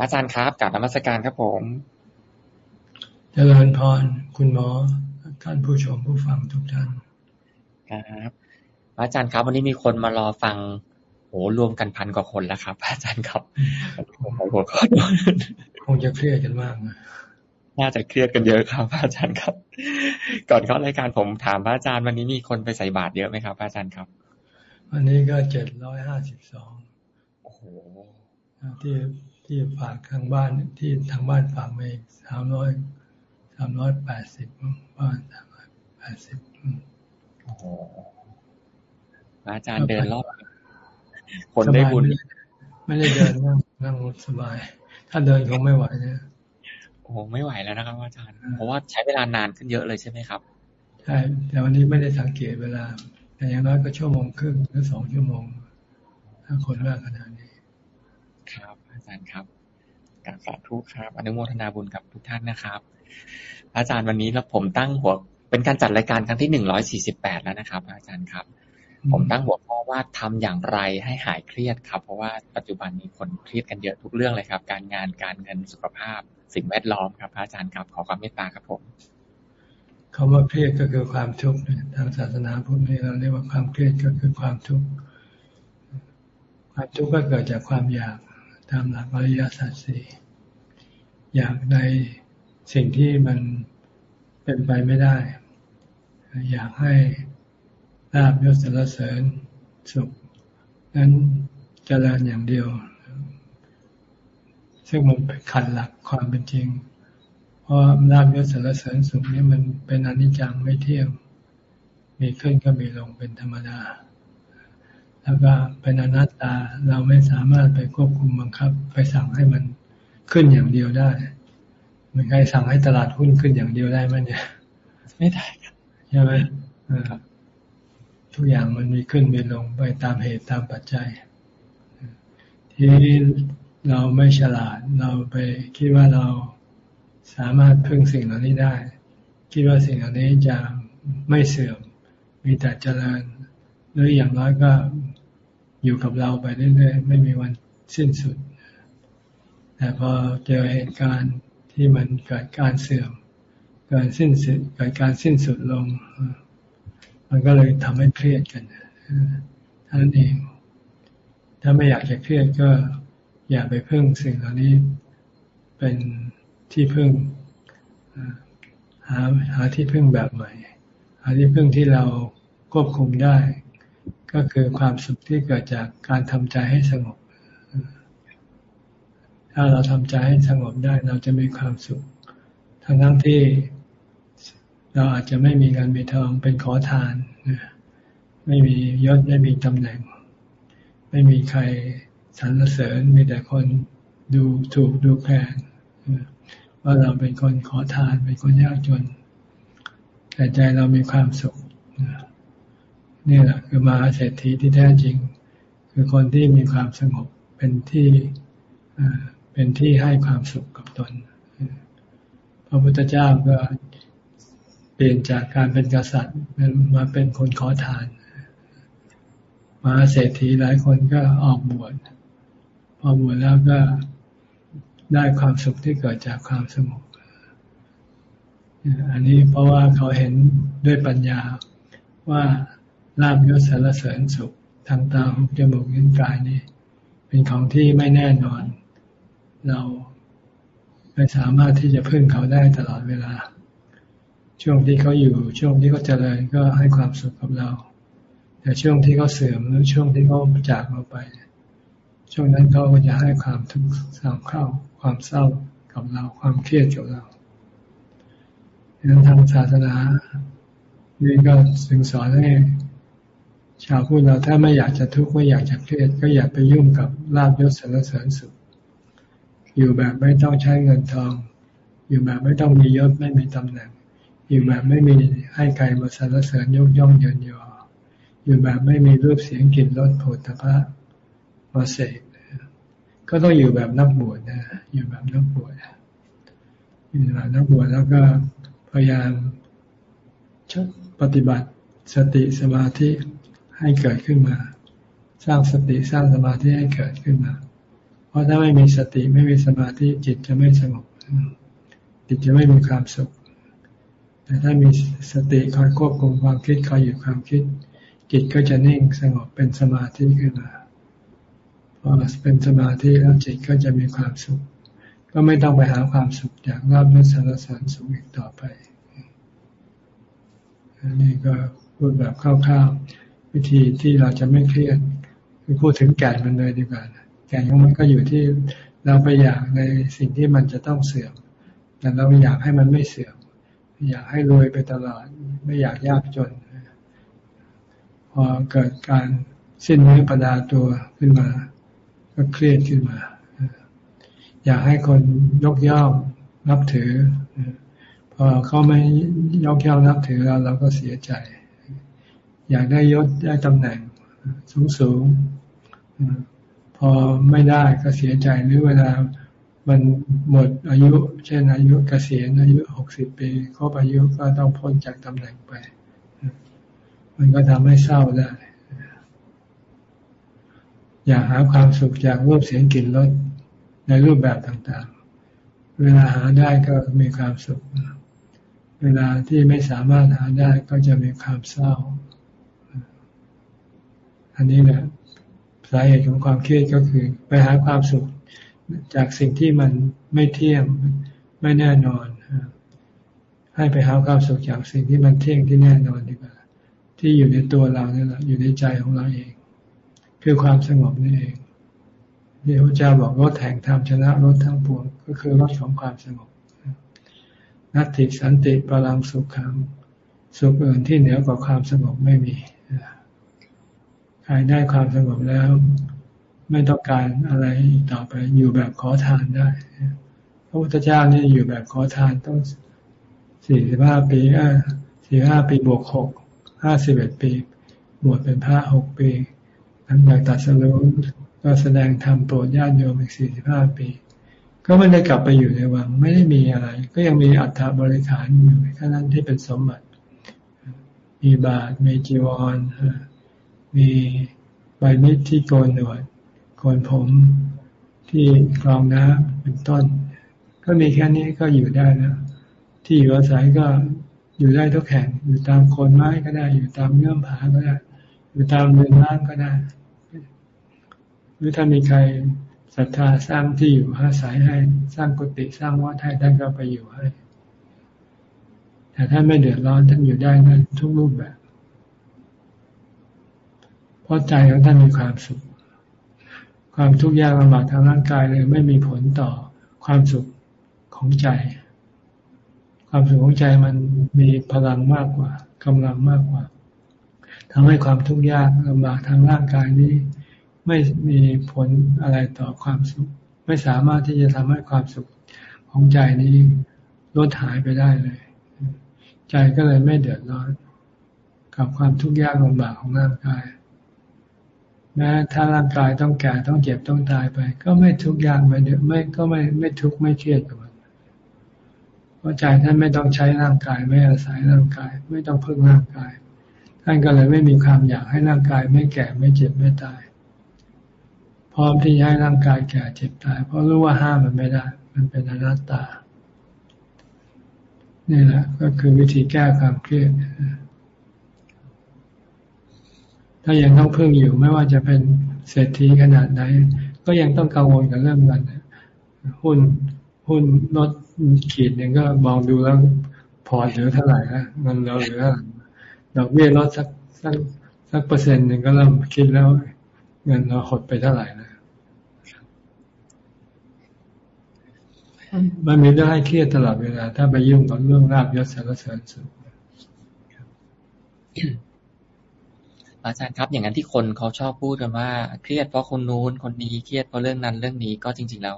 อาจารย์ครับกลับนมัสการครับผมเจริญพรคุณหมอท่านผู้ชมผู้ฟังทุกท่านครับอาจารย์ครับวันนี้มีคนมารอฟังโหรวมกันพันกว่าคนแล้วครับ อาจารย์ครับหัวข้อคงจะเครียดกันมากนะน่าจะเครียดกันเยอะครับ อาจารย์ครับ ก่อนเข้ารายการผมถามพระอาจารย์วันนี้มีคนไปใส่บาตรเยอะไหมครับอาจารย์ครับ วันนี้ก็เจ็ดร้อยห้าสิบสองโอ้โหที่ ที่ฝากทางบ้านที่ทางบ้านฝากมาอีกสามร้อยสามร้อยแปดสิบบ้านสามร้อยแปดสิบโอ้โหอาจารย์เดินรอบ คนได้บุญ ไม่ได้เดินนั่งนั่งสบาย ถ้าเดินคงไม่ไหวเนี่ยโอ้ไม่ไหวแล้วนะครับ อาจารย์ เพราะว่าใช้เวลานานขึ้นเยอะเลยใช่ไหมครับ ใช่ แต่วันนี้ไม่ได้สังเกตเวลา แต่อย่างน้อยก็ชั่วโมงครึ่งหรือสองชั่วโมงถ้าคนมากขนาดนี้ครับอา จารย์ครับการสาธุครับ อนุโมทนาบุญกับทุกท่านนะครับ อาจารย์วันนี้แล้วผมตั้งหัว เป็นการจัดรายการครั้งที่หนึ่งร้อยสี่สิบแปดแล้วนะครับ อาจารย์ครับ ผมตั้งหัวข้อว่าทำอย่างไรให้หายเครียดครับ เพราะว่าปัจจุบันมีคนเครียดกันเยอะทุกเรื่องเลยครับ การงานการเงินสุขภาพ สิ่งแวดล้อมครับอาจารย์ครับขอความเมตตาครับผมคำว่าเครียดก็คือความทุกข์ทางศาสนาพุทธเราเรียกว่าความเครียดก็คือความทุกข์ความทุกข์ก็เกิดจากความอยาก ตามหลักอริยสัจสี่อยากในสิ่งที่มันเป็นไปไม่ได้ อยากให้ลาบยศสรรเสริญสุข นั้นเจริญอย่างเดียว ซึ่งมันขัดหลักความเป็นจริง เพราะลาบยศสารเสริญสุขนี่มันเป็นอนิจจังไม่เที่ยงมีขึ้นก็มีลงเป็นธรรมดา แล้วก็เป็นอนัตตาเราไม่สามารถไปควบคุมบังคับ ไปสั่งให้มันขึ้นอย่างเดียวได้เหมันใครสั่งให้ตลาดหุ้นขึ้นอย่างเดียวได้ไหมเนี่ย ไม่ได้ใช่ไหมทุกอย่างมันมีขึ้นมีลงไปตามเหตุตามปัจจัย ที่เราไม่ฉลาดเราไปคิดว่าเราสามารถพึ่งสิ่งเหล่านี้ได้ คิดว่าสิ่งเหล่านี้จะไม่เสื่อมมีแต่เจริญ หรืออย่างน้อยก็ อยู่กับเราไปเรื่อยๆ ไม่มีวันสิ้นสุด แต่พอเจอเหตุการณ์ที่มันเกิดการเสื่อมเกิดสิ้นสุดเกิดการสิ้นสุดลง มันก็เลยทำให้เครียดกันท่านเอง ถ้าไม่อยากจะเครียดก็อย่าไปพึ่งสิ่งเหล่านี้เป็นที่พึ่งหาหาที่พึ่งแบบใหม่ หาที่พึ่งที่เราควบคุมได้ ก็คือความสุขที่เกิดจากการทำใจให้สงบ ถ้าเราทำใจให้สงบได้เราจะมีความสุข ทั้งทั้งที่เราอาจจะไม่มีเงินมีทองเป็นขอทานไม่มียศไม่มีตำแหน่ง ไม่มีใครสรรเสริญมีแต่คนดูถูกดูแคลนว่าเราเป็นคนขอทานเป็นคนยากจน แต่ใจเรามีความสุข นี่แหละคือมาเศรษฐีที่แท้จริง คือคนที่มีความสงบเป็นที่เป็นที่ให้ความสุขกับตน พระพุทธเจ้าก็เปลี่ยนจากการเป็นกษัตริย์มาเป็นคนขอทานมาเศรษฐีหลายคนก็ออกบวชพอบวชแล้วก็ได้ความสุขที่เกิดจากความสงบอันนี้เพราะว่าเขาเห็นด้วยปัญญาว่า ลาบยศสารเสริญสุขทางตาหูจมูกลิ้นกายนี่เป็นของที่ไม่แน่นอน เราไม่สามารถที่จะพึ่งเขาได้ตลอดเวลา ช่วงที่เขาอยู่ช่วงที่เขาเจริญก็ให้ความสุขกับเรา แต่ช่วงที่เขาเสื่อมหรือช่วงที่เขาจากเราไป ช่วงนั้นเขาก็จะให้ความทุกข์สามเข้าความเศร้ากับเราความเครียดกับเราดังนั้นทางศาสนานี่ก็สึงสอนให้ ชาวพุทธเราถ้าไม่อยากจะทุกข์ไม่อยากจะเครียดก็อย่าไปยุ่งกับลาบยศสารเสริญสุข อยู่แบบไม่ต้องใช้เงินทอง อยู่แบบไม่ต้องมียศไม่มีตำแหน่ง อยู่แบบไม่มีให้ใครมาสรรเสริญยกย่องเยินยอ อยู่แบบไม่มีรูปเสียงกลิ่นรสโผฏฐัพพะมาเสกก็ต้องอยู่แบบนักบวชนะอยู่แบบนักบวชอยู่แบบนักบวชแล้วก็พยายามปฏิบัติสติสมาธิ ให้เกิดขึ้นมา สร้างสติสร้างสมาธิให้เกิดขึ้นมา เพราะถ้าไม่มีสติไม่มีสมาธิจิตจะไม่สงบจิตจะไม่มีความสุข แต่ถ้ามีสติคอยควบคุมความคิดคอยหยุดความคิด จิตก็จะนิ่งสงบเป็นสมาธิขึ้นมาพอเป็นสมาธิแล้วจิตก็จะมีความสุข ก็ไม่ต้องไปหาความสุขจากลาบยศสารสารสุขอีกต่อไปอันนี้ก็พูดแบบคร่าวๆ วิธีที่เราจะไม่เครียดคือพูดถึงแก่นมันเลยดีกว่าแก่นของมันก็อยู่ที่เราไปอยากในสิ่งที่มันจะต้องเสื่อม แต่เราอยากให้มันไม่เสื่อม อยากให้รวยไปตลอด ไม่อยากยากจน พอเกิดการสิ้นเนื้อประดาตัวขึ้นมา ก็เครียดขึ้นมา อยากให้คนยกย่องนับถือ พอเขาไม่ยกย่องนับถือเราเราก็เสียใจ อยากได้ยศได้ตำแหน่งสูงสูงพอไม่ได้ก็เสียใจหรือเวลามันหมดอายุ เช่นอายุกเกษียณอายุหกสิบปีครบอายุก็ต้องพ้นจากตำแหน่งไป มันก็ทำให้เศร้าได้ อยากหาความสุขจากรูปเสียงกลิ่นรสในรูปแบบต่างๆ เวลาหาได้ก็มีความสุข เวลาที่ไม่สามารถหาได้ก็จะมีความเศร้า อันนี้แหละสาเหตุของความเครียดก็คือ ไปหาความสุขจากสิ่งที่มันไม่เที่ยงไม่แน่นอน ให้ไปหาความสุขจากสิ่งที่มันเที่ยงที่แน่นอนดีกว่า ที่อยู่ในตัวเราเนี่ยแหละอยู่ในใจของเราเอง คือความสงบนี่เองที่พระเจ้าบอกรถแห่งธรรมชนะรถทั้งปวง ก็คือรถของความสงบนัตติสันติปรังสุขขังสุขอื่นที่เหนือกว่าความสงบไม่มี ใครได้ความสงบแล้ว ไม่ต้องการอะไรต่อไปอยู่แบบขอทานได้พระพุทธเจ้านี่อยู่แบบขอทานต้องสี่สิบห้าปีอ่าสี่ห้าปีบวกหกห้าสิบเอ็ดปี บวชเป็นพระหกปีหลังจากตัดสรุปก็แสดงธรรมโปรดญาติโยมอีกสี่สิบห้าปี ก็ไม่ได้กลับไปอยู่ในวัง ไม่ได้มีอะไร ก็ยังมีอัฐบริขารอยู่แค่นั้นที่เป็นสมบัติ มีบาทมีจีวร มีใบมิดที่โกนหนวดโกนผมที่กรองน้ำเป็นต้น ก็มีแค่นี้ก็อยู่ได้นะที่อยู่อาศัยก็อยู่ได้ทุกแห่งอยู่ตามโคนไม้ก็ได้ อยู่ตามเงื่อมผาก็ได้ อยู่ตามเรือนร่างก็ได้ หรือถ้ามีใครศรัทธาสร้างที่อยู่อาศัยให้สร้างกุฏิสร้างวัดให้ท่านก็ไปอยู่ให้แต่ท่านไม่เดือดร้อนท่านอยู่ได้นั้นทุกรูปแบบ เพราะใจของท่านมีความสุข ความทุกข์ยากลำบากทางร่างกายเลยไม่มีผลต่อความสุขของใจ ความสุขของใจมันมีพลังมากกว่ากำลังมากกว่าทำให้ความทุกข์ยากลำบากทางร่างกายนี้ ไม่มีผลอะไรต่อความสุข ไม่สามารถที่จะทำให้ความสุขของใจนี้ลดหายไปได้เลย ใจก็เลยไม่เดือดร้อนกับความทุกข์ยากลำบากของร่างกาย แม้ถ้าร่างกายต้องแก่ต้องเจ็บต้องตายไป ก็ไม่ทุกอย่างไปเดี๋ยวไม่ก็ไม่ไม่ทุกข์ไม่เครียดกับมันเพราะใจท่านไม่ต้องใช้ร่างกายไม่อาศัยร่างกาย ไม่ต้องพึ่งร่างกาย ท่านก็เลยไม่มีความอยากให้ร่างกาย ไม่แก่ไม่เจ็บไม่ตาย พร้อมที่จะให้ร่างกายแก่เจ็บตาย เพราะรู้ว่าห้ามมันไม่ได้ มันเป็นอนัตตานี่แหละก็คือวิธีแก้ความเครียด ถ้ายังต้องพึ่งอยู่ไม่ว่าจะเป็นเศรษฐีขนาดไหน ก็ยังต้องกังวลกับเรื่องเงินหุ้นหุ้นลดขีดหนึ่งก็มองดูแล้วพอเหลือเท่าไหร่นะเงินเราเหลือดอกเบี้ยลดสักสักสักเปอร์เซ็นต์หนึ่งก็เริ่มคิดแล้วเงินเราหดไปเท่าไหร่นะมันมีเรื่องให้เครียดตลอดเวลา ถ้าไปยุ่งกับเรื่องราบยศสารเสริญสุข อาจารย์ครับ อย่างนั้นที่คนเขาชอบพูดกันว่า เครียดเพราะคนนู้นคนนี้เครียดเพราะเรื่องนั้นเรื่องนี้ก็จริง ๆ แล้ว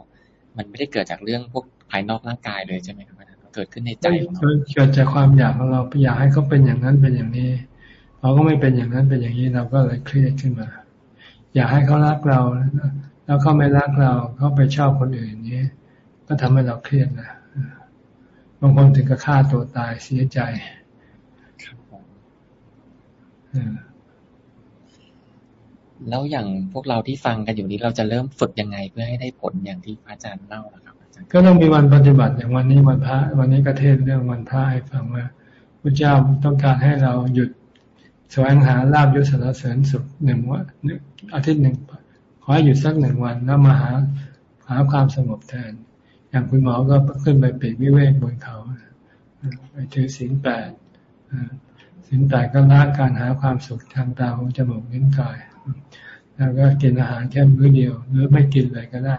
มันไม่ได้เกิดจากเรื่องพวกภายนอกร่างกายเลยใช่ไหมครับเกิดขึ้นในใจของเราเกิดจากความอยากของเราอยากให้เขาเป็นอย่างนั้นเป็นอย่างนี้เราก็ไม่เป็นอย่างนั้นเป็นอย่างนี้เราก็เลยเครียดขึ้นมา อยากให้เขารักเรา แล้วเขาไม่รักเราเขาไปชอบคนอื่นนี้ก็ทำให้เราเครียดนะบางคนถึงกับฆ่าตัวตายเสียใจ แล้วอย่างพวกเราที่ฟังกันอยู่นี้เราจะเริ่มฝึกยังไงเพื่อให้ได้ผลอย่างที่พระอาจารย์เล่านะครับก็ต้องมีวันปฏิบัติอย่างวันนี้วันพระ วันนี้ก็เทศเรื่องวันพระให้ฟังว่าพระเจ้าต้องการให้เราหยุดแสวงหาลาบยศสารเสริญสุขหนึ่งวันอาทิตย์หนึ่งขอให้หยุดสักหนึ่งวันแล้วมาหาหาความสงบแทน อย่างคุณหมอก็ขึ้นไปปีกวิเวกบนเขาไปถือศีลแปดศีลแปดก็ละการหาความสุขทางตาหูจมูกนิ้วกาย แล้วก็กินอาหารแค่มื้อเดียว หรือไม่กินเลยก็ได้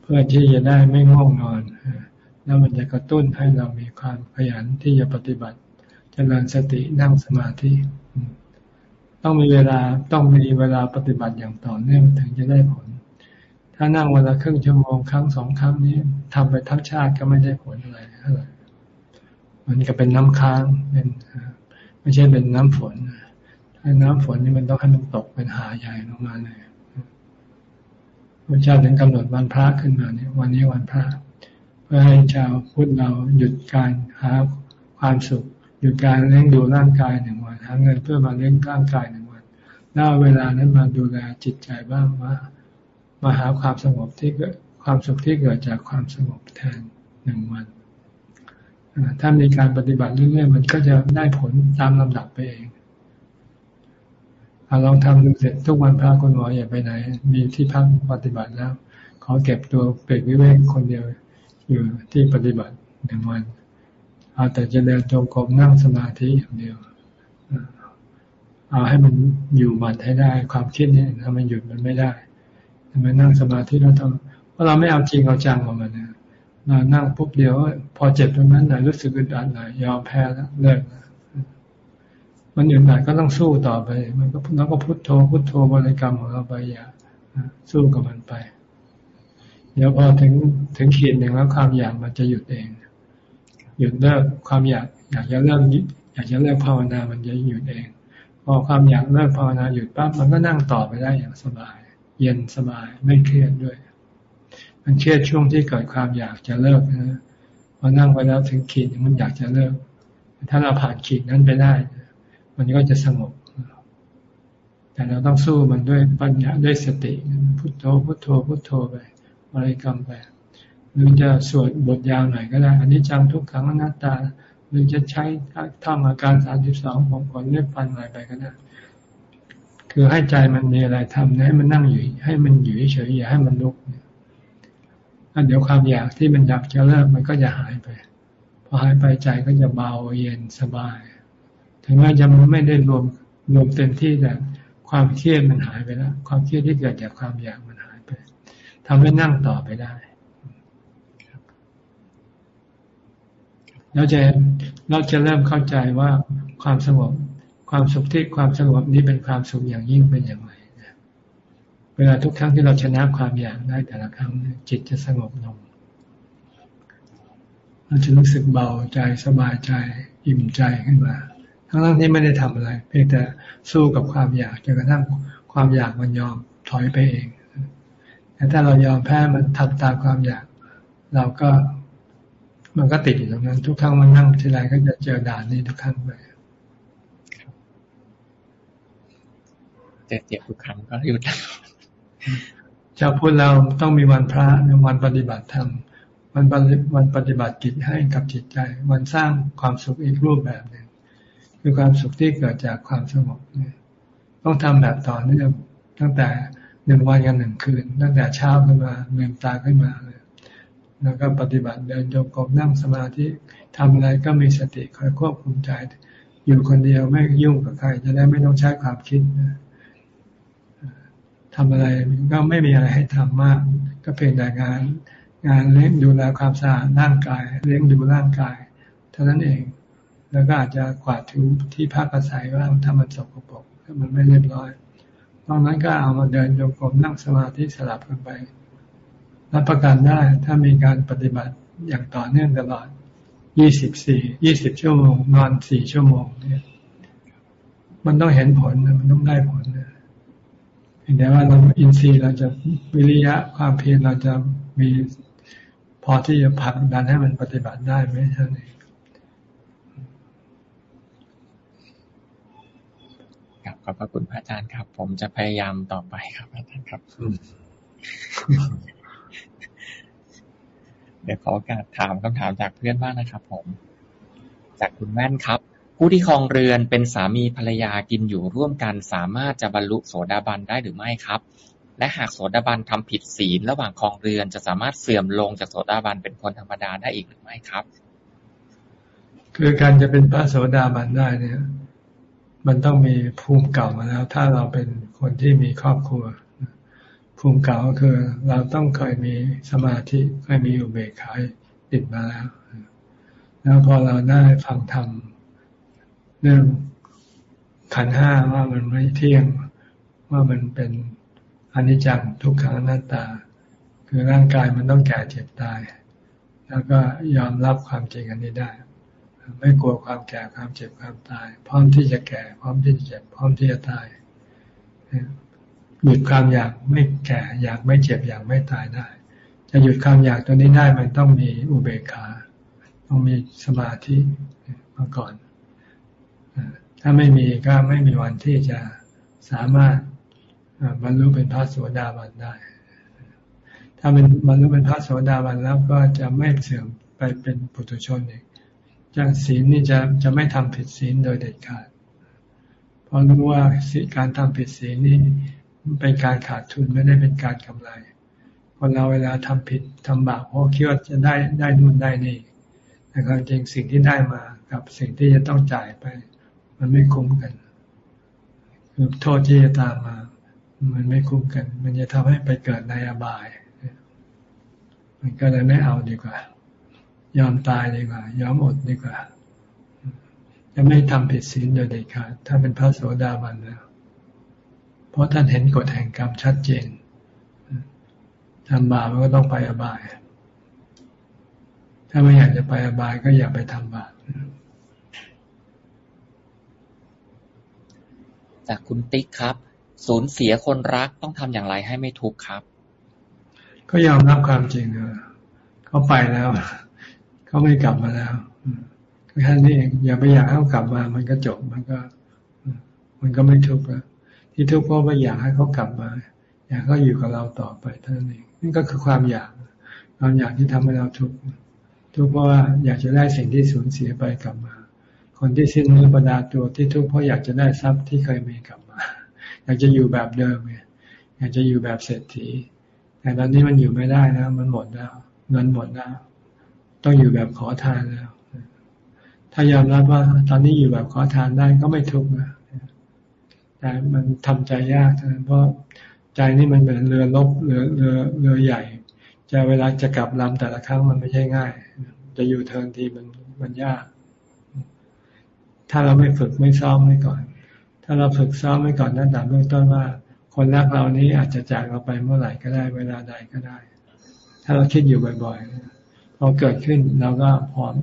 เพื่อที่จะได้ไม่ง่วงนอน แล้วมันจะกระตุ้นให้เรามีความขยันที่จะปฏิบัติจเจริญสตินั่งสมาธิต้องมีเวลาต้องมีเวลาปฏิบัติอย่างต่อเนื่องถึงจะได้ผล ถ้านั่งเวลาครึ่งชั่วโมงครั้งสองครั้งนี้ทำไปทั้งชาติก็ไม่ได้ผลอะไรเท่าไหร่มันก็เป็นน้ำค้างเป็นไม่ใช่เป็นน้ำฝน ถ้าน้ำฝนนี่มันต้องให้มันตกเป็นหาใหญ่ลงมาเลยพระเจ้าถึงกำหนดวันพระขึ้นมาเนี่ย วันนี้วันพระ เพื่อให้ชาวพุทธเราหยุดการหาความสุข หยุดการเลี้ยงดูร่างกายหนึ่งวันหาเงินเพื่อมาเลี้ยงร่างกายหนึ่งวันแล้วเวลานั้นมาดูแลจิตใจบ้างว่ามาหาความสงบที่เกิดความสุขที่เกิดจากความสงบแทนหนึ่งวันถ้ามีการปฏิบัติเรื่อยๆมันก็จะได้ผลตามลำดับไปเอง ลองทำดูเสร็จทุกวันพระคุณหมออย่าไปไหน มีที่พักปฏิบัติแล้ว ขอเก็บตัวเปรกวิเวกคนเดียวอยู่ที่ปฏิบัติหนึ่งวันเอาแต่จะเดินจงกรมนั่งสมาธิอย่างเดียวเอาให้มันอยู่หมัดให้ได้ ความคิดนี่ทำไมหยุดมันไม่ได้ทำไมนั่งสมาธิแล้วทำเพราะเราไม่เอาจริงเอาจังกับมันนะเรานั่งปุ๊บเดียว พอเจ็บตรงนั้นหน่อยรู้สึกอึดอัดหน่อยยอมแพ้แล้วเลิก มันอึดอัดก็ต้องสู้ต่อไป มันก็เราก็พุทโธพุทโธบริกรรมของเราไปอย่าสู้กับมันไป เดี๋ยวพอถึงถึงขีดหนึ่งแล้วความอยากมันจะหยุดเอง หยุดเลิกความอยากอยากจะเลิกอยากจะเลิกภาวนา มันจะหยุดเอง พอความอยากเลิกภาวนาหยุดปั๊บมันก็นั่งต่อไปได้อย่างสบาย เย็นสบายไม่เครียดด้วย มันเครียดช่วงที่เกิดความอยากจะเลิกนะพอนั่งไปแล้วถึงขีดมันอยากจะเลิก ถ้าเราผ่านขีดนั้นไปได้ มันก็จะสงบ แต่เราต้องสู้มันด้วยปัญญาด้วยสติพุโทโธพุโทโธพุโทโธไปบริกรรมไปหรือจะสวดบทยาวหน่อยก็ได้ อันนี้จังทุกขังอนัตตา หรือจะใช้ท่าอาการสามสิบสองผมขนเล็บฟันอะไรไปก็ได้คือให้ใจมันมีอะไรทำให้มันนั่งอยู่ ให้มันอยู่เฉยอย่าให้มันลุกเดี๋ยวความอยากที่มันอยากจะเลิกมันก็จะหายไป พอหายไปใจก็จะเบาเย็นสบาย ถึงแม้จะไม่ได้รวมรวมเต็มที่แต่ความเครียดมันหายไปแล้ว ความเครียดที่เกิดจากความอยากมันหายไปทำให้นั่งต่อไปได้เราจะเราจะเริ่มเข้าใจว่าความสงบความสุขที่ความสงบนี้เป็นความสุขอย่างยิ่งเป็นอย่างไรเวลาทุกครั้งที่เราชนะความอยากได้แต่ละครั้งจิตจะสงบลงเราจะรู้สึกเบาใจสบายใจอิ่มใจขึ้นมา ทั้งที่ไม่ได้ทำอะไร เพียงแต่สู้กับความอยากจนกระทั่งความอยากมันยอมถอยไปเองแต่ถ้าเรายอมแพ้มันทำตามความอยาก เราก็มันก็ติดอยู่ตรงนั้น ทุกครั้งมันนั่งทีไรก็จะเจอด่านนี้ทุกครั้งไปเจ็บทุกครั้งก็หยุดชาวพุทธเราต้องมีวันพระวันปฏิบัติธรรมวันวันปฏิบัติกิจให้กับจิตใจ วันสร้างความสุขอีกรูปแบบหนึ่ง คือความสุขที่เกิดจากความสงบเนี่ยต้องทำแบบต่อเนื่องตั้งแต่หนึ่งวันกันหนึ่งคืน ตั้งแต่เช้าขึ้นมาเมื่อตาขึ้นมาเลยแล้วก็ปฏิบัติเดินโยกบนั่งสมาธิทำอะไรก็มีสติคอยควบคุมใจ อยู่คนเดียวไม่ยุ่งกับใคร จะได้ไม่ต้องใช้ความคิดทำอะไรก็ไม่มีอะไรให้ทำมาก ก็เพียงแต่งาน งานเลี้ยงดูแลความสะอาดร่างกาย เลี้ยงดูร่างกายเท่านั้นเอง แล้วก็อาจจะกวาดถูที่พักอาศัยว่าถ้ามันสกปรกถ้ามันไม่เรียบร้อยตอนนั้นก็เอามาเดินโยกบนั่งสมาธิสลับกันไปรับประกันได้ถ้ามีการปฏิบัติอย่างต่อเนื่องตลอด 24 20 ชั่วโมง นอน 4 ชั่วโมงเนี่ยมันต้องเห็นผลมันต้องได้ผลนะเห็นแต่ว่าเราอินทรีย์เราจะวิริยะความเพียรเราจะมีพอที่จะผลักดันให้มันปฏิบัติได้ไหมท่านเองครับข อบพระคุณพระอาจารย์ครับ ผมจะพยายามต่อไปครับอาจารย์ครับเดี๋ยวขอโอกาสถามคำถามจากเพื่อนบ้างนะครับ ผม จากคุณแม่นครับ ผู้ที่ครองเรือนเป็นสามีภรรยากินอยู่ร่วมกันสามารถจะบรรลุโสดาบันได้หรือไม่ครับ และหากโสดาบันทำผิดศีลระหว่างครองเรือนจะสามารถเสื่อมลงจากโสดาบันเป็นคนธรรมดาได้อีกหรือไม่ครับ คือการจะเป็นพระโสดาบันได้เนี่ย มันต้องมีภูมิเก่ามาแล้ว ถ้าเราเป็นคนที่มีครอบครัว ภูมิเก่าก็คือ เราต้องเคยมีสมาธิเคยมีอุเบกขาติดมาแล้ว แล้วพอเราได้ฟังธรรมเรื่องขันห้าว่ามันไม่เที่ยงว่ามันเป็นอนิจจังทุกขังอนัตตา คือร่างกายมันต้องแก่เจ็บตาย แล้วก็ยอมรับความจริงอันนี้ได้ ไม่กลัวความแก่ความเจ็บความตาย พร้อมที่จะแก่ พร้อมที่จะเจ็บ พร้อมที่จะตายหยุดความอยากไม่แก่ อยากไม่เจ็บอยากไม่ตายได้ จะหยุดความอยากตัวนี้ได้มันต้องมีอุเบกขา ต้องมีสมาธิมาก่อนถ้าไม่มีก็ไม่มีวันที่จะสามารถบรรลุเป็นพระโสดาบันได้ ถ้าเป็นบรรลุเป็นพระโสดาบันแล้วก็จะไม่เสื่อมไปเป็นปุถุชนอีก จะศีลนี่จะจะไม่ทำผิดศีลโดยเด็ดขาด เพราะรู้ว่าการทำผิดศีลนี่เป็นการขาดทุนไม่ได้เป็นการกำไร คนเราเวลาทำผิดทำบาปเพราะคิดว่าจะได้ได้นู่นได้นี่แต่ความจริงสิ่งที่ได้มากับสิ่งที่จะต้องจ่ายไป มันไม่คุ้มกันคือโทษที่จะตามมา มันไม่คุ้มกัน มันจะทำให้ไปเกิดในอบาย มันก็เลยไม่เอาดีกว่า ยอมตายดีกว่า ยอมอดดีกว่า จะไม่ทำผิดศีลโดยเด็ดขาดถ้าเป็นพระโสดาบันแล้ว เพราะท่านเห็นกฎแห่งกรรมชัดเจนทำบาปมันก็ต้องไปอบาย ถ้าไม่อยากจะไปอบายก็อย่าไปทำบาปจากคุณติ๊กครับ สูญเสียคนรักต้องทำอย่างไรให้ไม่ทุกข์ครับ ก็ยอมรับความจริงเออเขาไปแล้ว เขาไม่กลับมาแล้วแค่นี้เองอย่าไปอยากให้เขากลับมา มันก็จบมันก็ มันก็ไม่ทุกข์แล้วที่ทุกข์เพราะว่าอยากให้เขากลับมา อยากเขาอยู่กับเราต่อไปเท่านั้นเองนี่ก็คือความอยากความอยากที่ทำให้เราทุกข์ทุกข์เพราะว่าอยากจะได้สิ่งที่สูญเสียไปกลับมา คนที่สิ้นเนื้อประดาตัวที่ทุกข์เพราะอยากจะได้ทรัพย์ที่เคยมีกลับมา อยากจะอยู่แบบเดิมไงอยากจะอยู่แบบเศรษฐีแต่ตอนนี้มันอยู่ไม่ได้นะมันหมดแล้วเงินหมดแล้ว ต้องอยู่แบบขอทานแล้ว ถ้ายอมรับว่าตอนนี้อยู่แบบขอทานได้ก็ไม่ทุกข์นะแต่มันทำใจยากนะเพราะใจนี่มันเหมือนเรือลบเรือเรือเรือใหญ่ จะเวลาจะกลับลำแต่ละครั้งมันไม่ใช่ง่าย จะอยู่เทินทีมันมันยาก ถ้าเราไม่ฝึกไม่ซ้อมไว้ก่อน ถ้าเราฝึกซ้อมไว้ก่อนตั้งแต่เบื้องต้นว่า คนรักเรานี้อาจจะจากเราไปเมื่อไหร่ก็ได้ เวลาใดก็ได้ ถ้าเราคิดอยู่บ่อยๆ พอเกิดขึ้นเราก็พร้อม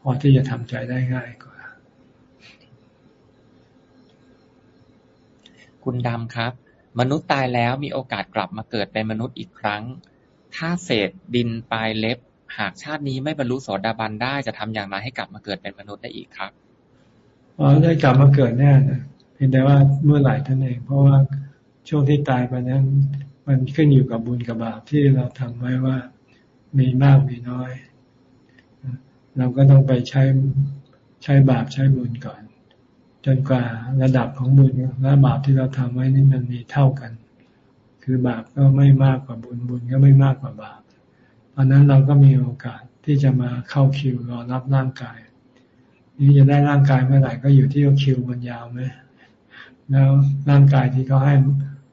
พอที่จะทำใจได้ง่ายกว่า คุณดำครับ มนุษย์ตายแล้วมีโอกาสกลับมาเกิดเป็นมนุษย์อีกครั้ง ถ้าเศษดินปลายเล็บ หากชาตินี้ไม่บรรลุโสดาบันได้จะทำอย่างไรให้กลับมาเกิดเป็นมนุษย์ได้อีกครับอ๋อได้กลับมาเกิดแน่นะเพียงแต่ว่าเมื่อไหร่ท่านเอง เพราะว่าช่วงที่ตายไปนั้น มันขึ้นอยู่กับบุญกับบาปที่เราทำไว้ว่า มีมากมีน้อย เราก็ต้องไปใช้ใช้บาปใช้บุญก่อน จนกว่าระดับของบุญและบาปที่เราทำไว้นี่มันมีเท่ากัน คือบาปก็ไม่มากกว่าบุญบุญก็ไม่มากกว่าบาปตอนนั้นเราก็มีโอกาสที่จะมาเข้าคิวรอรับร่างกาย นี่จะได้ร่างกายเมื่อไหร่ก็อยู่ที่คิวมันยาวไหมแล้วร่างกายที่เขาให้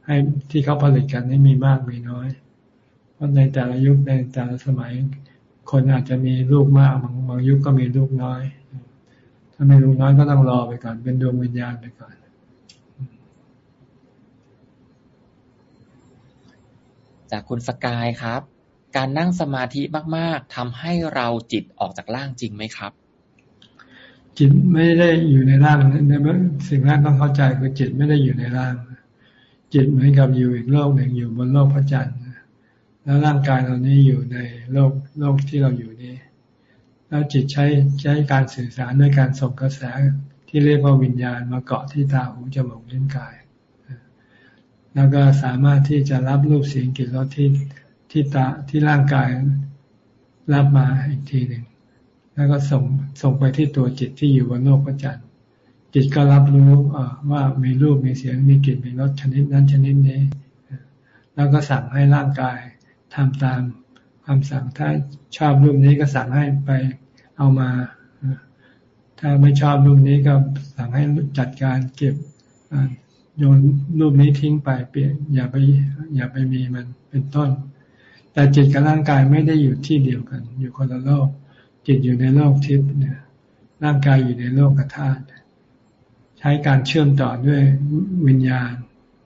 ให้ที่เขาผลิตกันนี่มีมากมีน้อย ราะในแต่ละยุคในแต่ละสมัย คนอาจจะมีลูกมากบางบางยุคก็มีลูกน้อย ถ้าไม่ลูกน้อยก็ต้องรอไปก่อน เป็นดวงวิญญาณไปก่อนจากคุณสกายครับ การนั่งสมาธิมาก ๆทำให้เราจิตออกจากร่างจริงไหมครับ จิตไม่ได้อยู่ในร่างในสิ่งแรกต้องเข้าใจคือจิตไม่ได้อยู่ในร่าง จิตเหมือนกับอยู่อีกโลกหนึ่งอยู่บนโลกพระจันทร์ แล้วร่างกายเรานี้อยู่ในโลกโลกที่เราอยู่นี้ แล้วจิตใช้ใช้การสื่อสารด้วยการส่งกระแสที่เรียกว่าวิญญาณมาเกาะที่ตาหูจมูกลิ้นกาย แล้วก็สามารถที่จะรับรูปเสียงกลิ่นรสที่ที่ตาที่ร่างกายรับมาอีกทีหนึ่งแล้วก็ส่งส่งไปที่ตัวจิตที่อยู่บนโลกประจันทร์จิตก็รับรู้ว่ามีรูปมีเสียงมีกลิ่นมีรสชนิดนั้นชนิดนี้ แล้วก็สั่งให้ร่างกาย ทำตามคำสั่งถ้าชอบรูปนี้ก็สั่งให้ไปเอามา ถ้าไม่ชอบรูปนี้ก็สั่งให้จัดการเก็บโยนรูปนี้ทิ้งไปเปลี่ยนอย่าไปอย่าไปมีมันเป็นต้น แต่จิตกับร่างกายไม่ได้อยู่ที่เดียวกัน อยู่คนละโลก จิตอยู่ในโลกทิพย์เนี่ยร่างกายอยู่ในโลกธาตุใช้การเชื่อมต่อด้วยวิญญาณ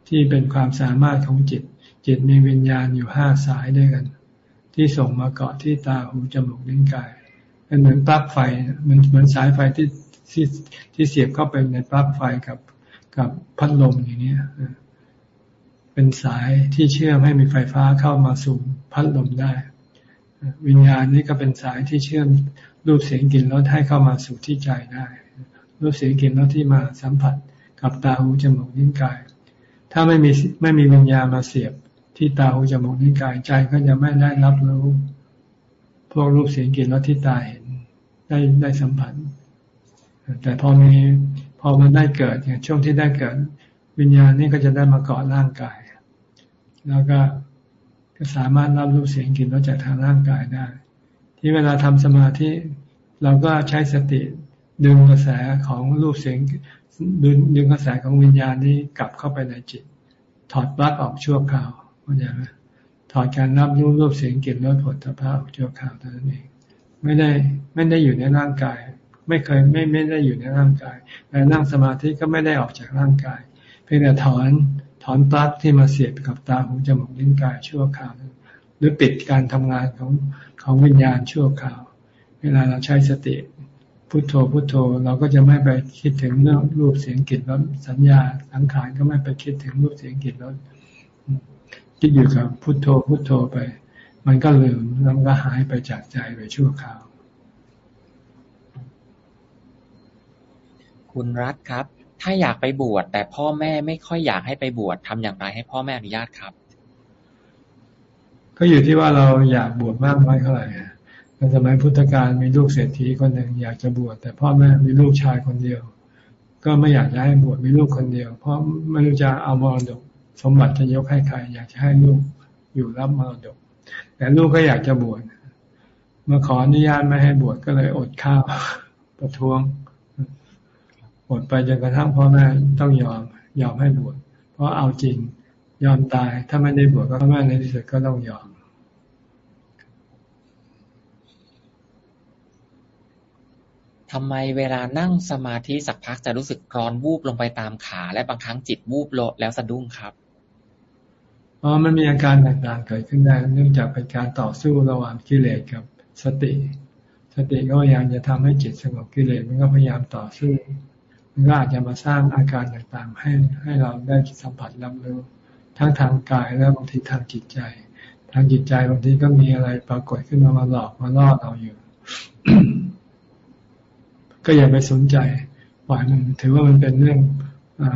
ที่เป็นความสามารถของจิต จิตมีวิญญาณอยู่ห้าสายด้วยกัน ที่ส่งมาเกาะที่ตาหูจมูกลิ้นกายเป็นเหมือนปลั๊กไฟมันเหมือนสายไฟที่ที่ที่เสียบเข้าไปในปลั๊กไฟกับกับพัดลมอย่างนี้เป็นสายที่เชื่อมให้มีไฟฟ้าเข้ามาสู่พัดลมได้ วิญญาณนี้ก็เป็นสายที่เชื่อมรูปเสียงกลิ่นรสให้เข้ามาสู่ที่ใจได้ รูปเสียงกลิ่นรสที่มาสัมผัสกับตาหูจมูกนิ้วกาย ถ้าไม่มีไม่มีวิญญาณมาเสียบ ที่ตาหูจมูกนิ้วกายใจก็จะไม่ได้รับรู้ พวกรูปเสียงกลิ่นรสที่ตาเห็นได้ได้สัมผัส แต่พอมีพอมันได้เกิดอย่างช่วงที่ได้เกิด วิญญาณนี่ก็จะได้มาเกาะร่างกาย แล้วก็ก็สามารถรับรู้เสียงกลิ่นรสจากทางร่างกายได้ ที่เวลาทำสมาธิเราก็ใช้สติดึงกระแสของรูปเสียงดึงดึงกระแสของวิญญาณนี้กลับเข้าไปในจิต ถอดปลั๊กออกชั่วคราว เข้าใจไหมถอดการรับรู้รูปเสียงกลิ่นรสผลพระออกชั่วคราวเท่านั้นเองไม่ได้ไม่ได้อยู่ในร่างกาย ไม่เคยไม่ไม่ได้อยู่ในร่างกายแต่นั่งสมาธิก็ไม่ได้ออกจากร่างกาย เพียงแต่ถอนถอนปลั๊กที่มาเสียบกับตาหูจมูกลิ้นกายชั่วคราวหรือปิดการทำงานของของวิญญาณชั่วคราว เวลาเราใช้สติพุโทโธพุโทโธเราก็จะไม่ไปคิดถึงเรื่องรูปเสียงกลิ่นรสสัญญาสังขารก็ไม่ไปคิดถึงรูปเสียงกลิ่นรส คิดอยู่กับพุโทโธพุโทโธไป มันก็ลืมแล้วก็หายไปจากใจไปชั่วคราว คุณรัฐครับ ถ้าอยากไปบวชแต่พ่อแม่ไม่ค่อยอยากให้ไปบวชทำอย่างไรให้พ่อแม่อนุญาตครับ ก็อยู่ที่ว่าเราอยากบวชมากน้อยเท่าไหร่ในสมัยพุทธกาลมีลูกเศรษฐีคนหนึ่งอยากจะบวชแต่พ่อแม่มีลูกชายคนเดียว ก็ไม่อยากจะให้บวชมีลูกคนเดียว เพราะไม่รู้จะเอามรดก สมบัติจะยกให้ใคร อยากจะให้ลูกอยู่รับมรดก แต่ลูกก็อยากจะบวชเมื่อขออนุญาตไม่ให้บวชก็เลยอดข้าวประท้วงอดไปจนกระทั่งพ่อแม่ต้องยอม ยอมให้บวชเพราะเอาจริงยอมตาย ถ้าไม่ได้บวชก็พ่อแม่ในที่สุดก็ต้องยอมทำไมเวลานั่งสมาธิสักพักจะรู้สึกร้อนวูบลงไปตามขา และบางครั้งจิตวูบโลแล้วสะดุ้งครับ อ๋อมันมีอาการต่างๆเกิดขึ้นได้ เนื่องจากเป็นการต่อสู้ระหว่างกิเลสกับสติ สติก็พยายามจะทำให้จิตสงบกิเลสมันก็พยายามต่อสู้ มันก็อาจจะมาสร้างอาการต่างๆ ให้ให้เราได้สัมผัสรับรู้ทั้งทางกายและบางทีทางจิตใจ ทางจิตใจบางทีก็มีอะไรปรากฏขึ้นมามาหลอกมาล่อเราอยู่ ก็อย่าไปสนใจปล่อยมันถือว่ามันเป็นเรื่อง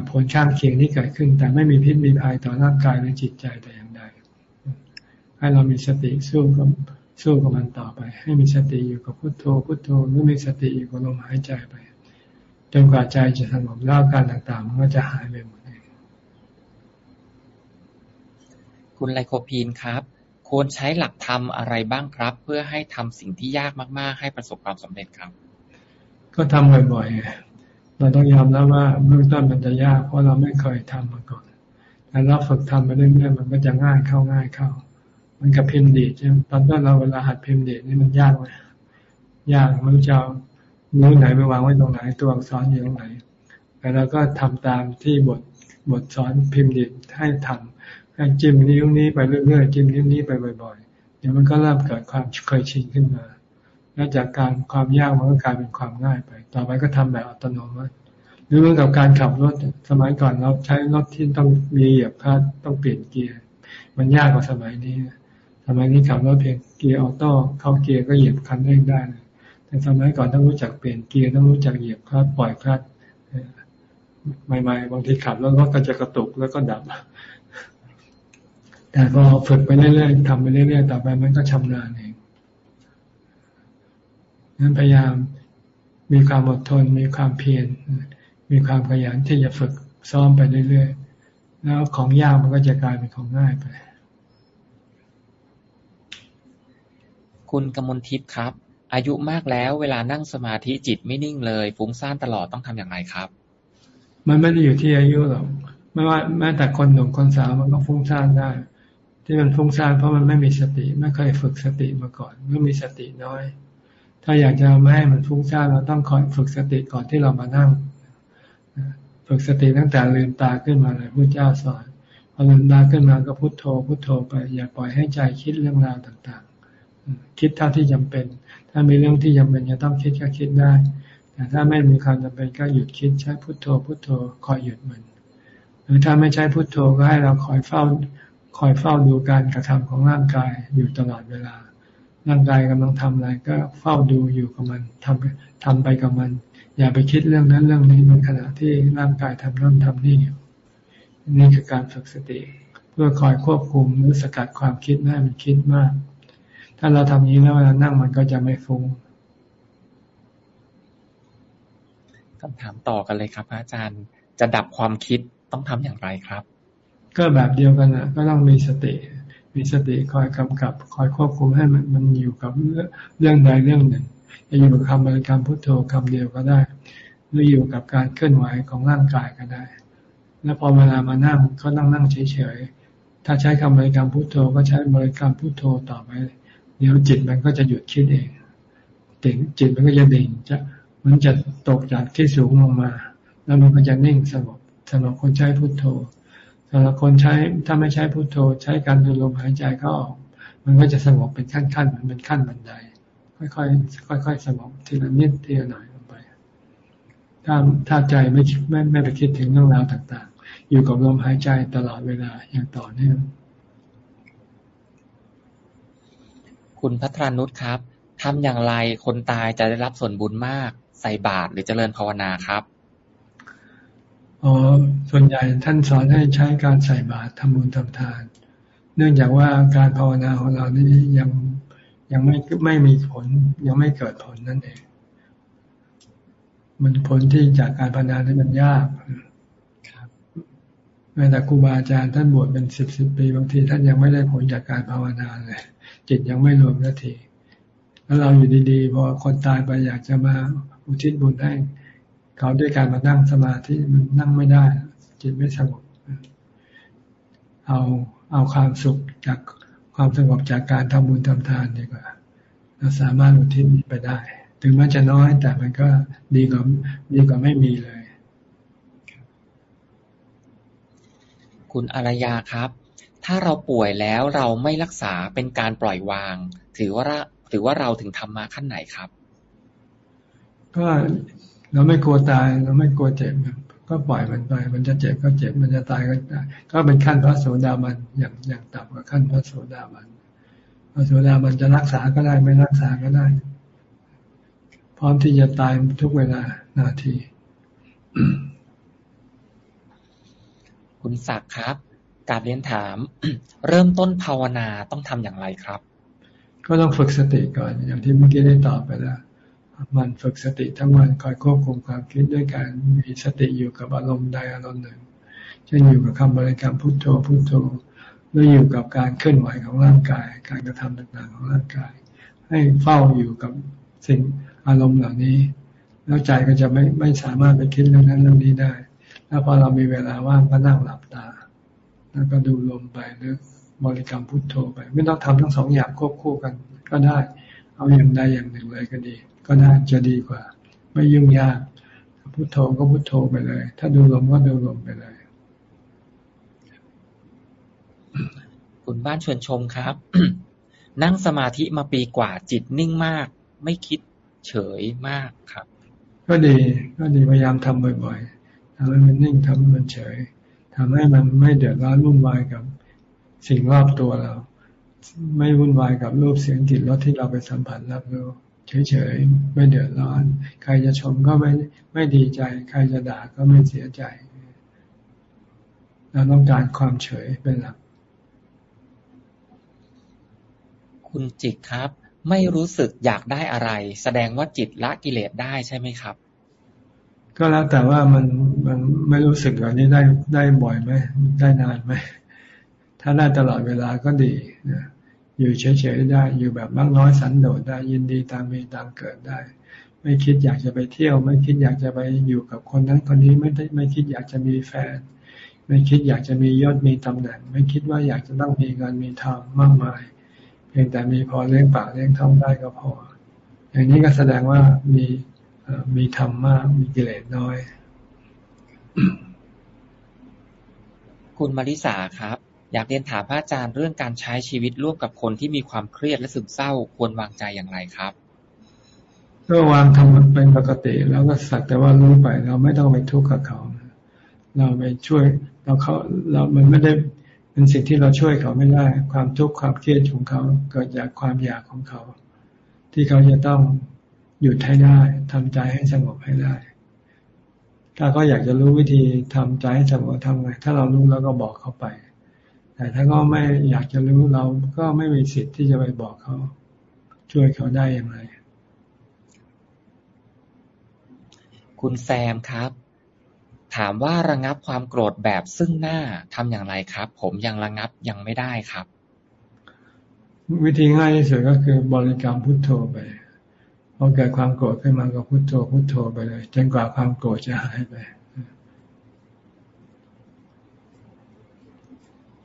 ผลข้างเคียงที่เกิดขึ้น แต่ไม่มีพิษมีภัยต่อร่างกายและจิตใจแต่อย่างใด ให้เรามีสติสู้กับสู้กับมันต่อไป ให้มีสติอยู่กับพุโทโธพุโทโธหรือมีสติอยู่กับลมหายใจไป จนกว่าใจจะสงบแล้วการต่างๆ มันก็จะหายไปหมดเองคุณไลโคพีนครับ ควรใช้หลักธรรมอะไรบ้างครับ เพื่อให้ทำสิ่งที่ยากมาก ๆ ให้ประสบความสำเร็จครับ ก็ทำบ่อยๆ เราต้องยอมแล้วว่าเบื้องต้นมันจะยาก เพราะเราไม่เคยทำมาก่อนแต่เราฝึกทำไปเรื่อยๆมันก็จะง่ายเข้าง่ายเข้า มันกับพิมพ์ดีใช่ไหมตอนต้นเราเวลาหัดพิมพ์ดีนี่มันยากไหมยากมันจะรู้ไหนไปวางไว้ตรงไหนตัวอักษรอยู่ตรงไหนแต่เราก็ทำตามที่บทบทสอนพิมพ์ดีให้ทำให้จิ้มนิ้วนี้ไปเรื่อยๆจิ้มนิ้วนี้ไปบ่อยๆเดี๋ยวมันก็เริ่มเกิดความเคยชินขึ้นมา แล้วจากการความยากมันก็กลายเป็นความง่ายไป ต่อไปก็ทำแบบอัตโนมัติหรือเหมือนกับการขับรถสมัยก่อนเราใช้รถที่ต้องมีเหยียบคลัตต้องเปลี่ยนเกียร์มันยากกว่าสมัยนี้สมัยนี้ขับรถเพียงเกียร์ออโต้เข้าเกียร์ก็เหยียบคันเร่งได้แต่สมัยก่อนต้องรู้จักเปลี่ยนเกียร์ต้องรู้จักเหยียบคลัตปล่อยคลัตใหม่ๆบางทีขับแล้วรถก็จะกระตุกแล้วก็ดับ แต่พอฝึกไปเรื่อยๆทำไปเรื่อยๆต่อไปมันก็ชำนาญ นั้นพยายามมีความอดทน มีความเพียรมีความขยันที่จะฝึกซ้อมไปเรื่อยๆ แล้วของยากมันก็จะกลายเป็นของง่ายไป คุณกมลทิพย์ครับ อายุมากแล้วเวลานั่งสมาธิจิตไม่นิ่งเลยฟุ้งซ่านตลอดต้องทำอย่างไรครับ มันไม่ได้อยู่ที่อายุหรอกไม่ว่าแม้แต่คนหนุ่มคนสาวมันก็ฟุ้งซ่านได้ ที่มันฟุ้งซ่านเพราะมันไม่มีสติ ไม่เคยฝึกสติมาก่อนเมื่อมีสติน้อย ถ้าอยากจะไม่ให้มันฟุ้งซ่านเราต้องคอยฝึกสติก่อนที่เรามานั่ง ฝึกสติตั้งแต่ลืมตาขึ้นมาเลยพระเจ้าสอนพอลืมตาขึ้นมาก็พุโทโธ พุโทโธไป อย่าปล่อยให้ใจคิดเรื่องราวต่างๆ คิดเท่าที่จำเป็น ถ้ามีเรื่องที่จำเป็นจะต้องคิดก็คิดได้ แต่ถ้าไม่มีความจำเป็นก็หยุดคิดใช้พุโทโธ พุโทโธคอยหยุดมัน หรือถ้าไม่ใช้พุโทโธก็ให้เราคอยเฝ้า คอยเฝ้าดูการกระทำของร่างกายอยู่ตลอดเวลา ร่างกายกำลังทำอะไรก็เฝ้าดูอยู่กับมันทำทำไปกับมัน อย่าไปคิดเรื่องนั้นเรื่องนี้ในขณะที่ร่างกายทำนั่นทำนี่อยู่นี่คือการฝึกสติ เพื่อคอยควบคุมหรือสกัดความคิดไม่ให้มันคิดมาก ถ้าเราทำนี้แล้วเวลานั่งมันก็จะไม่ฟุง้งคำถามต่อกันเลยครับ อาจารย์จะดับความคิดต้องทำอย่างไรครับ ก็แบบเดียวกันนะก็ต้องมีสติ มีสติคอยกำกับ คอยควบคุมให้มันมันอยู่กับเรื่องใดเรื่องหนึ่ง จะอยู่กับคำบริกรรมพุทโธคำเดียวก็ได้ หรืออยู่กับการเคลื่อนไหวของร่างกายก็ได้ แล้วพอเวลามานั่งก็นั่งนั่งเฉยๆ ถ้าใช้คำบริกรรมพุทโธก็ใช้บริกรรมพุทโธต่อไป เดี๋ยวจิตมันก็จะหยุดคิดเองดิ่งจิตมันก็จะดิ่งจะมันจะตกจากที่สูงลงมา แล้วมันก็จะนิ่งสงบสำหรับคนใช้พุทโธ สำหรับคนใช้ถ้าไม่ใช้พุทโธใช้การดูลมหายใจก็ออก มันก็จะสงบเป็นขั้นๆเหมือนเป็นขั้นบันได ค่อยๆค่อย ๆ สงบทีละนิดทีละหน่อยลงไป ถ้าถ้าใจไม่ไม่ไม่ไปคิดถึงเรื่องราวต่าง ๆ อยู่กับลมหายใจตลอดเวลาอย่างต่อเนื่องคุณพัทรานุชครับทำอย่างไรคนตายจะได้รับส่วนบุญมาก ใส่บาตรหรือเจริญภาวนาครับ อ๋อส่วนใหญ่ท่านสอนให้ใช้การใส่บาตรทำบุญทำทาน เนื่องจากว่าการภาวนาของเรานี่ยังยังไม่ไม่มีผล ยังไม่เกิดผลนั่นเอง มันผลที่จากการภาวนาที่มันยากแม้แต่ครูบาอาจารย์ท่านบวชเป็นสิบสิบปีบางที ท่านยังไม่ได้ผลจากการภาวนาเลย จิตยังไม่รวมนาที แล้วเราอยู่ดีๆพอคนตายไปอยากจะมาอุทิศบุญให้ เขาด้วยการมานั่งสมาธิมันนั่งไม่ได้ จิตไม่สงบเอาเอาความสุขจากความสงบจากการทำบุญทำทานดีกว่าเราสามารถอุทิศไปได้ ถึงแม้จะน้อยแต่มันก็ดีกว่าดีกว่าไม่มีเลย คุณอารยาครับ ถ้าเราป่วยแล้วเราไม่รักษาเป็นการปล่อยวาง ถือว่าถือว่าเราถึงทำมาขั้นไหนครับ ก็ เราไม่กลัวตาย เราไม่กลัวเจ็บก็ปล่อยมันไป มันจะเจ็บก็เจ็บ มันจะตายก็ตาย ก็เป็นขั้นพระโสดาบันอย่างอย่างต่ำกว่าขั้นพระโสดาบันพระโสดาบันจะรักษาก็ได้ไม่รักษาก็ได้ พร้อมที่จะตายทุกเวลานาที คุณศักดิ์ครับการเรียนถาม เริ่มต้นภาวนาต้องทำอย่างไรครับ ก็ต้องฝึกสติก่อน อย่างที่เมื่อกี้ได้ตอบไปแล้ว มันฝึกสติทั้งวันคอยควบคุมความคิดด้วยการมีสติอยู่กับอารมณ์ใดอารมณ์หนึ่ง เช่นอยู่กับคำบริกรรมพุทโธพุทโธหรืออยู่กับการเคลื่อนไหวของร่างกาย การกระทำต่างๆของร่างกาย ให้เฝ้าอยู่กับสิ่งอารมณ์เหล่านี้ แล้วใจก็จะไม่ไม่สามารถไปคิดเรื่องนั้นเรื่องนี้ได้ แล้วพอเรามีเวลาว่างก็นั่งหลับตา แล้วก็ดูลมไปหรือบริกรรมพุทโธไป ไม่ต้องทำทั้งสองอย่างควบคู่กันก็ได้ เอาอย่างใดอย่างหนึ่งเลยก็ดี ก็น่าจะดีกว่า ไม่ยุ่งยากพุโทโธก็พุโทโธไปเลย ถ้าดูลมก็ดูลมไปเลย คุณบ้านชวนชมครับ นั่งสมาธิมาปีกว่าจิตนิ่งมาก ไม่คิดเฉยมากครับ ก็ดีก็ดีพยายามทำบ่อยๆทำให้มันนิ่งทำให้มันเฉยทำให้มันไม่เดือดร้อนวุ่นวายกับสิ่งรอบตัวเรา ไม่วุ่นวายกับรูปเสียงกลิ่นรสที่เราไปสัมผัสรับรู้ เฉยๆ ไม่เดือดร้อน ใครจะชมก็ไม่ไม่ดีใจ ใครจะด่าก็ไม่เสียใจ เราต้องการความเฉยเป็นหลัก คุณจิตครับ ไม่รู้สึกอยากได้อะไร แสดงว่าจิตละกิเลสได้ใช่ไหมครับ ก็แล้วแต่ว่ามันมันไม่รู้สึกแบบนี้ได้ได้บ่อยไหมได้นานไหมถ้าได้ตลอดเวลาก็ดีนะ อยู่เฉยๆได้ อยู่แบบมากน้อยสันโดษได้ ยินดีตามมีตามเกิดได้ ไม่คิดอยากจะไปเที่ยว ไม่คิดอยากจะไปอยู่กับคนนั้นคนนี้ไม่ได้ไม่คิดอยากจะมีแฟน ไม่คิดอยากจะมียศมีตำแหน่ง ไม่คิดว่าอยากจะต้องมีเงินมีทองมากมาย เพียงแต่มีพอเลี้ยงปากเลี้ยงท้องได้ก็พอ อย่างนี้ก็แสดงว่ามีมีธรรมมากมีกิเลสน้อย คุณมาริสาครับ อยากเรียนถามพระอาจารย์เรื่องการใช้ชีวิตร่วมกับคนที่มีความเครียดและซึมเศร้าควรวางใจอย่างไรครับก็วางทำมันเป็นปกติ แล้วก็สักแต่ว่ารู้ไปเราไม่ต้องไปทุกข์กับเขา เราไปช่วยเราเขาเรามันไม่ได้เป็นสิ่งที่เราช่วยเขาไม่ได้ ความทุกข์ความเครียดของเขาเกิดจากความอยากของเขา ที่เขาจะต้องหยุดให้ได้ทำใจให้สงบให้ได้ ถ้าเขาอยากจะรู้วิธีทำใจให้สงบทำไงถ้าเรารู้แล้วก็บอกเขาไป แต่ถ้าก็ไม่อยากจะรู้เราก็ไม่มีสิทธิ์ที่จะไปบอกเขา ช่วยเขาได้อย่างไร คุณแซมครับ ถามว่าระงับความโกรธแบบซึ่งหน้าทำอย่างไรครับ ผมยังระงับยังไม่ได้ครับ วิธีง่ายที่สุดก็คือบริกรรมพุทโธไปพอเกิดความโกรธขึ้นมาก็พุทโธพุทโธไปเลยจนกว่าความโกรธจะหายไป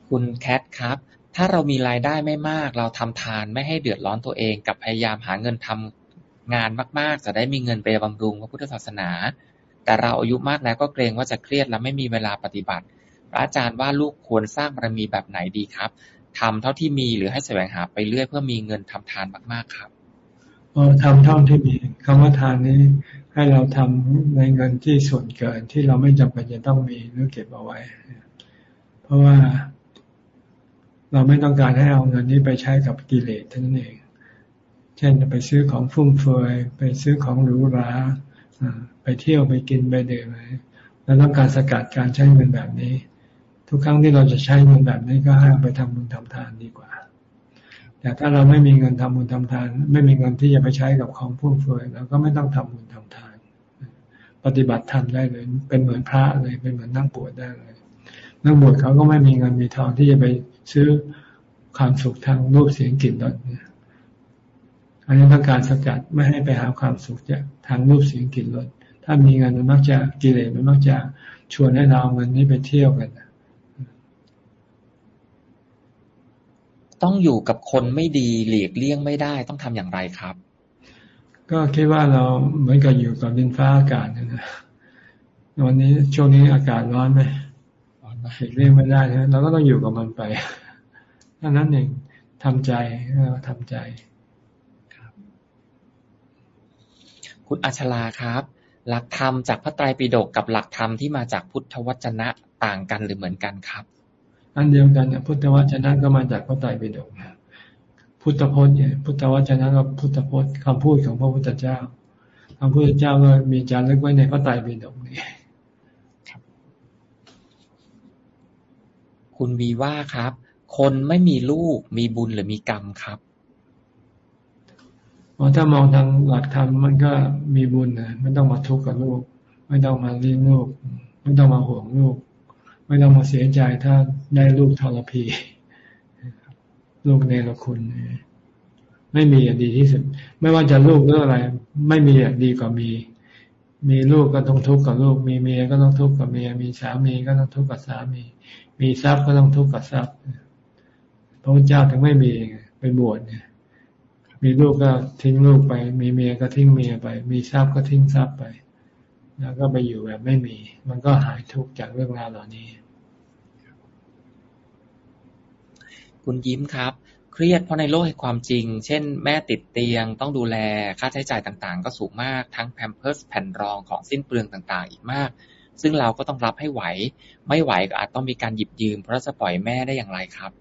คุณแคทครับ ถ้าเรามีรายได้ไม่มาก เราทำทานไม่ให้เดือดร้อนตัวเองกับพยายามหาเงินทำงานมาก ๆ จะได้มีเงินไปบำรุงพระพุทธศาสนา แต่เราอายุมากแล้วก็เกรงว่าจะเครียดและไม่มีเวลาปฏิบัติ พระอาจารย์ว่าลูกควรสร้างบารมีแบบไหนดีครับทำเท่าที่มีหรือให้แสวงหาไปเรื่อยเพื่อมีเงินทำทานมาก ๆ ครับอทำเท่าที่มีคำว่าทานนี้ให้เราทำในเงินที่ส่วนเกินที่เราไม่จำเป็นจะต้องมีหรือเก็บเอาไว้ เพราะว่า เราไม่ต้องการให้เอาเงินนี้ไปใช้กับกิเลสท่านั้นเอง เช่นไปซื้อของฟุ่มเฟือยไปซื้อของหรูหราไปเที่ยวไปกินไปดื่มเราต้องการสกัดการใช้เงินแบบนี้ ทุกครั้งที่เราจะใช้เงินแบบนี้ก็ให้ไปทำบุญทำทานดีกว่า แต่ถ้าเราไม่มีเงินทำบุญทำทาน ไม่มีเงินที่จะไปใช้กับของฟุ่มเฟือยเราก็ไม่ต้องทำบุญทำทาน ปฏิบัติธรรมได้เลย เป็นเหมือนพระเลยเป็นเหมือนนั่งบวชได้เลยนั่งบวชเขาก็ไม่มีเงินมีทองที่จะไป ซื้อความสุขทางรูปเสียงกลิ่นรสอันนี้ต้องการสกัดไม่ให้ไปหาความสุขจากทางรูปเสียงกลิ่นรสถ้ามีเงินมันมักจะกิเลสมันมักจะชวนให้เราเอาเงินนี้ไปเที่ยวกันต้องอยู่กับคนไม่ดีหลีกเลี่ยงไม่ได้ต้องทำอย่างไรครับ ก็คิดว่าเราเหมือนกับอยู่กับดินฟ้าอากาศนะวันนี้ช่วงนี้อากาศร้อนไหมหลีก เลี่ยงไม่ได้นะเราก็ต้องอยู่กับมันไปดังนั้นเองทำใจทำใจครับ คุณอัชลาครับ หลักธรรมจากพระไตรปิฎกกับหลักธรรมที่มาจากพุทธวจนะต่างกันหรือเหมือนกันครับ อันเดียวกันพุทธวจนะก็มาจากพระไตรปิฎกพุทธพจน์เนี่ยพุทธวจนะก็พุทธพจน์คำพูดของพระพุทธเจ้าคำพูดเจ้าก็มีจารึกไว้ในพระไตรปิฎกนี่ คุณวีว่าครับ คนไม่มีลูกมีบุญหรือมีกรรมครับถ้ามองทางหลักธรรมมันก็มีบุญนะไม่ต้องมาทุกข์กับลูก ไม่ต้องมาเลี้ยงลูก ไม่ต้องมาห่วงลูก ไม่ต้องมาเสียใจถ้าได้ลูกทรพี ลูกเนรคุณ ไม่มีอย่างดีที่สุด ไม่ว่าจะลูกหรืออะไร ไม่มีอย่างดีกว่ามี มีลูกก็ต้องทุกข์กับลูก มีเมียก็ต้องทุกข์กับเมีย มีสามีก็ต้องทุกข์กับสามี มีทรัพย์ก็ต้องทุกข์กับทรัพย์พระพุทธเจ้าถึงไม่มีไปบวชเนี่ย มีลูกก็ทิ้งลูกไป มีเมียก็ทิ้งเมียไป มีทรัพย์ก็ทิ้งทรัพย์ไป แล้วก็ไปอยู่แบบไม่มี มันก็หายทุกข์จากเรื่องราวเหล่านี้ คุณยิ้มครับเครียดเพราะในโลกแห่งความจริง เช่น แม่ติดเตียงต้องดูแล ค่าใช้จ่ายต่างๆ ก็สูงมาก ทั้งแพมเพิร์สแผ่นรองของสิ้นเปลืองต่างๆ อีกมาก ซึ่งเราก็ต้องรับให้ไหว ไม่ไหวก็อาจต้องมีการหยิบยืม เพราะจะปล่อยแม่ได้อย่างไรครับ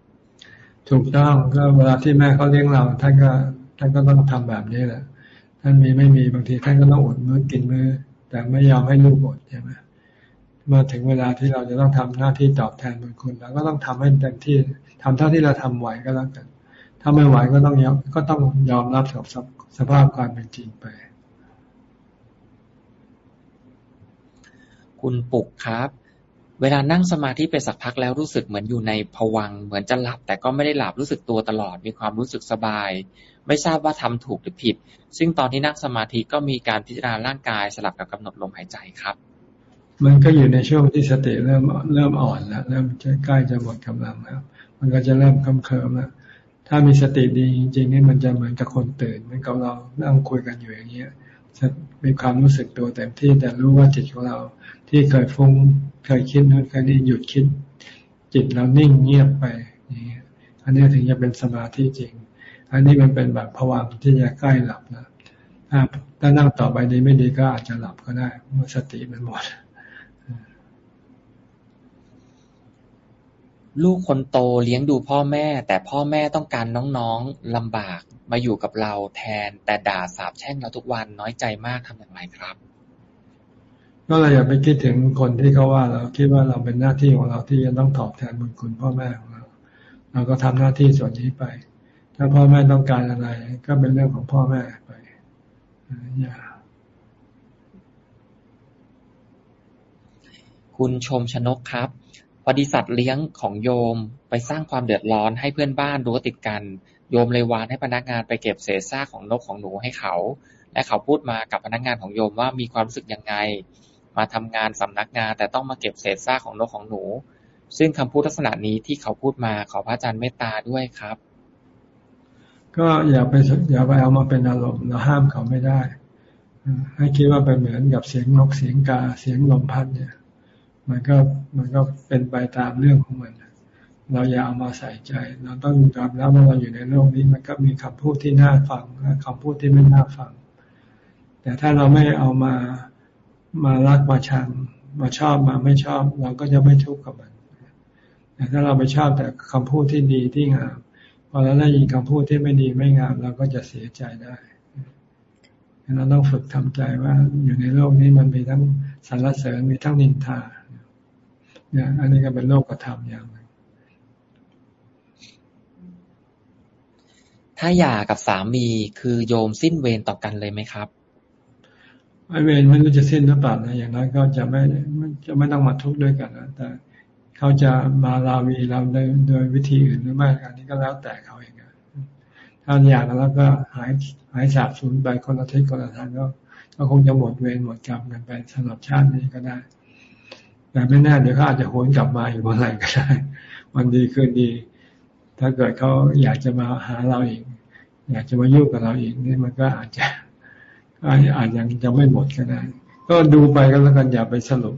ถูกต้องก็เวลาที่แม่เขาเลี้ยงเราท่านก็ท่านก็ต้องทำแบบนี้แหละ ท่านมีไม่มีบางทีท่านก็ต้องอดมื้อกินมื้อ แต่ไม่ยอมให้ลูกอดใช่ไหมมาถึงเวลาที่เราจะต้องทำหน้าที่ตอบแทนบุญคุณเราก็ต้องทำให้เต็มที่ทำเท่าที่เราทำไหวก็แล้วกัน ถ้าไม่ไหวก็ต้องยอมก็ต้องยอมรับกับสภาพความเป็นจริงไป คุณปุกครับ เวลานั่งสมาธิไปสักพักแล้วรู้สึกเหมือนอยู่ในภวังเหมือนจะหลับ แต่ก็ไม่ได้หลับรู้สึกตัวตลอดมีความรู้สึกสบาย ไม่ทราบว่าทำถูกหรือผิด ซึ่งตอนที่นั่งสมาธิก็มีการพิจารณาร่างกายสลับกับกำหนดลมหายใจครับ มันก็อยู่ในช่วงที่สติเริ่มเริ่มอ่อนแล้วเริ่มใกล้จะหมดกำลังแล้วมันก็จะเริ่มคำเคิมแล้วถ้ามีสติดีจริงๆนี่มันจะเหมือนกับคนตื่นเหมือนกับเรานั่งคุยกันอยู่อย่างเงี้ยจะมีความรู้สึกตัวเต็มที่แต่รู้ว่าจิตของเรา ที่เคยฟุ้งเคยคิดนู้นเคยนี้หยุดคิด จิตเรานิ่งเงียบไปนี่อันนี้ถึงจะเป็นสมาธิจริง อันนี้มันเป็นแบบผวังที่จะใกล้หลับนะถ้านั่งต่อไปดีไม่ดีก็อาจจะหลับก็ได้ เมื่อสติมันหมด ลูกคนโตเลี้ยงดูพ่อแม่ แต่พ่อแม่ต้องการน้องๆลำบากมาอยู่กับเราแทน แต่ด่าสาบแช่งเราทุกวันน้อยใจมากทำอย่างไรครับ ก็เราอย่าไปคิดถึงคนที่เขาว่าเราคิดว่าเราเป็นหน้าที่ของเราที่จะต้องตอบแทนบุญคุณพ่อแม่ของเรา เราก็ทำหน้าที่ส่วนนี้ไป ถ้าพ่อแม่ต้องการอะไร ก็เป็นเรื่องของพ่อแม่ไปอย่าคุณชมชนกครับพอดีสัตว์เลี้ยงของโยมไปสร้างความเดือดร้อนให้เพื่อนบ้านรู้ติดกัน โยมเลยวานให้พนักงานไปเก็บเศษซากของนกของหนูให้เขา และเขาพูดมากับพนักงานของโยมว่ามีความรู้สึกยังไง มาทำงานสำนักงาน แต่ต้องมาเก็บเศษซากของนกของหนู ซึ่งคำพูดลักษณะนี้ที่เขาพูดมาขอพระอาจารย์เมตตาด้วยครับ ก็อย่าไปอย่าไปเอามาเป็นอารมณ์เราห้ามเขาไม่ได้ให้คิดว่าเป็นเหมือนกับเสียงนกเสียงกาเสียงลมพัดเนี่ย มันก็มันก็เป็นไปตามเรื่องของมันเราอย่าเอามาใส่ใจ เราต้องยอมรับว่าเราอยู่ในโลกนี้ มันก็มีคำพูดที่น่าฟังและคำพูดที่ไม่น่าฟัง แต่ถ้าเราไม่เอามา มารักมาชัง มาชอบมาไม่ชอบ เราก็จะไม่ทุกข์กับมันแต่ถ้าเราไปชอบแต่คำพูดที่ดีที่งามพอเราได้ยินคำพูดที่ไม่ดีไม่งาม เราก็จะเสียใจได้เราต้องฝึกทำใจว่าอยู่ในโลกนี้มันมีทั้งสรรเสริญมีทั้งนินทาเนี่ยอันนี้ก็เป็นโลกธรรมอย่างหนึ่งถ้าหย่ากับสามีคือโยมสิ้นเวรต่อกันเลยไหมครับ ไอเวรไม่รู้จะสิ้นหรือเปล่านะอย่างนั้นก็จะไม่จะไม่ต้องมาทุกข์ด้วยกันนะแต่เขาจะมาลาวีเราโดยวิธีอื่นหรือไม่อันนี้ก็แล้วแต่เขาเองถ้าอยากแล้วก็หายหายสาบสูญไปคนละทิศคนละทางก็ก็คงจะหมดเวรหมดกรรมกันไปสำหรับชาตินี้ก็ได้ แต่ไม่แน่เดี๋ยวเขาอาจจะโหนกลับมาอีกเมื่อไหร่ก็ได้ วันดีคืนดี ถ้าเกิดเขาอยากจะมาหาเราอีก อยากจะมายุ่งกับเราอีกนี่มันก็อาจจะ อาจอาจยังจะไม่หมดก็ได้ ก็ดูไปก็แล้วกันอย่าไปสรุป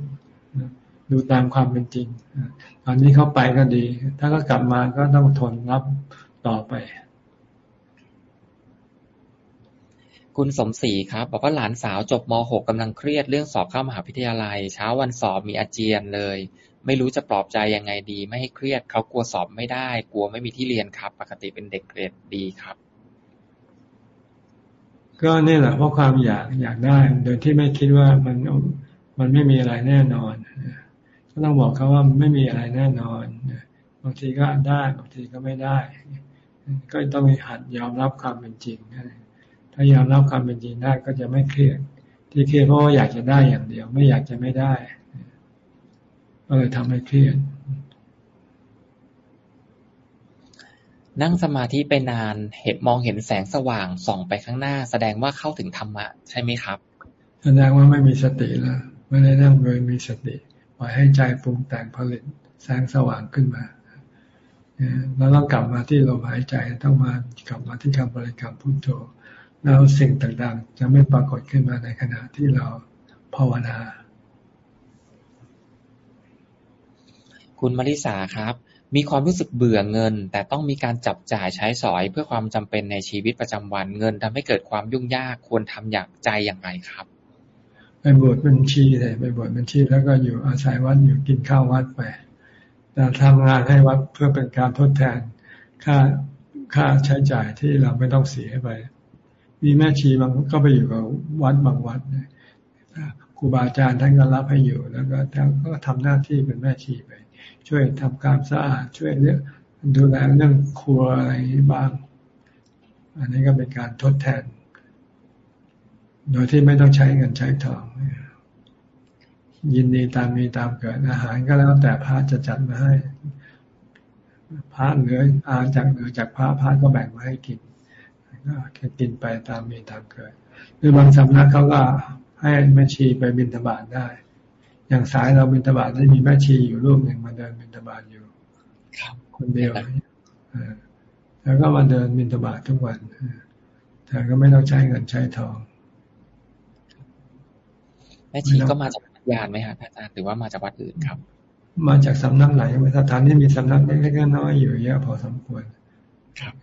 ดูตามความเป็นจริงตอนนี้เขาไปก็ดี ถ้าเขากลับมาก็ต้องทนรับต่อไป คุณสมศรีครับ บอกว่าหลานสาวจบม .6 กำลังเครียดเรื่องสอบเข้ามหาวิทยาลัย เช้าวันสอบมีอาเจียนเลย ไม่รู้จะปลอบใจยังไงดี ไม่ให้เครียดเขากลัวสอบไม่ได้ กลัวไม่มีที่เรียนครับ ปกติเป็นเด็กเกรดดีครับ ก็นี่แหละเพราะความอยากอยากได้ โดยที่ไม่คิดว่ามันมันไม่มีอะไรแน่นอนก็ต้องบอกเขาว่าไม่มีอะไรแน่นอนบางทีก็ได้บางทีก็ไม่ได้ ก็ต้องหัดยอมรับความเป็นจริงนั่นเองถ้ายอมรับความเป็นจริงได้ก็จะไม่เครียดที่เครียดเพราะว่าอยากจะได้อย่างเดียว ไม่อยากจะไม่ได้ก็เลยทำให้เครียด นั่งสมาธิไปนานเห็นมองเห็นแสงสว่างส่องไปข้างหน้า แสดงว่าเข้าถึงธรรมะ ใช่ไหมครับ แสดงว่าไม่มีสติแล้วไม่ได้นั่งโดยมีสติปล่อยให้ใจปรุงแต่งผลิตแสงสว่างขึ้นมาแล้วต้องกลับมาที่ลมหายใจต้องมากลับมาที่คำบริกรรมพุทโธแล้วสิ่งต่างๆ จะไม่ปรากฏขึ้นมาในขณะที่เราภาวนา คุณมริสาครับ มีความรู้สึกเบื่อเงิน แต่ต้องมีการจับจ่ายใช้สอยเพื่อความจำเป็นในชีวิตประจำวัน เงินทำให้เกิดความยุ่งยากควรทำอย่างใจอย่างไรครับ ไปบวชบัญชีเลยไปบวชบัญชีแล้วก็อยู่อาศัยวัดอยู่กินข้าววัดไปแต่ทำงานให้วัดเพื่อเป็นการทดแทนค่าค่าใช้จ่ายที่เราไม่ต้องเสียไป มีแม่ชีบางก็ไปอยู่กับวัดบางวัดครูบาอาจารย์ท่านก็รับให้อยู่แล้วก็ท่านก็ทำหน้าที่เป็นแม่ชีไป ช่วยทำการสะอาดช่วยเรื่องดูแลเรื่องครัวอะไรบ้าง อันนี้ก็เป็นการทดแทน โดยที่ไม่ต้องใช้เงินใช้ทองยินดีตามมีตามเกิดอาหารก็แล้วแต่พระจะจัดมาให้พระเหลืออาจากเหลือจากพระพระก็แบ่งมาให้กินก็กินไปตามมีตามเกิดหรือบางสำนักเขาก็ให้แม่ชีไปบิณฑบาตได้ อย่างสายเราบิณฑบาตได้มีแม่ชีอยู่รูปหนึ่งมาเดินบิณฑบาตอยู่คนเดียวแล้วก็มาเดินบิณฑบาตทุกวันแต่ก็ไม่ต้องใช้เงินใช้ทองแม่ชีก็มาจากยานไหมครับอาจารย์หรือว่ามาจากวัดอื่นครับ มาจากสำนักไหนสถานที่มีสำนักเล็กๆน้อยๆอยู่เยอะพอสมควรครับ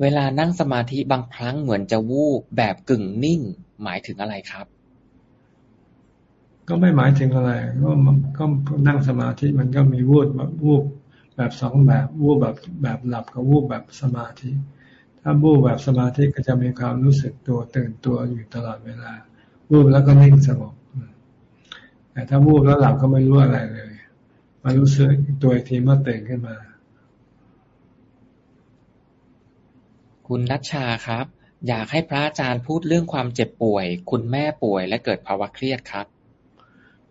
เวลานั่งสมาธิบางครั้งเหมือนจะวูบ แบบกึ่งนิ่ง หมายถึงอะไรครับ ก็ไม่หมายถึงอะไร ก็ก็นั่งสมาธิมันก็มีวูบแบบวูบแบบสองแบบวูบแบบแบบหลับกับวูบแบบสมาธิ ถ้าวูบแบบสมาธิก็จะมีความรู้สึกตัวตื่นตัวอยู่ตลอดเวลาวูบแล้วก็นิ่งสงบแต่ถ้าวูบแล้วหลับก็ไม่รู้อะไรเลยมารู้สึกตัวอีกทีเมื่อตื่นขึ้นมา คุณนัชชาครับ อยากให้พระอาจารย์พูดเรื่องความเจ็บป่วย คุณแม่ป่วยและเกิดภาวะเครียดครับ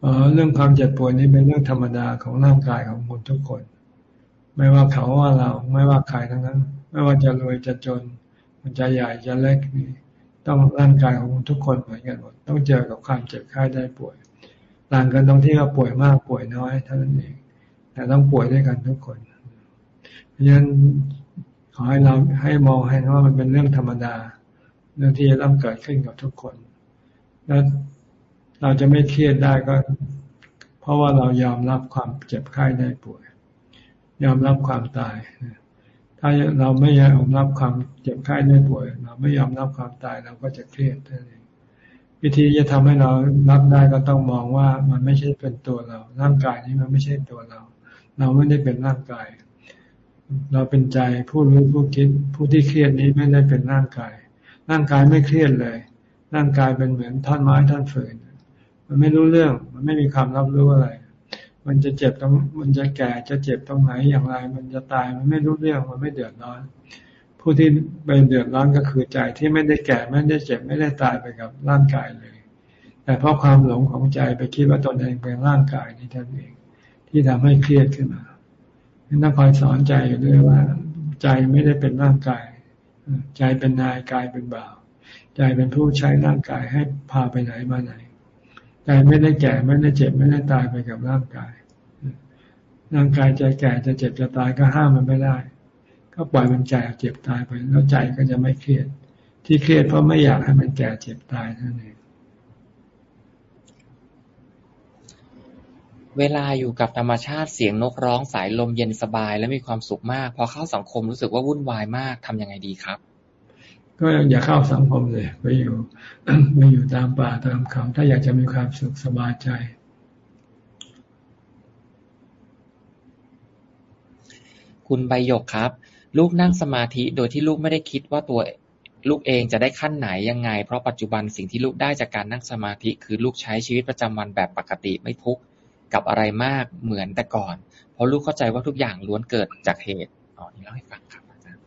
อ๋อเรื่องความเจ็บป่วยนี่เป็นเรื่องธรรมดาของร่างกายของคนทุกคน ไม่ว่าเขาว่าเราไม่ว่าใครทั้งนั้น ไม่ว่าจะรวยจะจน มันจะใหญ่จะเล็กนี่ต้องร่างกายของทุกคนเหมือนกันหมดต้องเจอกับความเจ็บไข้ได้ป่วยต่างกันตรงที่ว่าป่วยมากป่วยน้อยเท่านั้นเองแต่ต้องป่วยด้วยกันทุกคน เพราะฉะนั้น ขอให้เราให้มองให้ว่ามันเป็นเรื่องธรรมดา เรื่องที่จะต้องเกิดขึ้นกับทุกคน แล้วเราจะไม่เครียดได้ก็ เพราะว่าเรายอมรับความเจ็บไข้ได้ป่วย ยอมรับความตาย ถ้าเราไม่ยอมรับความเจ็บไข้ได้ป่วย เราไม่ยอมรับความตายเราก็จะเครียดนั่นเองวิธีจะทำให้เรารับได้ก็ต้องมองว่ามันไม่ใช่เป็นตัวเรา ร่างกายนี้มันไม่ใช่ตัวเรา เราไม่ได้เป็นร่างกาย เราเป็นใจผู้รู้ผู้คิด ผู้ที่เครียดนี้ไม่ได้เป็นร่างกาย ร่างกายไม่เครียดเลย ร่างกายเป็นเหมือนท่อนไม้ท่อนฝืนมันไม่รู้เรื่อง มันไม่มีความรับรู้อะไร มันจะเจ็บตรงมันจะแก่จะเจ็บตรงไหนอย่างไร มันจะตายมันไม่รู้เรื่องมันไม่เดือดร้อน ผู้ที่ไปเดือดร้อนก็คือใจที่ไม่ได้แก่ไม่ได้เจ็บไม่ได้ตายไปกับร่างกายเลย แต่เพราะความหลงของใจไปคิดว่าตนเองเป็นร่างกายนี่ท่านเอง ที่ทำให้เครียดขึ้นมา ต้องคอยสอนใจอยู่ด้วยว่า ใจไม่ได้เป็นร่างกาย ใจเป็นนายกายเป็นบ่าว ใจเป็นผู้ใช้ร่างกายให้พาไปไหนมาไหน ใจไม่ได้แก่ไม่ได้เจ็บไม่ได้ตายไปกับร่างกาย ร่างกายใจแก่จะเจ็บจะตายก็ห้ามมันไม่ได้ ก็ปล่อยมันแก่เจ็บตายไป แล้วใจก็จะไม่เครียด ที่เครียดเพราะไม่อยากให้มันแก่เจ็บตายนั่นเอง เวลาอยู่กับธรรมชาติเสียงนกร้องสายลมเย็นสบายและมีความสุขมาก พอเข้าสังคมรู้สึกว่าวุ่นวายมากทํำยังไงดีครับ ก็อย่าเข้าสังคมเลยไปอยู่ไปอยู่ตามป่าตามเขา ถ้าอยากจะมีความสุขสบายใจ คุณใบหยกครับ ลูกนั่งสมาธิโดยที่ลูกไม่ได้คิดว่าตัวลูกเองจะได้ขั้นไหนยังไง เพราะปัจจุบันสิ่งที่ลูกได้จากการนั่งสมาธิ คือลูกใช้ชีวิตประจำวันแบบปกติไม่ทุกข์ กับอะไรมากเหมือนแต่ก่อน เพราะลูกเข้าใจว่าทุกอย่างล้วนเกิดจากเหตุอ๋อนี่เล่าให้ฟังครับอาจารย์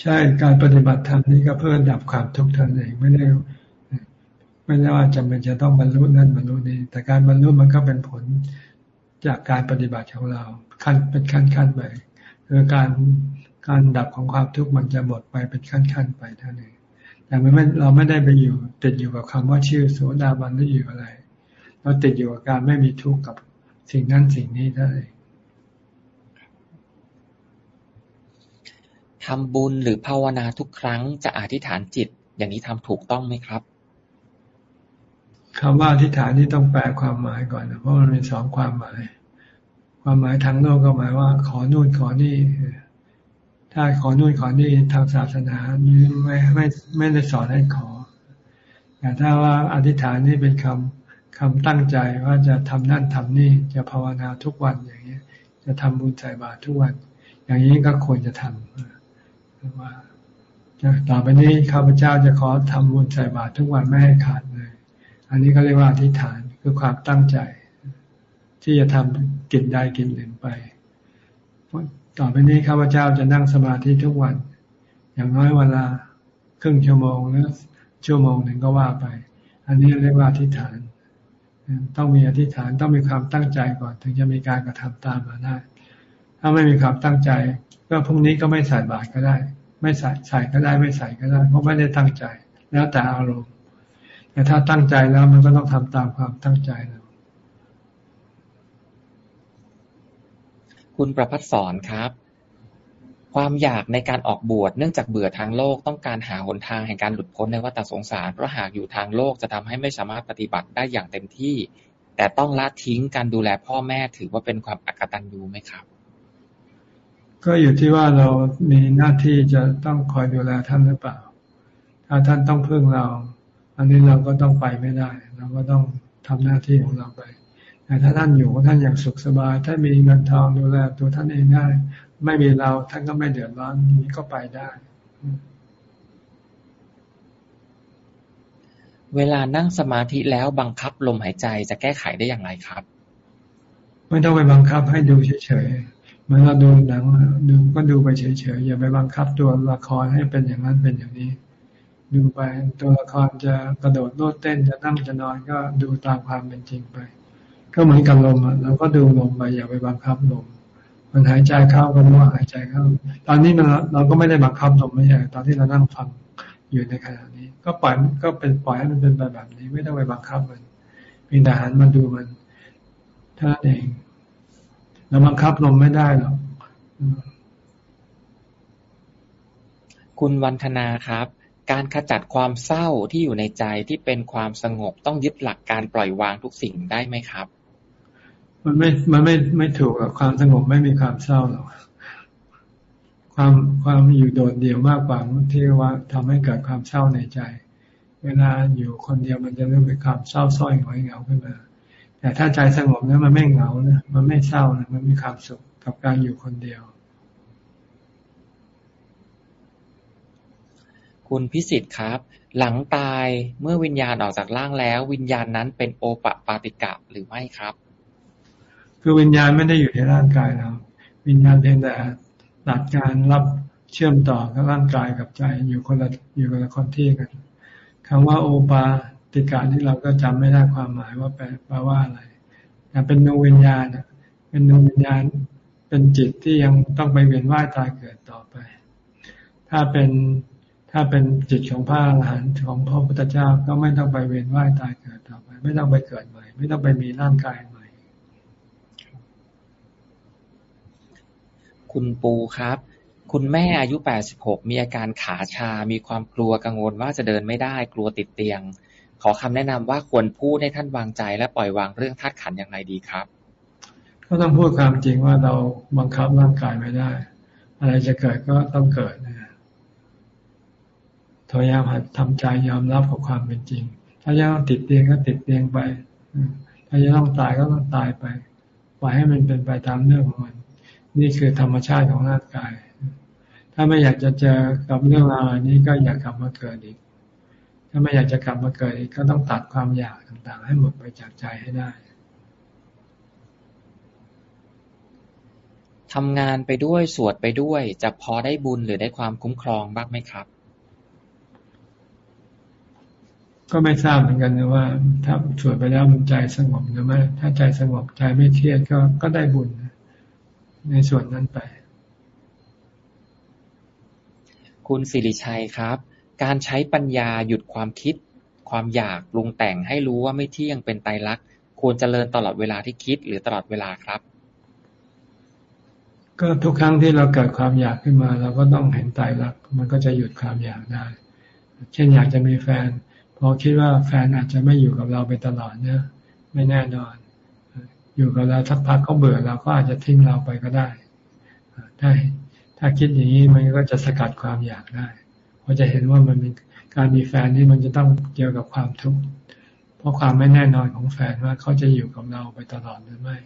ใช่การปฏิบัติธรรมนี่ก็เพื่อดับความทุกข์ท่านเองไม่ได้ไม่ได้ว่าจำเป็นจะต้องบรรลุนั่นบรรลุนี้ แต่การบรรลุมันก็เป็นผลจากการปฏิบัติของเราขั้นเป็นขั้นขั้นไปคือการการดับของความทุกข์มันจะหมดไปเป็นขั้นขั้นไปเท่านั้นแต่ไม่เราไม่ได้ไปอยู่ติดอยู่กับคำว่าชื่อโสดาบันหรืออยู่อะไร เราติดอยู่กับการไม่มีทุกข์กับสิ่งนั้นสิ่งนี้ได้ทำบุญหรือภาวนาทุกครั้งจะอธิษฐานจิต อย่างนี้ทำถูกต้องไหมครับคำว่าอธิษฐานนี่ต้องแปลความหมายก่อนนะเพราะมันมีสองความหมาย ความหมายทางโลกก็หมายว่า ขอนู่นขอนี่ถ้าขอนู่นขอนี่ทางศาสนาไม่ไม่ไม่ได้สอนให้ขอแต่ถ้าว่าอธิษฐานนี่เป็นคำ คำตั้งใจว่าจะทำนั่นทำนี่จะภาวนาทุกวันอย่างนี้จะทำบุญใส่บาตรทุกวัน อย่างนี้ก็ควรจะทำว่าต่อไปนี้ข้าพเจ้าจะขอทำบุญใส่บาตรทุกวันไม่ให้ขาดเลย อันนี้ก็เรียกว่าอธิษฐานคือความตั้งใจ ที่จะทำกิจใดกิจหนึ่งไปต่อไปนี้ข้าพเจ้าจะนั่งสมาธิทุกวัน อย่างน้อยเวลาครึ่งชั่วโมงหรือชั่วโมงหนึ่งก็ว่าไป อันนี้เรียกว่าอธิษฐาน ต้องมีอธิษฐานต้องมีความตั้งใจก่อน ถึงจะมีการกระทำตามมาได้ ถ้าไม่มีความตั้งใจ ก็พรุ่งนี้ก็ไม่ใส่บาตรก็ได้ ไม่ใส่ใส่ก็ได้ไม่ใส่ก็ได้ เพราะไม่ได้ตั้งใจ แล้วแต่อารมณ์ แต่ถ้าตั้งใจแล้วมันก็ต้องทำตามความตั้งใจเราคุณประพัฒสอนครับ ความอยากในการออกบวชเนื่องจากเบื่อทางโลกต้องการหาหนทางแห่งการหลุดพ้นในวัฏสงสาร เพราะหากอยู่ทางโลกจะทำให้ไม่สามารถปฏิบัติได้อย่างเต็มที่ แต่ต้องละทิ้งการดูแลพ่อแม่ถือว่าเป็นความอักตัญญูไหมครับ ก็อยู่ที่ว่าเรามีหน้าที่จะต้องคอยดูแลท่านหรือเปล่า ถ้าท่านต้องพึ่งเรา อันนี้เราก็ต้องไปไม่ได้ เราก็ต้องทำหน้าที่ของเราไปแต่ถ้าท่านอยู่ท่านอย่างสุขสบาย ถ้ามีเงินทองดูแลตัวท่านเองได้ ไม่มีเราท่านก็ไม่เดือดร้อนนี้ก็ไปได้ เวลานั่งสมาธิแล้วบังคับลมหายใจจะแก้ไขได้อย่างไรครับ ไม่ต้องไปบังคับให้ดูเฉยเมื่อเราดูหนังดูก็ดูไปเฉยๆอย่าไปบังคับตัวละครให้เป็นอย่างนั้นเป็นอย่างนี้ ดูไปตัวละครจะกระโดดโลดเต้นจะนั่งจะนอนก็ดูตามความเป็นจริงไป ก็เหมือนกับลมอะเราก็ดูลมไปอย่าไปบังคับลม มันหายใจเข้าก็รู้ว่าหายใจเข้า ตอนนี้มันเราก็ไม่ได้บังคับลมไม่ใช่ตอนที่เรานั่งฟังอยู่ในขณะนี้ ก็ปล่อยก็เป็นปล่อยให้มันเป็นไปแบบนี้ ไม่ต้องไปบังคับมันมีแต่หันมาดูมันท่านั้นเองเราบังคับลมไม่ได้หรอกคุณวันธนาครับ การขจัดความเศร้าที่อยู่ในใจที่เป็นความสงบต้องยึดหลักการปล่อยวางทุกสิ่งได้ไหมครับ มันไม่มันไม่ไม่ถูกกับความสงบไม่มีความเศร้าหรอกความความอยู่โดดเดี่ยวมากกว่าที่ว่าทำให้เกิดความเศร้าในใจ เวลาอยู่คนเดียวมันจะเริ่มเป็นความเศร้าส้อยหงอยเหงาขึ้นมา แต่ถ้าใจสงบเนี่ยมันไม่เหงานะมันไม่เศร้านะมันมีความสุขกับการอยู่คนเดียว คุณพิสิทธิ์ครับ หลังตายเมื่อวิญญาณออกจากร่างแล้ว วิญญาณนั้นเป็นโอปะปาติกะหรือไม่ครับ คือวิญญาณไม่ได้อยู่ในร่างกายเรา วิญญาณเพียงแต่ตัดการรับเชื่อมต่อกับร่างกายกับใจอยู่คนละอยู่คนละคนที่กันคำว่าโอปาติกาที่เราก็จำไม่ได้ความหมายว่าแปลว่าอะไรแต่เป็นดวงวิญญาณเป็นดวงวิญญาณเป็นจิตที่ยังต้องไปเวียนว่ายตายเกิดต่อไป ถ้าเป็นถ้าเป็นจิตของพระอรหันต์ของพระพุทธเจ้าก็ไม่ต้องไปเวียนว่ายตายเกิดต่อไป ไม่ต้องไปเกิดใหม่ ไม่ต้องไปมีร่างกายใหม่ คุณปูครับ คุณแม่อายุ 86 มีอาการขาชา มีความกลัวกังวลว่าจะเดินไม่ได้ กลัวติดเตียง ขอคำแนะนำว่าควรพูดให้ท่านวางใจ และปล่อยวางเรื่องธาตุขันอย่างไรดีครับ ก็ต้องพูดความจริงว่าเราบังคับร่างกายไม่ได้ อะไรจะเกิดก็ต้องเกิดนะพยายามหัดทำใจยอมรับกับความเป็นจริง ถ้าจะต้องติดเตียงก็ติดเตียงไป ถ้าจะต้องตายก็ต้องตายไปปล่อยให้มันเป็นไปตามเรื่องของมัน นี่คือธรรมชาติของร่างกาย ถ้าไม่อยากจะเจอกับเรื่องราวอันนี้ก็อย่ากลับมาเกิดอีก ถ้าไม่อยากจะกลับมาเกิดอีกก็ต้องตัดความอยากต่างๆ ให้หมดไปจากใจให้ได้ทำงานไปด้วยสวดไปด้วย จะพอได้บุญหรือได้ความคุ้มครองบ้างไหมครับ ก็ไม่ทราบเหมือนกันนะว่า ถ้าสวดไปแล้วมันใจสงบหรือไม่ถ้าใจสงบใจไม่เครียดก็ก็ได้บุญ ในส่วนนั้นไป คุณสิริชัยครับ การใช้ปัญญาหยุดความคิด ความอยากปรุงแต่งให้รู้ว่าไม่เที่ยงเป็นไตรลักษณ์ควรเจริญตลอดเวลาที่คิดหรือตลอดเวลาครับ ก็ทุกครั้งที่เราเกิดความอยากขึ้นมา เราก็ต้องเห็นไตรลักษณ์มันก็จะหยุดความอยากได้ เช่นอยากจะมีแฟนพอคิดว่าแฟนอาจจะไม่อยู่กับเราไปตลอดเนี่ยไม่แน่นอน อยู่กับเราสักพักเขาเบื่อเราก็อาจจะทิ้งเราไปก็ได้ถ้าถ้าคิดอย่างนี้มันก็จะสกัดความอยากได้เราจะเห็นว่ามันมีการมีแฟนนี่มันจะต้องเกี่ยวกับความทุกข์เพราะความไม่แน่นอนของแฟนว่าเขาจะอยู่กับเราไปตลอดหรือไม่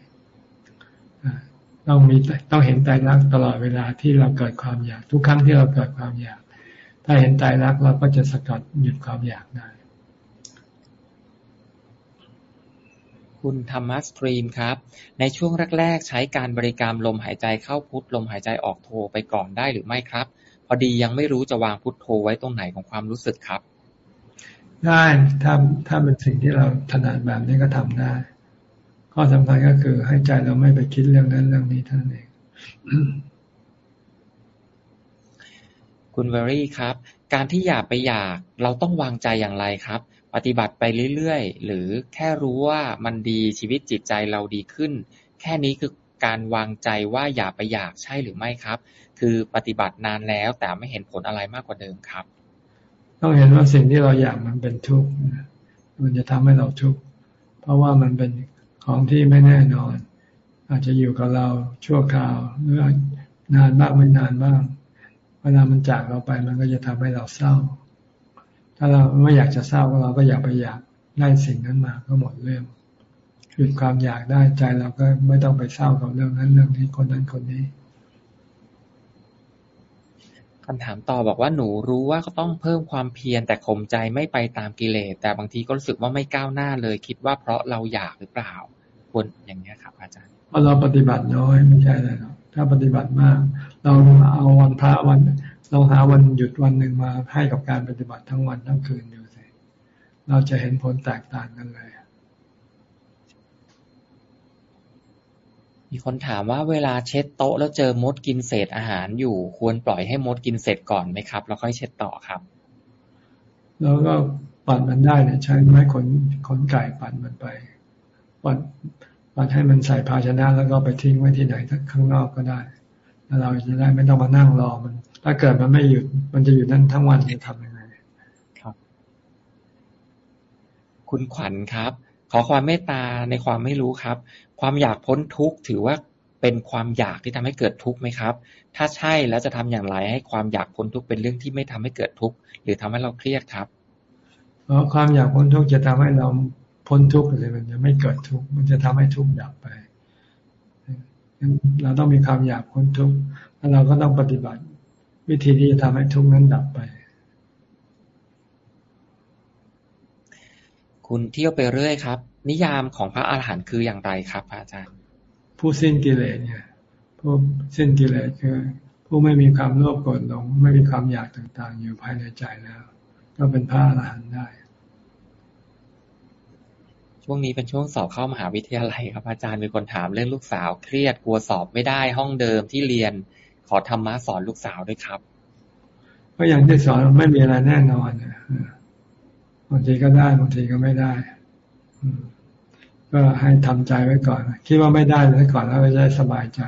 ต้องมีต้องเห็นใจรักตลอดเวลาที่เราเกิดความอยาก ทุกครั้งที่เราเกิดความอยาก ถ้าเห็นใจรักเราก็จะสกัดหยุดความอยากได้ คุณธรรมสตรีมครับ ในช่วงแรกๆ ใช้การบริกรรมลมหายใจเข้าพุทลมหายใจออกโทไปก่อนได้หรือไม่ครับ พอดียังไม่รู้จะวางพุทโธไว้ตรงไหนของความรู้สึกครับ ได้ถ้าถ้าเป็นสิ่งที่เราถนัดแบบนี้ก็ทำได้ ข้อสำคัญก็คือให้ใจเราไม่ไปคิดเรื่องนั้นเรื่องนี้เท่านั้นเอง คุณเวอรี่ครับ การที่อยากไปอยากเราต้องวางใจอย่างไรครับ ปฏิบัติไปเรื่อย ๆ หรือแค่รู้ว่ามันดีชีวิตจิตใจเราดีขึ้น แค่นี้คือการวางใจว่าอย่าไปอยากใช่หรือไม่ครับ คือปฏิบัตินานแล้วแต่ไม่เห็นผลอะไรมากกว่าเดิมครับ ต้องเห็นว่าสิ่งที่เราอยากมันเป็นทุกข์มันจะทำให้เราทุกข์เพราะว่ามันเป็นของที่ไม่แน่นอน อาจจะอยู่กับเราชั่วคราวหรือนานบ้างไม่นานบ้างเวลามันจากเราไปมันก็จะทำให้เราเศร้า ถ้าเราไม่อยากจะเศร้าเราก็อยากไปอยากได้สิ่งนั้นมาก็หมดเรื่องหยุดความอยากได้ใจเราก็ไม่ต้องไปเศร้ากับเรื่องนั้นเรื่องนี้คนนั้นคนนี้คำถามต่อบอกว่าหนูรู้ว่าก็ต้องเพิ่มความเพียรแต่ข่มใจไม่ไปตามกิเลสแต่บางทีก็รู้สึกว่าไม่ก้าวหน้าเลย คิดว่าเพราะเราอยากหรือเปล่าควรอย่างนี้ครับ อาจารย์เพราะเราปฏิบัติน้อยไม่ใช่เลยหรอกถ้าปฏิบัติมาก เราเอาวันพระวัน เราหาวันหยุดวันหนึ่งมาให้กับการปฏิบัติทั้งวันทั้งคืนดูสิ เราจะเห็นผลแตกต่างกันเลย มีคนถามว่าเวลาเช็ดโต๊ะแล้วเจอมดกินเศษอาหารอยู่ ควรปล่อยให้มดกินเสร็จก่อนไหมครับ แล้วค่อยเช็ดต่อครับ แล้วก็ปั่นมันได้เนี่ยใช้ไม้ขนขนไก่ปั่นมันไป ปั่นปั่นให้มันใส่ภาชนะแล้วก็ไปทิ้งไว้ที่ไหนข้างนอกก็ได้แล้วเราจะได้ไม่ต้องมานั่งรอมัน ถ้าเกิดมันไม่หยุด มันจะอยู่นั่นทั้งวันจะทำยังไงครับ คุณขวัญครับ ขอความเมตตาในความไม่รู้ครับ ความอยากพ้นทุกข์ถือว่าเป็นความอยากที่ทำให้เกิดทุกข์ไหมครับ ถ้าใช่แล้วจะทำอย่างไรให้ความอยากพ้นทุกข์เป็นเรื่องที่ไม่ทำให้เกิดทุกข์หรือทำให้เราเครียดครับเพราะความอยากพ้นทุกข์จะทำให้เราพ้นทุกข์เลยมันจะไม่เกิดทุกข์มันจะทำให้ทุกข์ดับไปเราต้องมีความอยากพ้นทุกข์แล้วเราก็ต้องปฏิบัติ วิธีที่จะทำให้ทุกข์นั้นดับไป คุณเที่ยวไปเรื่อยครับ นิยามของพระอาหารหันต์คืออย่างไรครับอาจารย์ ผู้สิ้นกิเลสเนี่ยผู้สิ้นกิเลสคือ ผู้ไม่มีความโลภโกรธหลง ไม่มีความอยากต่างๆ อยู่ภายในใจแล้ว ก็เป็นพระอรหันต์ได้ช่วงนี้เป็นช่วงสอบเข้ามหาวิทยาลัยครับอาจารย์มีคนถามเรื่องลูกสาว เครียดกลัวสอบไม่ได้ห้องเดิมที่เรียน ขอธรรมะสอนลูกสาวด้วยครับ ก็อย่างที่สอนไม่มีอะไรแน่นอนบางทีก็ได้บางทีก็ไม่ได้ก็ให้ทำใจไว้ก่อน คิดว่าไม่ได้ไว้ก่อนแล้วจะสบายใจ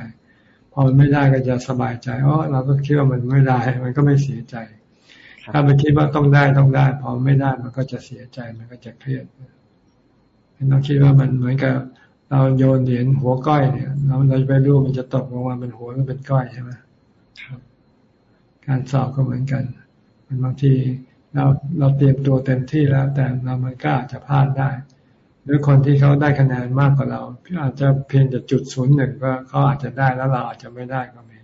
พอมันไม่ได้ก็จะสบายใจอ๋อเราก็คิดว่ามันไม่ได้ มันก็ไม่เสียใจ ถ้าไปคิดว่าต้องได้ต้องได้ พอไม่ได้มันก็จะเสียใจมันก็จะเครียดเราคิดว่ามันเหมือนกับเราโยนเหรียญหัวก้อยเนี่ยเราเราไปรู้มันจะตกลงมาเป็นหัวก็เป็นก้อยใช่ไหม การสอบก็เหมือนกันมันบางทีเราเราเตรียมตัวเต็มที่แล้ว แต่เรามันก็อาจจะพลาดได้ หรือคนที่เขาได้คะแนนมากกว่าเราอาจจะเพียงจะจุดศูนย์หนึ่งก็เขาอาจจะได้แล้วเราอาจจะไม่ได้ก็มี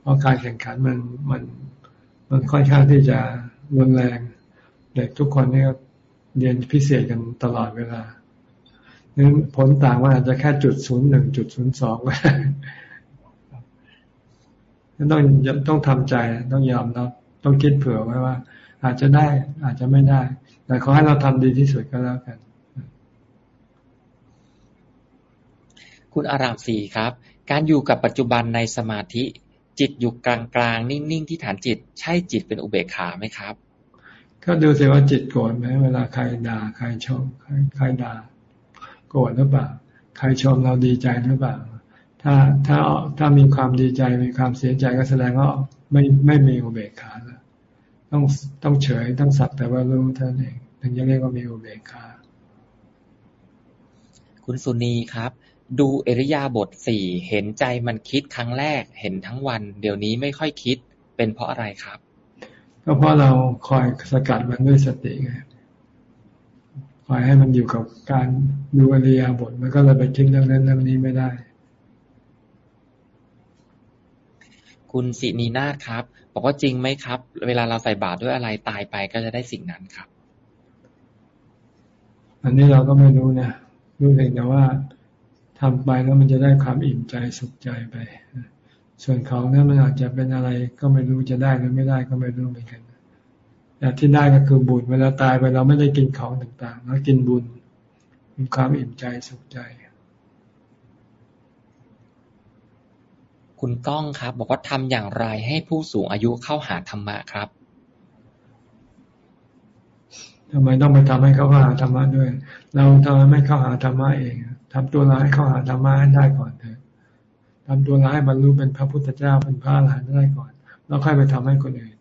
เพราะการแข่งขันมันมันมันค่อนข้างที่จะรุนแรงเด็กทุกคนนี่เรียนพิเศษกันตลอดเวลานั้นผลต่างว่าอาจจะแค่จุดศูนย์หนึ่งจุดศูนย์สองก็ได้ ต้องต้องทำใจต้องยอมรับต้องคิดเผื่อไว้ว่า อาจจะได้ อาจจะไม่ได้ แต่ขอให้เราทำดีที่สุดก็แล้วกัน คุณอารามสีครับ การอยู่กับปัจจุบันในสมาธิ จิตอยู่กลางๆ นิ่ง ๆ ที่ฐานจิต ใช่จิตเป็นอุเบกขาไหมครับ ก็ดูสิว่าจิตโกรธไหมเวลาใครด่าใครชมใครใครด่า โกรธหรือเปล่า ใครชมเราดีใจหรือเปล่า ถ้าถ้าถ้ามีความดีใจมีความเสียใจก็แสดงว่าไม่ไม่มีอุเบกขาแล้วต้องต้องเฉยต้องสักแต่ว่ารู้เท่านั้นเองถึงจะเรียกว่ามีอุเบกขาคุณสุนีครับ ดูอริยาบทสี่เห็นใจมันคิดครั้งแรกเห็นทั้งวัน เดี๋ยวนี้ไม่ค่อยคิดเป็นเพราะอะไรครับ ก็เพราะเราคอยสกัดมันด้วยสติไงคอยให้มันอยู่กับการดูอริยาบทมันก็เลยไปคิดเรื่องนั้นเรื่องนี้ไม่ได้ คุณสินีนาครับ บอกว่าจริงไหมครับ เวลาเราใส่บาตรด้วยอะไรตายไปก็จะได้สิ่งนั้นครับ อันนี้เราก็ไม่รู้นะรู้เพียงแต่ว่าทำไปแล้วมันจะได้ความอิ่มใจสุขใจไป ส่วนของนั้นมันอาจจะเป็นอะไรก็ไม่รู้จะได้หรือไม่ได้ก็ไม่รู้เหมือนกันแต่ที่ได้ก็คือบุญเวลาตายไปเราไม่ได้กินของต่างๆเรากินบุญมีความอิ่มใจสุขใจ คุณก้องครับ บอกว่าทำอย่างไรให้ผู้สูงอายุเข้าหาธรรมะครับทำไมต้องไปทำให้เขาหาธรรมะด้วย เราทำไมไม่เข้าหาธรรมะเองทำตัวเราให้เข้าหาธรรมะให้ได้ก่อนเถอะทำตัวเราให้บรรลุเป็นพระพุทธเจ้าเป็นพระอรหันต์ได้ก่อน แล้วค่อยไปทำให้คนอื่น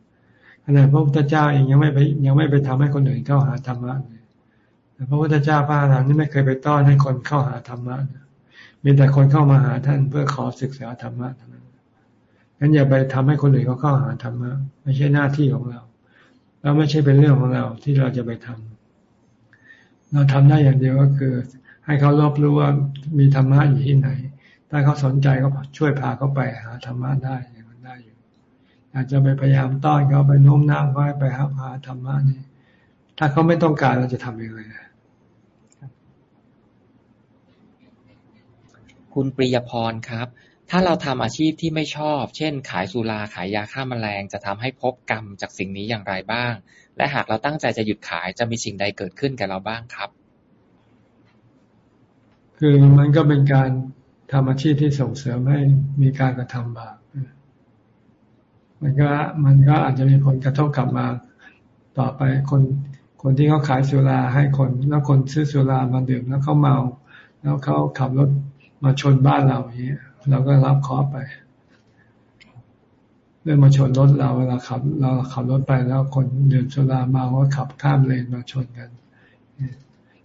ขณะพระพุทธเจ้าเองยังไม่ไปยังไม่ไปทำให้คนอื่นเข้าหาธรรมะเลยพระพุทธเจ้าพระอรหันต์นี่ไม่เคยไปต้อนให้คนเข้าหาธรรมะ มีแต่คนเข้ามาหาท่านเพื่อขอศึกษาธรรมะเท่านั้นงั้นอย่าไปทำให้คนอื่นเขาเข้าหาธรรมะไม่ใช่หน้าที่ของเราแล้วไม่ใช่เป็นเรื่องของเราที่เราจะไปทำเราทำได้อย่างเดียวก็คือ ให้เขารอบรู้ว่ามีธรรมะอยู่ที่ไหน ถ้าเขาสนใจก็ช่วยพาเขาไปหาธรรมะได้อย่างนั้นได้อยู่อาจจะไปพยายามต้อนเขาไปโน้มน้าวเขาไปหาหาธรรมะนี่ถ้าเขาไม่ต้องการเราจะทำยังไง คุณปริยพร ครับ ถ้าเราทำอาชีพที่ไม่ชอบ เช่น ขายสุรา ขายยาฆ่าแมลง จะทำให้พบกรรมจากสิ่งนี้อย่างไรบ้าง และหากเราตั้งใจจะหยุดขาย จะมีสิ่งใดเกิดขึ้นกับเราบ้างครับ คือมันก็เป็นการทำอาชีพที่ส่งเสริมให้มีการกระทำบาปมันก็มันก็อาจจะมีผลกระทบกลับมาต่อไปคนคนที่เขาขายสุราให้คน แล้วคนซื้อสุรามาดื่มแล้วเขาเมา แล้วเขาขับรถ มาชนบ้านเราอย่างนี้เราก็รับเคอไปเรื่องมาชนรถเราเวลาขับ เราขับรถไปแล้วคนดื่มสุรามาก็ขับข้ามเลนมาชนกัน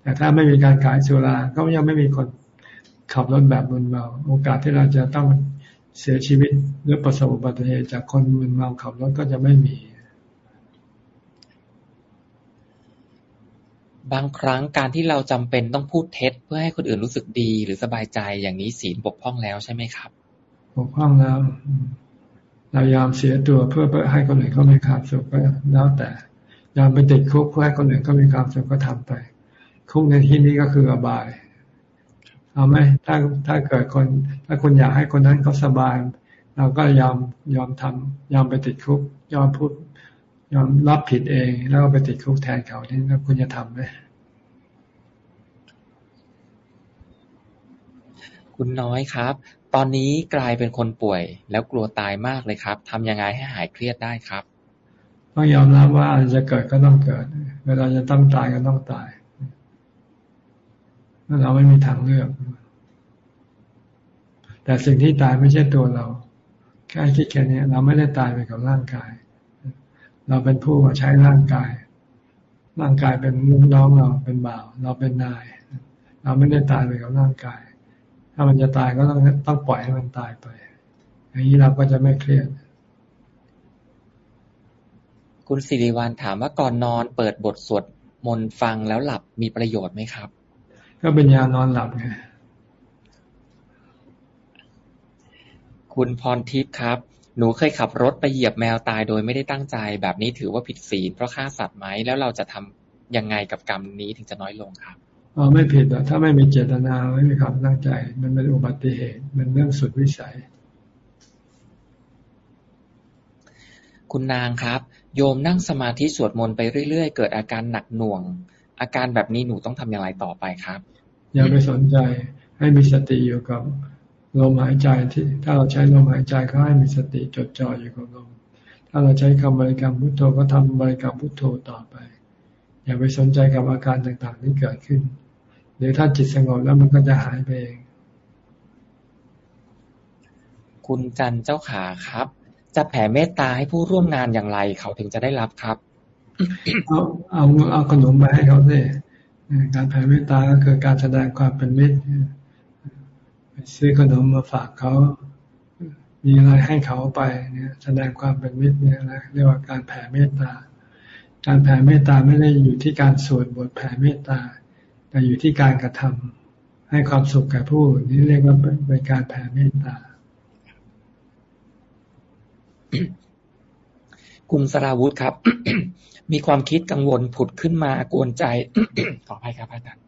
แต่ถ้าไม่มีการขายสุราก็ยังไม่มีคนขับรถแบบมึนเมาโอกาสที่เราจะต้องเสียชีวิตหรือประสบอุบัติเหตุจากคนมึนเมาขับรถก็จะไม่มี บางครั้งการที่เราจำเป็นต้องพูดเท็จ เพื่อให้คนอื่นรู้สึกดีหรือสบายใจอย่างนี้ศีลบกพร่องแล้วใช่ไหมครับบกพร่องแล้วเรายอมเสียตัวเพื่อให้คนอื่นเขามีความสุขก็แล้วแต่ยอมไปติดคุกเพื่อให้คนอื่นเขามีความสุขก็ทำไป คุกในที่นี้ก็คืออบาย เอาไหมถ้าถ้าเกิดคน ถ้าคุณอยากให้คนนั้นเขาสบาย เราก็ยอมยอมทำยอมไปติดคุก ยอมพูด ยอมรับผิดเองแล้วก็ไปติดคุกแทนเขาที่แล้วคุณจะทำไหมคุณน้อยครับ ตอนนี้กลายเป็นคนป่วย แล้วกลัวตายมากเลยครับทำยังไงให้หายเครียดได้ครับต้องยอมรับว่าอะไรจะเกิดก็ต้องเกิด เวลาจะต้องตายก็ต้องตายเราไม่มีทางเลือก แต่สิ่งที่ตายไม่ใช่ตัวเรา แค่คิดแค่นี้เราไม่ได้ตายไปกับร่างกาย เราเป็นผู้มาใช้ร่างกาย ร่างกายเป็นลูกน้องเราเป็นบ่าว เราเป็นนาย เราไม่ได้ตายไปกับร่างกาย ถ้ามันจะตายก็ต้องต้องปล่อยให้มันตายไป อย่างนี้เราก็จะไม่เครียดคุณสิริวัลถามว่าก่อนนอนเปิดบทสวดมนต์ฟังแล้วหลับมีประโยชน์ไหมครับ ก็เป็นยานอนหลับไงคุณพรทิพย์ครับ หนูเคยขับรถไปเหยียบแมวตายโดยไม่ได้ตั้งใจ แบบนี้ถือว่าผิดศีลเพราะฆ่าสัตว์ไหม แล้วเราจะทำยังไงกับกรรมนี้ถึงจะน้อยลงครับอ๋อไม่ผิดหรอกถ้าไม่มีเจตนาไม่มีความตั้งใจ มันเป็นอุบัติเหตุ มันเรื่องสุดวิสัย คุณนางครับ โยมนั่งสมาธิสวดมนต์ไปเรื่อยๆ เกิดอาการหนักหน่วง อาการแบบนี้หนูต้องทำอย่างไรต่อไปครับ อย่าไปสนใจให้มีสติอยู่กับ ลมหายใจที่ถ้าเราใช้ลมหายใจก็ให้มีสติจดจ่ออยู่กับลม ถ้าเราใช้คำบริกรรมพุทโธก็ทำบริกรรมพุทโธต่อไป อย่าไปสนใจกับอาการต่างๆที่เกิดขึ้น เดี๋ยวถ้าจิตสงบแล้วมันก็จะหายไปเอง คุณจันเจ้าขาครับ จะแผ่เมตตาให้ผู้ร่วมงานอย่างไร เขาถึงจะได้รับครับ เอาเอาเอาขนมไปให้เขาสิการแผ่เมตตาก็คือการแสดงความเป็นมิตร ไปซื้อขนมมาฝากเขา มีอะไรให้เขาไปเนี่ย แสดงความเป็นมิตรเนี่ยนะเรียกว่าการแผ่เมตตา การแผ่เมตตาไม่ได้อยู่ที่การสวดบทแผ่เมตตา แต่อยู่ที่การกระทำให้ความสุขแก่ผู้นี่เรียกว่าเป็นการแผ่เมตตา คุณสราวุธครับ มีความคิดกังวลผุดขึ้นมากวนใจ ขออภัยครับอาจารย์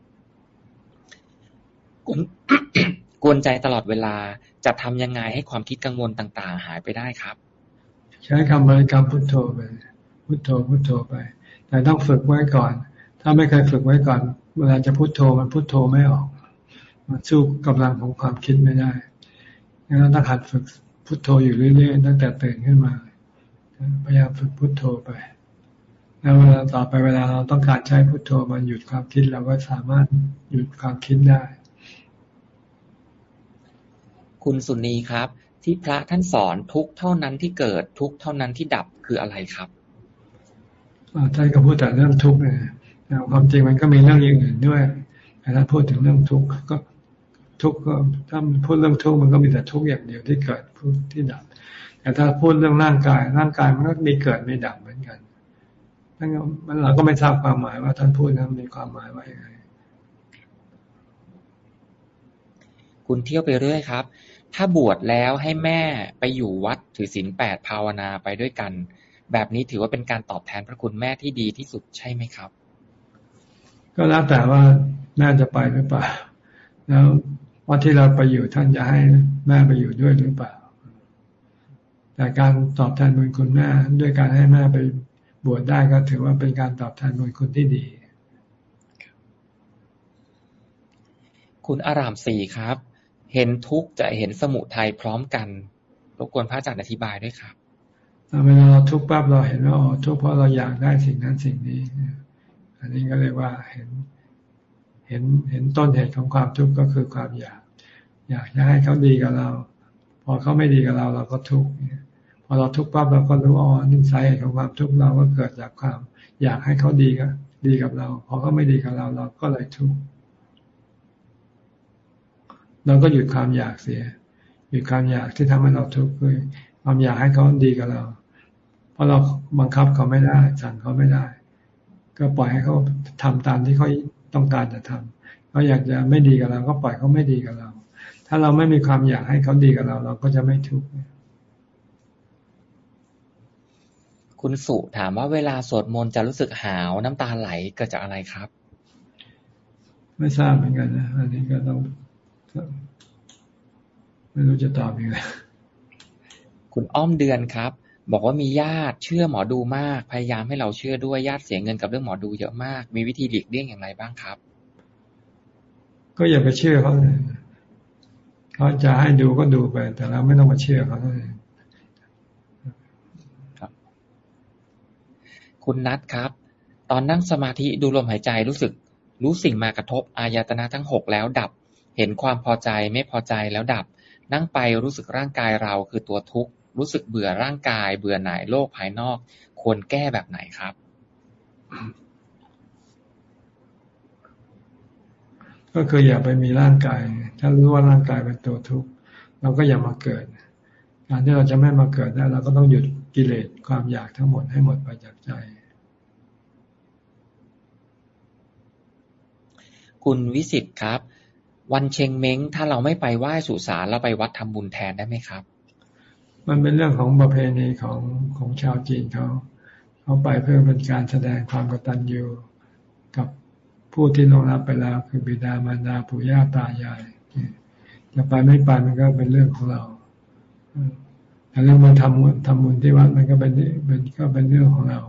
ก วนกวนใจตลอดเวลาจะทำยังไงให้ความคิดกังวลต่าง ๆ หายไปได้ครับ ใช้คำบริกรรมพุทโธไปพุทโธพุทโธไป แต่ต้องฝึกไว้ก่อน ถ้าไม่เคยฝึกไว้ก่อน เวลาจะพุทโธมันพุทโธไม่ออก มันสู้กำลังของความคิดไม่ได้งั้นเราต้องหัดฝึกพุทโธอยู่เรื่อย ๆ ตั้งแต่ตื่นขึ้นมาพยายามฝึกพุทโธไปแล้วเวลาต่อไปเวลาเราต้องการใช้พุทโธมันหยุดความคิดเราก็สามารถหยุดความคิดได้ คุณสุนีครับ ที่พระท่านสอนทุกเท่านั้นที่เกิดทุกเท่านั้นที่ดับคืออะไรครับท่านก็พูดแต่เรื่องทุกข์เนี่ยความจริงมันก็มีเรื่องอย่างอื่นด้วยแต่ถ้าพูดถึงเรื่องทุกข์ก็ทุกข์ก็ถ้าพูดเรื่องทุกข์มันก็มีแต่ทุกข์อย่างเดียวที่เกิดพูดที่ดับ แต่ถ้าพูดเรื่องร่างกาย ร่างกายมันก็มีเกิดมีดับเหมือนกันนั่นมันเราก็ไม่ทราบความหมายว่าท่านพูดนั้นมีความหมายว่าอย่างไรคุณเที่ยวไปเรื่อยครับ ถ้าบวชแล้วให้แม่ไปอยู่วัดถือศีลแปดภาวนาไปด้วยกัน แบบนี้ถือว่าเป็นการตอบแทนพระคุณแม่ที่ดีที่สุดใช่ไหมครับ ก็แล้วแต่ว่าแม่จะไปหรือเปล่า แล้ววัดที่เราไปอยู่ท่านจะให้แม่ไปอยู่ด้วยหรือเปล่า แต่การตอบแทนบุญคุณแม่ด้วยการให้แม่ไปบวชได้ก็ถือว่าเป็นการตอบแทนบุญคุณที่ดี คุณอารามสี่ครับ เห็นทุกข์จะเห็นสมุทัยพร้อมกันรบกวนพระอาจารย์อธิบายด้วยครับเวลาเราทุกข์ปั๊บเราเห็นว่าอ๋อทุกข์เพราะเราอยากได้สิ่งนั้นสิ่งนี้ อันนี้ก็เรียกว่าเห็นเห็นเห็นต้นเหตุของความทุกข์ก็คือความอยาก อยากจะให้เขาดีกับเรา พอเขาไม่ดีกับเราเราก็ทุกข์พอเราทุกข์ปั๊บเราก็รู้อ๋อนิสัยของความทุกข์เราก็เกิดจากความ อยากให้เขาดีกับดีกับเรา พอเขาไม่ดีกับเราเราก็เลยทุกข์ เราก็หยุดความอยากเสีย หยุดความอยากที่ทำให้เราทุกข์คือความอยากให้เขาดีกับเรา เพราะเราบังคับเขาไม่ได้ สั่งเขาไม่ได้ ก็ปล่อยให้เขาทำตามที่เขาต้องการจะทำเขาอยากจะไม่ดีกับเรา ก็ปล่อยเขาไม่ดีกับเรา ถ้าเราไม่มีความอยากให้เขาดีกับเรา เราก็จะไม่ทุกข์คุณสุถามว่าเวลาสวดมนต์จะรู้สึกหาวน้ำตาไหลเกิดจากอะไรครับ ไม่ทราบเหมือนกันนะอันนี้ก็ต้อง ไม่รู้จะตอบยังไงคุณอ้อมเดือนครับ บอกว่ามีญาติเชื่อหมอดูมาก พยายามให้เราเชื่อด้วยญาติเสียเงินกับเรื่องหมอดูเยอะมาก มีวิธีหลีกเลี่ยงอย่างไรบ้างครับ ก็อย่าไปเชื่อเขาเลยเขาจะให้ดูก็ดูไป แต่เราไม่ต้องมาเชื่อเขาเลยคุณนัทครับ ตอนนั่งสมาธิดูลมหายใจรู้สึกรู้สิ่งมากระทบอายตนะทั้งหกแล้วดับ เห็นความพอใจไม่พอใจแล้วดับ นั่งไปรู้สึกร่างกายเราคือตัวทุกข์ รู้สึกเบื่อร่างกาย เบื่อหน่ายโลกภายนอก ควรแก้แบบไหนครับ ก็คืออย่าไปมีร่างกาย ถ้ารู้ว่าร่างกายเป็นตัวทุกข์เราก็อย่ามาเกิดการที่เราจะไม่มาเกิดได้เราก็ต้องหยุดกิเลสความอยากทั้งหมดให้หมดไปจากใจ คุณวิสิตครับ วันเชงเม้ง ถ้าเราไม่ไปไหว้สุสานเราไปวัดทำบุญแทนได้ไหมครับ มันเป็นเรื่องของประเพณีของของชาวจีนเขาเขาไปเพื่อเป็นการแสดงความกตัญญูกับผู้ที่ลงรับไปแล้วคือบิดามารดาปู่ย่าตายายจะไปไม่ไปมันก็เป็นเรื่องของเราแต่เรื่องมาทำทำบุญที่วัดมันก็เป็นเป็นก็เป็นเรื่องของเรา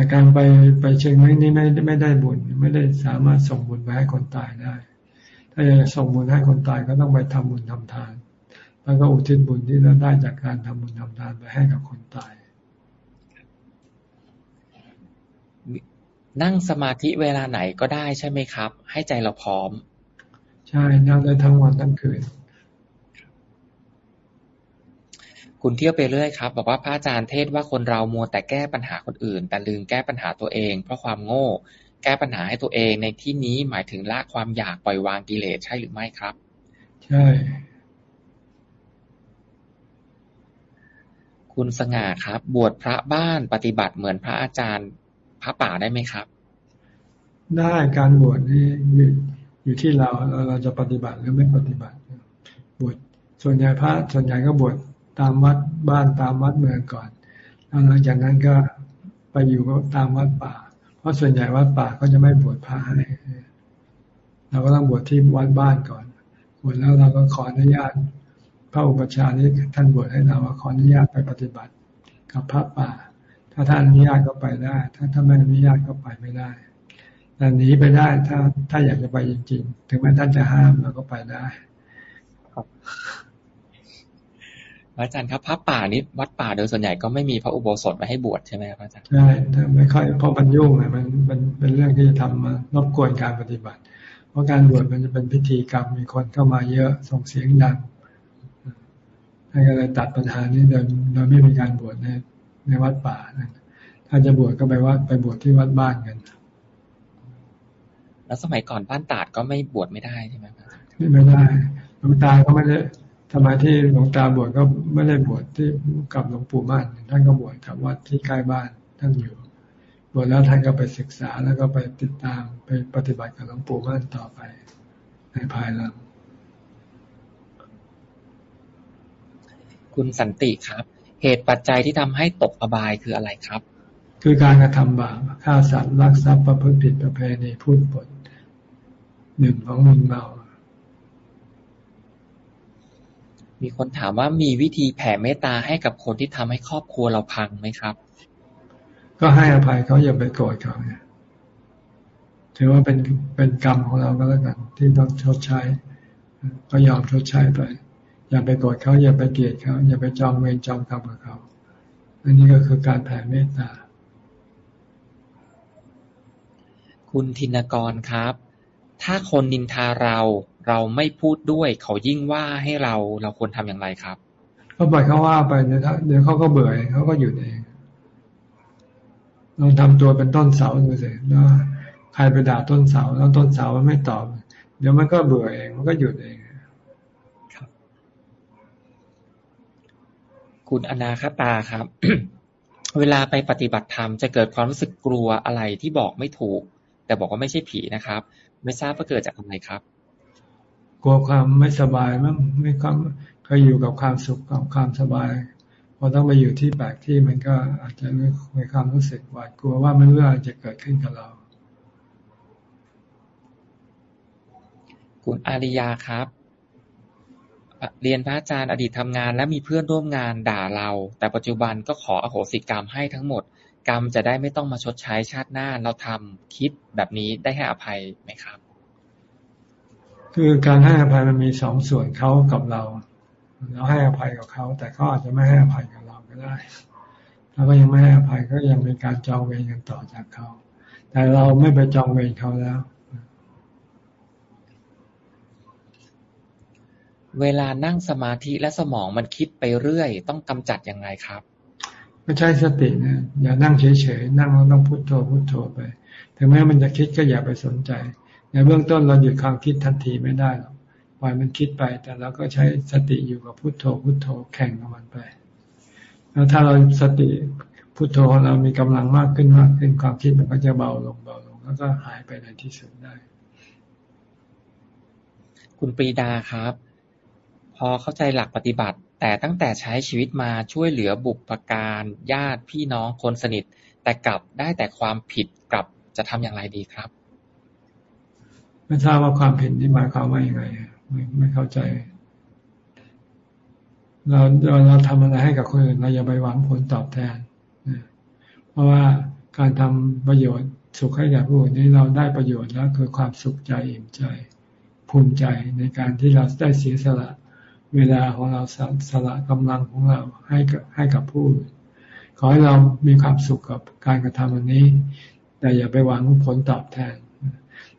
แต่การไปไปเชียงใหม่นี่ไม่ไม่ได้บุญ ไม่ได้สามารถส่งบุญไปให้คนตายได้ ถ้าจะส่งบุญให้คนตายก็ต้องไปทำบุญทำทาน แล้วก็อุทิศบุญที่เราได้จากการทำบุญทำทานไปให้กับคนตาย นั่งสมาธิเวลาไหนก็ได้ใช่ไหมครับ ให้ใจเราพร้อม ใช่นั่งได้ทั้งวันทั้งคืน คุณเที่ยวไปเรื่อยครับ บอกว่าพระอาจารย์เทศว่าคนเรามัวแต่แก้ปัญหาคนอื่น แต่ลืมแก้ปัญหาตัวเอง เพราะความโง่ แก้ปัญหาให้ตัวเองในที่นี้หมายถึงละความอยากปล่อยวางกิเลสใช่หรือไม่ครับ ใช่ คุณสง่าครับ บวชพระบ้านปฏิบัติเหมือนพระอาจารย์พระป่าได้ไหมครับ ได้การบวชนี่อยู่อยู่ที่เราเราจะปฏิบัติหรือไม่ปฏิบัติบวชส่วนใหญ่พระส่วนใหญ่ก็บวช ตามวัดบ้านตามวัดเมืองก่อนแล้วหลังจากนั้นก็ไปอยู่ตามวัดป่า เพราะส่วนใหญ่วัดป่าก็จะไม่บวชพระให้เราก็ต้องบวชที่วัดบ้านก่อนบวชแล้วเราก็ขออนุญาต พระอุปชานี้ท่านบวชให้เราว่าขออนุญาตไปปฏิบัติกับพระป่า ถ้าท่านอนุญาตก็ไปได้ ถ้าท่านไม่อนุญาตก็ไปไม่ได้แต่หนีไปได้ถ้าถ้าอยากจะไปจริงๆ ถึงแม้ท่านจะห้ามเราก็ไปได้ครับ อาจารย์ครับพระป่านี้วัดป่าโดยส่วนใหญ่ก็ไม่มีพระอุโบสถมาให้บวชใช่ไหมครับอาจารย์ใช่ถ้าไม่ค่อยเพราะมันยุ่งเลยมันมันเป็นเรื่องที่จะทำมารบกวนการปฏิบัติ เพราะการบวชมันจะเป็นพิธีกรรมมีคนเข้ามาเยอะส่งเสียงดังท่านก็เลยตัดปัญหานี้โดยโดยไม่มีการบวชในในวัดป่าถ้าจะบวชก็ไปวัดไปบวชที่วัดบ้านกัน แล้วสมัยก่อนบ้านตาดก็ไม่บวชไม่ได้ใช่ไหมครับไม่ได้หลวงตาก็ไม่ได้ ทำไมที่หลวงตาบวชก็ไม่ได้บวชที่กับหลวงปู่มั่นท่านก็บวชกับวัดที่ใกล้บ้านท่านอยู่บวชแล้วท่านก็ไปศึกษาแล้วก็ไปติดตามไปปฏิบัติกับหลวงปู่มั่นต่อไปในภายหลังคุณสันติครับ เหตุปัจจัยที่ทำให้ตกอบายคืออะไรครับ คือการกระทำบาปฆ่าสัตว์ลักทรัพย์ประพฤติผิดประเพณีพูดปดหนึ่งของมึนเมา มีคนถามว่ามีวิธีแผ่เมตตาให้กับคนที่ทำให้ครอบครัวเราพังไหมครับ ก็ให้อภัยเขาอย่าไปโกรธเขาเนี่ยถือว่าเป็นเป็นกรรมของเราก็แล้วกันที่ต้องชดใช้ ก็ยอมชดใช้ไปอย่าไปโกรธเขาอย่าไปเกลียดเขาอย่าไปจองเวรจองกรรมกับเขาอันนี้ก็คือการแผ่เมตตา คุณธินกรครับ ถ้าคนนินทาเรา เราไม่พูดด้วย เขายิ่งว่าให้เรา เราควรทำอย่างไรครับ ก็ปล่อยเขาว่าไป เดี๋ยวเดี๋ยวเขาก็เบื่อเขาก็หยุดเองลองทำตัวเป็นต้นเสาดูสิแล้วใครไปด่าต้นเสา แล้วต้นเสามันไม่ตอบ เดี๋ยวมันก็เบื่อเอง มันก็หยุดเองคุณอนาคตาครับ เวลาไปปฏิบัติธรรมจะเกิดความรู้สึกกลัวอะไรที่บอกไม่ถูก แต่บอกว่าไม่ใช่ผีนะครับ ไม่ทราบว่าเกิดจากอะไรครับ กลัวความไม่สบายมั้งไม่ความเคยอยู่กับความสุขกับความสบายพอต้องไปอยู่ที่แปลกที่มันก็อาจจะมีความรู้สึกหวาดกลัวว่าไม่รู้อะไรจะเกิดขึ้นกับเรา คุณอาริยาครับ เรียนพระอาจารย์อดีตทำงาน และมีเพื่อนร่วมงานด่าเรา แต่ปัจจุบันก็ขออโหสิกรรมให้ทั้งหมด กรรมจะได้ไม่ต้องมาชดใช้ชาติหน้าเราทำคิดแบบนี้ได้ให้อภัยไหมครับ คือการให้อภัยมันมีสองส่วนเขากับเรา เราให้อภัยกับเขา แต่เขาอาจจะไม่ให้อภัยกับเราก็ได้ถ้าก็ยังไม่ให้อภัยก็ยังมีการจองเวรกันต่อจากเขา แต่เราไม่ไปจองเวรเขาแล้ว เวลานั่งสมาธิและสมองมันคิดไปเรื่อย ต้องกำจัดยังไงครับก็ใช้สตินะอย่านั่งเฉยๆนั่งแล้วต้องพุโทโธพุโทโธไป ถึงแม้มันจะคิดก็อย่าไปสนใจ ในเบื้องต้นเราหยุดความคิดทันทีไม่ได้หรอกปล่อยมันคิดไป แต่เราก็ใช้สติอยู่กับพุโทโธพุโทโธแข่งกับมันไป แล้วถ้าเราสติพุโทโธเรามีกำลังมากขึ้นมากขึ้นความคิดมันก็จะเบาลงเบาลงแล้วก็หายไปในที่สุดได้ คุณปรีดาครับ พอเข้าใจหลักปฏิบัติ แต่ตั้งแต่ใช้ชีวิตมาช่วยเหลือบุปการญาติพี่น้องคนสนิท แต่กลับได้แต่ความผิดกลับจะทำอย่างไรดีครับ ไม่ทราบว่าความผิดนี่หมายความว่าอย่างไรไม่ไม่เข้าใจเราเราเราทำอะไรให้กับคนอื่นเราอย่าไปหวังผลตอบแทนเพราะว่าการทำประโยชน์สุขให้แก่ผู้อื่นนี้เราได้ประโยชน์แล้วคือความสุขใจอิ่มใจ ภูมิใจในการที่เราได้เสียสละ เวลาของเราสละกำลังของเราให้กับให้กับผู้อื่นขอให้เรามีความสุขกับการกระทำอันนี้ แต่อย่าไปหวังผลตอบแทน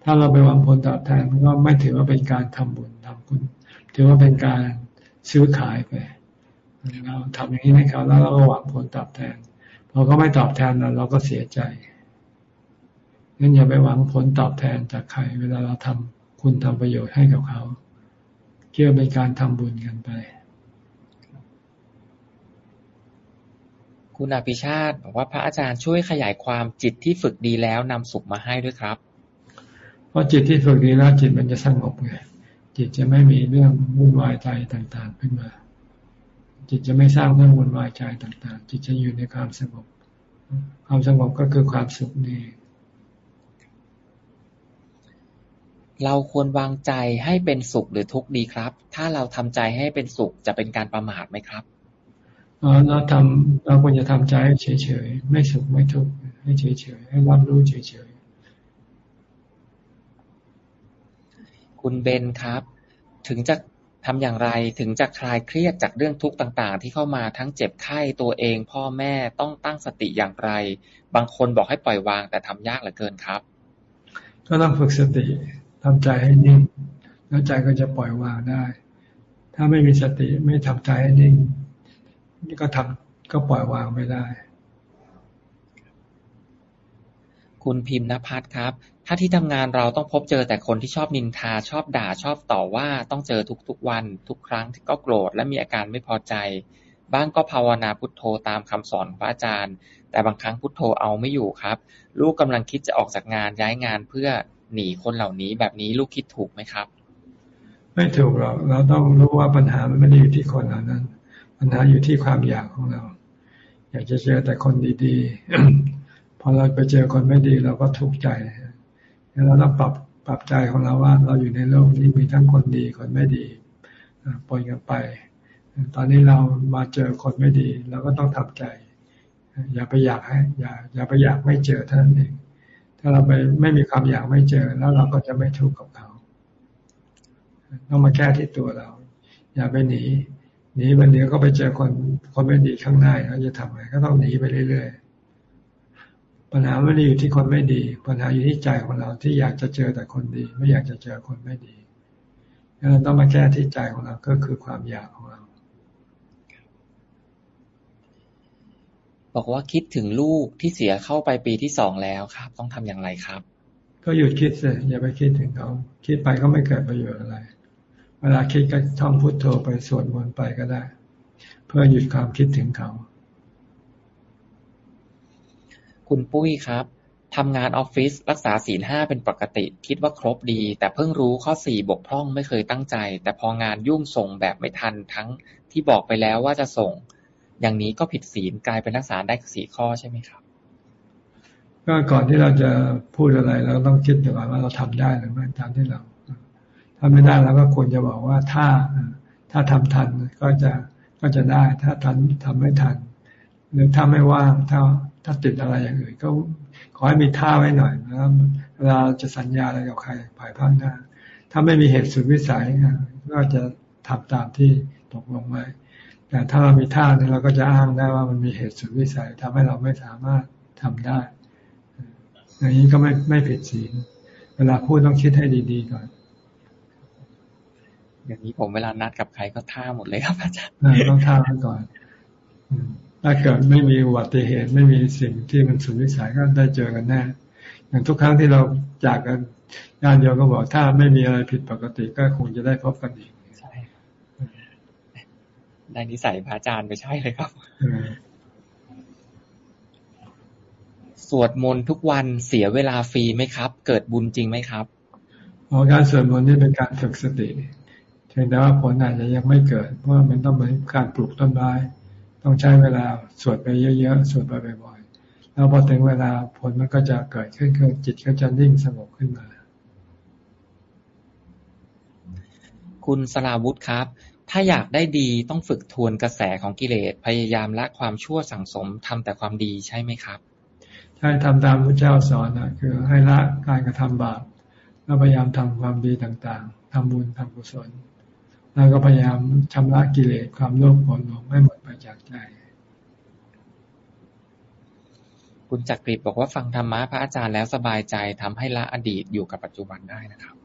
ถ้าเราไปหวังผลตอบแทนมันก็ไม่ถือว่าเป็นการทำบุญทำคุณ ถือว่าเป็นการซื้อขายไป เราทำอย่างนี้ให้เขาแล้วเราก็หวังผลตอบแทนพอเขาไม่ตอบแทนเราเราก็เสียใจงั้นอย่าไปหวังผลตอบแทนจากใคร เวลาเราทำคุณทำประโยชน์ให้กับเขาเกี่ยวเป็นการทำบุญกันไป คุณอภิชาติบอกว่าพระอาจารย์ช่วยขยายความจิตที่ฝึกดีแล้วนำสุขมาให้ด้วยครับ เพราะจิตที่ฝึกดีแล้วจิตมันจะสงบไงจิตจะไม่มีเรื่องวุ่นวายใจต่างๆขึ้นมา จิตจะไม่สร้างเรื่องวุ่นวายใจต่าง ๆ จิตจะอยู่ในความสงบ ความสงบก็คือความสุขนี่เราควรวางใจให้เป็นสุขหรือทุกข์ดีครับ ถ้าเราทำใจให้เป็นสุขจะเป็นการประมาทไหมครับเราทำเราควรจะทำใจให้เฉยๆ ไม่สุขไม่ทุกข์ให้เฉยๆ ให้รับรู้เฉยๆ คุณเบนครับ ถึงจะทำอย่างไรถึงจะคลายเครียดจากเรื่องทุกข์ต่างๆ ที่เข้ามาทั้งเจ็บไข้ตัวเอง พ่อแม่ต้องตั้งสติอย่างไร บางคนบอกให้ปล่อยวางแต่ทำยากเหลือเกินครับ ก็ต้องฝึกสติทำใจให้นิ่ง แล้วใจก็จะปล่อยวางได้ ถ้าไม่มีสติไม่ทำใจให้นิ่งนี่ก็ทำก็ปล่อยวางไม่ได้ คุณพิมพ์นภัทรครับ ถ้าที่ทำงานเราต้องพบเจอแต่คนที่ชอบนินทา ชอบด่า ชอบต่อว่า ต้องเจอทุกๆวัน ทุกครั้งก็โกรธและมีอาการไม่พอใจ บ้างก็ภาวนาพุทโธตามคำสอนพระอาจารย์ แต่บางครั้งพุทโธเอาไม่อยู่ครับ ลูกกำลังคิดจะออกจากงานย้ายงานเพื่อหนีคนเหล่านี้แบบนี้ลูกคิดถูกไหมครับ ไม่ถูกหรอกเราต้องรู้ว่าปัญหามันไม่ได้อยู่ที่คนเหล่านั้น ปัญหาอยู่ที่ความอยากของเรา อยากจะเจอแต่คนดีๆพอเราไปเจอคนไม่ดีเราก็ทุกข์ใจ เราต้องปรับปรับใจของเราว่าเราอยู่ในโลกนี้มีทั้งคนดีคนไม่ดีปนกันไป ตอนนี้เรามาเจอคนไม่ดีเราก็ต้องทำใจ อย่าไปอยากให้อย่าอย่าไปอยากไม่เจอท่านเองถ้าเราไปไม่มีความอยากไม่เจอแล้วเราก็จะไม่ทุกข์กับเขาต้องมาแก้ที่ตัวเรา อย่าไปหนีหนีวันเดียวก็ไปเจอคนคนไม่ดีข้างหน้าเราจะทำไงก็ต้องหนีไปเรื่อยๆ ปัญหาไม่ได้อยู่ที่คนไม่ดี ปัญหาอยู่ที่ใจของเราที่อยากจะเจอแต่คนดี ไม่อยากจะเจอคนไม่ดีเราต้องมาแก้ที่ใจของเราก็คือความอยากของเรา บอกว่าคิดถึงลูกที่เสียเข้าไปปีที่สองแล้วครับ ต้องทำอย่างไรครับ ก็หยุดคิดเลยอย่าไปคิดถึงเขาคิดไปก็ไม่เกิดประโยชน์อะไร เวลาคิดก็ท่องพุทโธไปสวดมนต์ไปก็ได้ เพื่อหยุดความคิดถึงเขา คุณปุ้ยครับทำงานออฟฟิศรักษาศีลห้าเป็นปกติ คิดว่าครบดี แต่เพิ่งรู้ข้อสี่บกพร่องไม่เคยตั้งใจ แต่พองานยุ่งส่งแบบไม่ทันทั้งที่บอกไปแล้วว่าจะส่ง อย่างนี้ก็ผิดศีลกลายเป็นรักษาได้สี่ข้อใช่ไหมครับ ก็ก่อนที่เราจะพูดอะไรเราต้องคิดถึงว่าเราทำได้หรือไม่ตามที่เราถ้าไม่ได้เราก็ควรจะบอกว่าถ้าถ้าทำทันก็จะก็จะได้ ถ้าทันทำไม่ทัน หรือถ้าไม่ว่างถ้า ถ้าติดอะไรอย่างอื่นก็ขอให้มีท่าไว้หน่อยนะเวลาจะสัญญาอะไรกับใครภายภาคหน้า ถ้าไม่มีเหตุสุดวิสัยก็จะทำตามที่ตกลงไว้แต่ถ้าเรามีท่าเนี่ยเราก็จะอ้างได้ว่ามันมีเหตุสุดวิสัยทำให้เราไม่สามารถทำได้อย่างนี้ก็ไม่ไม่ผิดศีลเวลาพูดต้องคิดให้ดีๆก่อนอย่างนี้ผมเวลานัดกับใครก็ท่าหมดเลยครับอาจารย์ต้องท่าไว้ก่อน ถ้าเกิดไม่มีอุบัติเหตุไม่มีสิ่งที่มันสุดวิสัยก็ได้เจอกันแน่ อย่างทุกครั้งที่เราจากกันญาติโยมก็บอกถ้าไม่มีอะไรผิดปกติก็คงจะได้พบกันอีกได้นิสัยพระอาจารย์ไม่ใช่เลยครับ สวดมนต์ทุกวันเสียเวลาฟรีไหมครับ เกิดบุญจริงไหมครับอ๋อการสวดมนต์นี่เป็นการฝึกสติเพียงแต่ว่าผลอาจจะยังไม่เกิด เพราะมันต้องเหมือนการปลูกต้นไม้ ต้องใช้เวลาสวดไปเยอะๆ สวดไปบ่อยๆ แล้วพอถึงเวลาผลมันก็จะเกิดขึ้นคือจิตก็จะนิ่งสงบขึ้นมา คุณสลาวุธครับ ถ้าอยากได้ดีต้องฝึกทวนกระแสของกิเลส พยายามละความชั่วสังสมทำแต่ความดีใช่ไหมครับ ใช่ทำตามพระเจ้าสอนนะคือให้ละการกระทำบาป แล้วพยายามทำความดีต่างๆทำบุญทำกุศล แล้วก็พยายามชำระกิเลสความโลภโกรธหลงให้หมดไปจากใจ คุณจักริดบอกว่าฟังธรรมะพระอาจารย์แล้วสบายใจทำให้ละอดีตอยู่กับปัจจุบันได้นะครับ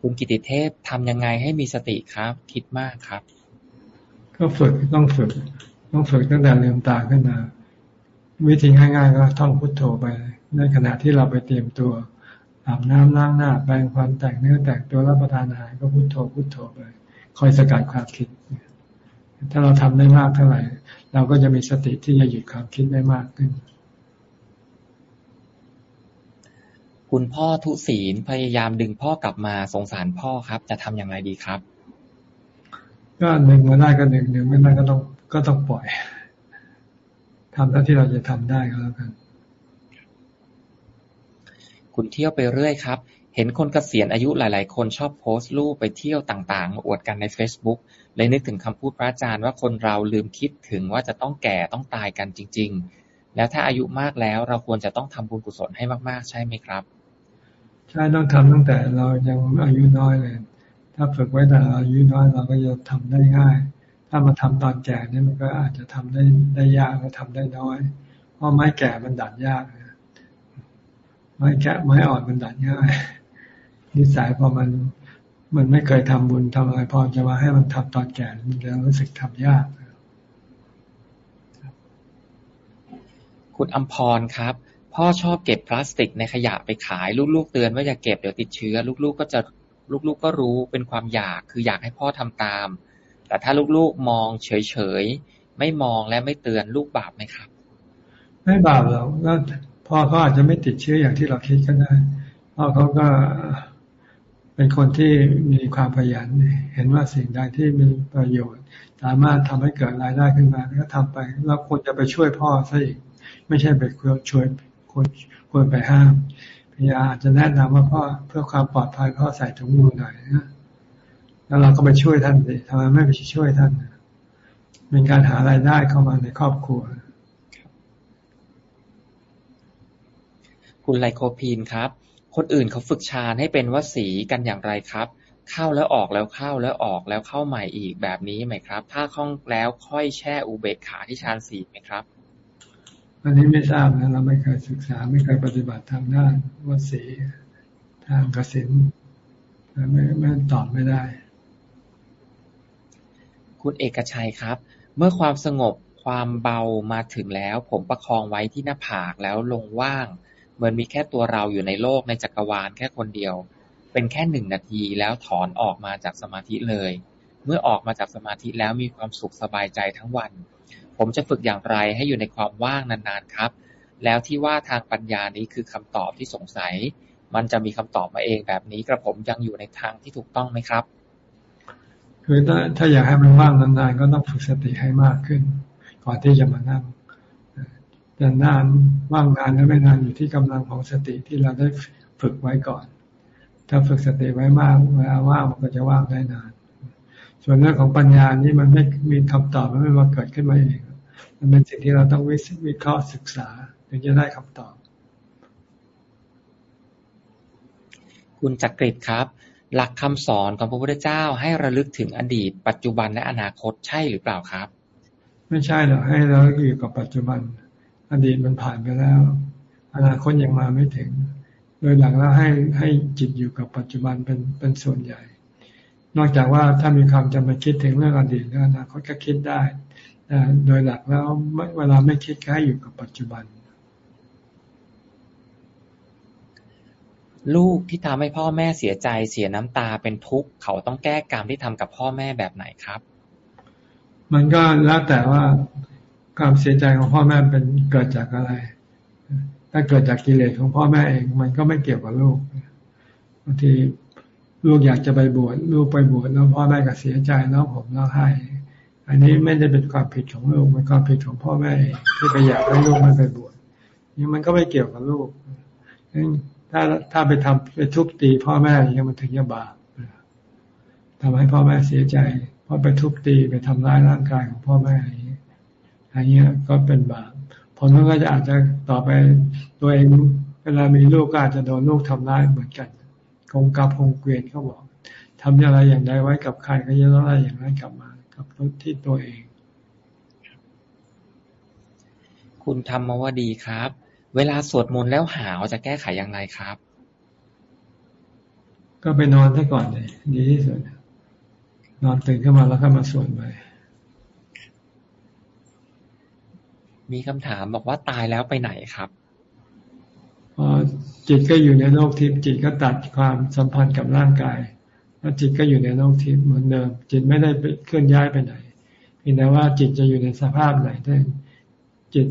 คุณกิติเทพทำยังไงให้มีสติครับ คิดมากครับ ก็ฝึกต้องฝึก ต้องฝึกตั้งแต่ลืมตาขึ้นมา วิธีง่ายๆก็ท่องพุทโธไป ในขณะที่เราไปเตรียมตัว อาบน้ำล้างหน้าแปรงฟันแต่งเนื้อแต่งตัวรับประทานอาหารก็พุทโธพุทโธไปคอยสกัดความคิด ถ้าเราทำได้มากเท่าไหร่ เราก็จะมีสติที่จะหยุดความคิดได้มากขึ้น คุณพ่อทุศีลพยายามดึงพ่อกลับมาสงสารพ่อครับ จะทำอย่างไรดีครับ ก็หนึ่งมาได้ก็หนึ่งหนึ่งไม่ได้ก็ต้องก็ต้องปล่อยทำเท่าที่เราจะทำได้ก็แล้วกัน คุณเที่ยวไปเรื่อยครับ เห็นคนเกษียณอายุหลาย ๆ คนชอบโพสต์รูปไปเที่ยวต่าง ๆ มาอวดกันใน Facebook เลยนึกถึงคำพูดพระอาจารย์ว่าคนเราลืมคิดถึงว่าจะต้องแก่ต้องตายกันจริง ๆ แล้วถ้าอายุมากแล้วเราควรจะต้องทำบุญกุศลให้มาก ๆ ใช่ไหมครับ ใช่ต้องทำตั้งแต่เรายังอายุน้อยเลย ถ้าฝึกไว้แต่อายุน้อยเราก็จะทำได้ง่าย ถ้ามาทำตอนแก่นี่มันก็อาจจะทำได้ได้ยากและทำได้น้อย เพราะไม้แก่มันดัดยาก ไม้แก่ไม้อ่อนมันดัดง่าย นิสัยพอมันมันไม่เคยทำบุญทำอะไรพอจะมาให้มันทำตอนแก่มันจะรู้สึกทำยาก คุณอัมพรครับ พ่อชอบเก็บพลาสติกในขยะไปขาย ลูกๆเตือนว่าอย่าเก็บเดี๋ยวติดเชื้อ ลูกๆก็จะลูกๆก็รู้เป็นความอยากคืออยากให้พ่อทำตาม แต่ถ้าลูกๆมองเฉยๆไม่มองและไม่เตือนลูกบาปไหมครับ ไม่บาปหรอกแล้ว พ่อเขาอาจจะไม่ติดเชื้ออย่างที่เราคิดก็ได้พ่อเขาก็เป็นคนที่มีความขยันเห็นว่าสิ่งใดที่มีประโยชน์ สามารถทำให้เกิดรายได้ขึ้นมาก็ทำไปเราควรจะไปช่วยพ่อซะอีก ไม่ใช่ไปช่วยควรควรไปห้ามพยาอาจจะแนะนำว่าพ่อเพื่อความปลอดภัยพ่อใส่ถุงมือหน่อยนะแล้วเราก็ไปช่วยท่านสิทำไมไม่ไปช่วยท่านเป็นการหารายได้เข้ามาในครอบครัว คุณไลโคพีนครับ คนอื่นเขาฝึกฌานให้เป็นวสีกันอย่างไรครับ เข้าแล้วออกแล้วเข้าแล้วออกแล้วเข้าใหม่อีกแบบนี้ไหมครับ ถ้าคล่องแล้วค่อยแช่อุเบกขาที่ฌานสี่ไหมครับ อันนี้ไม่ทราบนะเราไม่เคยศึกษาไม่เคยปฏิบัติทางด้านวสีทางกสินไม่ไม่ตอบไม่ได้ คุณเอกชัยครับ เมื่อความสงบความเบามาถึงแล้ว ผมประคองไว้ที่หน้าผากแล้วลงว่าง เหมือนมีแค่ตัวเราอยู่ในโลกในจักรวาลแค่คนเดียว เป็นแค่หนึ่งนาทีแล้วถอนออกมาจากสมาธิเลย เมื่อออกมาจากสมาธิแล้วมีความสุขสบายใจทั้งวัน ผมจะฝึกอย่างไรให้อยู่ในความว่างนานๆครับ แล้วที่ว่าทางปัญญานี้คือคำตอบที่สงสัย มันจะมีคำตอบมาเองแบบนี้กระผมยังอยู่ในทางที่ถูกต้องไหมครับคือถ้าถ้าอยากให้มันว่างนานๆก็ต้องฝึกสติให้มากขึ้น ก่อนที่จะมานั่ง จะนานว่างนานหรือไม่นานอยู่ที่กำลังของสติที่เราได้ฝึกไว้ก่อน ถ้าฝึกสติไว้มากเวลาว่างมันก็จะว่างได้นาน ส่วนเรื่องของปัญญานี่มันไม่มีคำตอบมันไม่มาเกิดขึ้นมาเองมันเป็นสิ่งที่เราต้องวิเคราะห์ศึกษาถึงจะได้คำตอบ คุณจักริดครับ หลักคำสอนของพระพุทธเจ้าให้ระลึกถึงอดีต ปัจจุบันและอนาคตใช่หรือเปล่าครับ ไม่ใช่หรอกให้เราอยู่กับปัจจุบัน อดีตมันผ่านไปแล้ว อนาคตยังมาไม่ถึง โดยหลักแล้วให้ให้จิตอยู่กับปัจจุบันเป็นเป็นส่วนใหญ่ นอกจากว่าถ้ามีความจำเป็นคิดถึงเรื่องอดีตและอนาคตก็คิดได้แต่โดยหลักแล้วเวลาไม่คิดก็ให้อยู่กับปัจจุบัน ลูกที่ทำให้พ่อแม่เสียใจเสียน้ำตาเป็นทุกข์เขาต้องแก้กรรมที่ทำกับพ่อแม่แบบไหนครับ มันก็แล้วแต่ว่า ความเสียใจของพ่อแม่เป็นเกิดจากอะไร ถ้าเกิดจากกิเลสของพ่อแม่เองมันก็ไม่เกี่ยวกับลูกบางทีลูกอยากจะไปบวชลูกไปบวชแล้วพ่อแม่ก็เสียใจแล้วผมแล้วให้ อันนี้ไม่ได้เป็นความผิดของลูกมันความผิดของพ่อแม่ที่ไปอยากให้ลูกไม่ไปบวชนี่มันก็ไม่เกี่ยวกับลูกถ้าถ้าไปทำไปทุบตีพ่อแม่อย่างนี้มันถึงจะบาปทำให้พ่อแม่เสียใจเพราะไปทุบตีไปทำร้ายร่างกายของพ่อแม่อั นนี้ก็เป็นบาปผลมันก็จะอาจจะต่อไปตัวเองเวลามีลูกก็อาจจะโดนลูกทำร้ายเหมือนกันคงกับคงเกวียนเขาบอกทำอะไรอย่างใดไว้กับใครก็จะต้องได้อย่างนั้นกลับมา กับที่ตัวเอง คุณธรรมวดีครับ เวลาสวดมนต์แล้วหาวจะแก้ไขอย่างไรครับ ก็ไปนอนซะก่อนเลยดีที่สุดนอนตื่นขึ้นมาแล้วก็มาสวดไปมี มีคำถามบอกว่าตายแล้วไปไหนครับอจิตก็อยู่ในโลกทิพย์จิตก็ตัดความสัมพันธ์กับร่างกาย แล้วจิตก็อยู่ในโลกทิพย์เหมือนเดิม จิตไม่ได้เคลื่อนย้ายไปไหนเพียงแต่ว่าจิตจะอยู่ในสภาพไหนได้จิต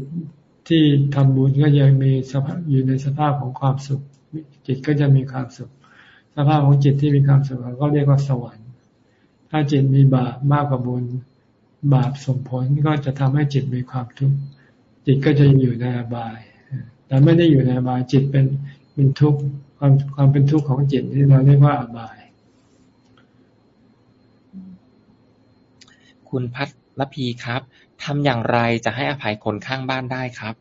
ที่ทำบุญก็ยังมีสภาพอยู่ในสภาพของความสุข จิตก็จะมีความสุข สภาพของจิตที่มีความสุขก็เรียกว่าสวรรค์ ถ้าจิตมีบาปมากกว่าบุญ บาปส่งผลก็จะทำให้จิตมีความทุกข์ จิตก็จะอยู่ในอบาย แต่ไม่ได้อยู่ในอบายจิตเป็นเป็นทุกข์ความความเป็นทุกข์ของจิตที่เราเรียกว่าอบาย คุณพัทรพีครับทำอย่างไรจะให้อภัยคนข้างบ้านได้ครับ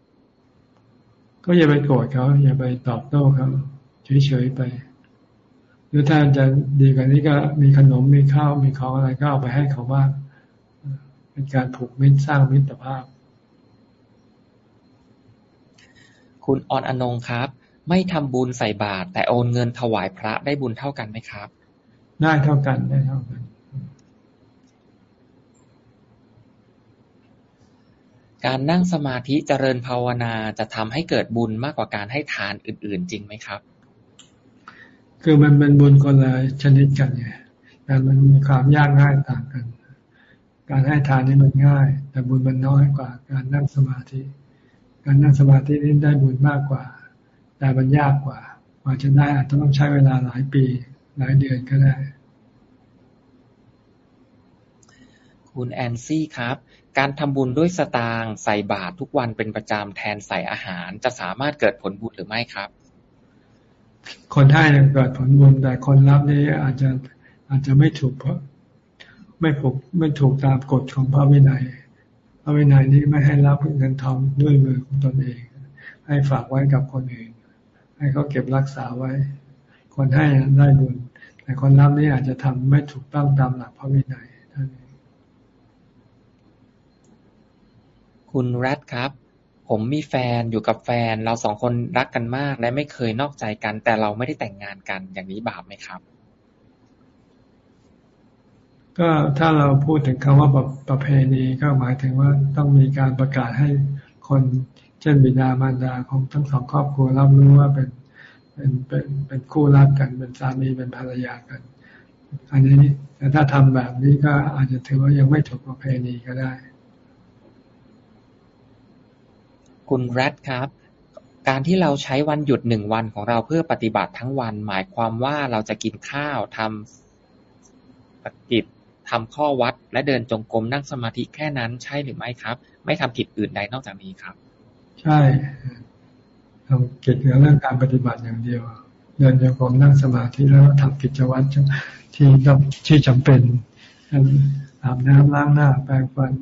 ก็อย่าไปโกรธเขาอย่าไปตอบโต้เขาเฉยๆไป หรือถ้าจะดีกว่านี้ก็มีขนมมีข้าวมีของอะไรก็เอาไปให้เขาบ้างเป็นการผูกมิตรสร้างมิตรภาพ คุณออนอนงครับ ไม่ทำบุญใส่บาตรแต่โอนเงินถวายพระได้บุญเท่ากันไหมครับ ได้เท่ากันได้เท่ากัน การนั่งสมาธิเจริญภาวนาจะทำให้เกิดบุญมากกว่าการให้ทานอื่น ๆ จริงไหมครับ คือมันเป็นบุญคนละชนิดกันไงแต่มันมีความยากง่ายต่างกัน การให้ทานนี่มันง่าย แต่บุญมันน้อยกว่าการนั่งสมาธิ การนั่งสมาธินี่ได้บุญมากกว่า แต่มันยากกว่า กว่าจะได้อาจจะต้องใช้เวลาหลายปี หลายเดือนก็ได้ คุณแอนซี่ครับ การทำบุญด้วยสตางค์ใส่บาตรทุกวันเป็นประจำแทนใส่อาหาร จะสามารถเกิดผลบุญหรือไม่ครับ คนให้เกิดผลบุญแต่คนรับนี่อาจจะอาจจะไม่ถูกเพราะไม่ถูกไม่ถูกตามกฎของพระวินัยพ ระวินัยนี้ไม่ให้รับเงินทองด้วยมือของตนเอง ให้ฝากไว้กับคนอื่น ให้เขาเก็บรักษาไว้ คนให้ได้บุญ แต่คนรับนี่อาจจะทำไม่ถูกต้องตามหลักพระวินัยท่านคุณแรดครับ ผมมีแฟนอยู่กับแฟน เราสองคนรักกันมาก และไม่เคยนอกใจกัน แต่เราไม่ได้แต่งงานกันอย่างนี้บาปไหมครับ ก็ถ้าเราพูดถึงคำว่าประประเพณีก็หมายถึงว่าต้องมีการประกาศให้คนเช่นบิดามารดาของทั้งสองครอบครัวรับรู้ว่าเป็นเป็นเป็นเป็นคู่รักกันเป็นสามีเป็นภรรยากัน อันนี้แต่ถ้าทำแบบนี้ก็อาจจะถือว่ายังไม่ถูกประเพณีก็ได้ คุณแรดครับ การที่เราใช้วันหยุดหนึ่งวันของเราเพื่อปฏิบัติทั้งวัน หมายความว่าเราจะกินข้าวทำปฏิบัติ ทำข้อวัด และเดินจงกรมนั่งสมาธิแค่นั้นใช่หรือไม่ครับ ไม่ทำกิจอื่นใดนอกจากนี้ครับ ใช่ทำกิจเรื่องการปฏิบัติอย่างเดียว เดินโยกรมนั่งสมาธิแล้วทำกิจวัตรที่ต้องที่จำเป็นอาบน้ำล้างหน้า แปรงฟัน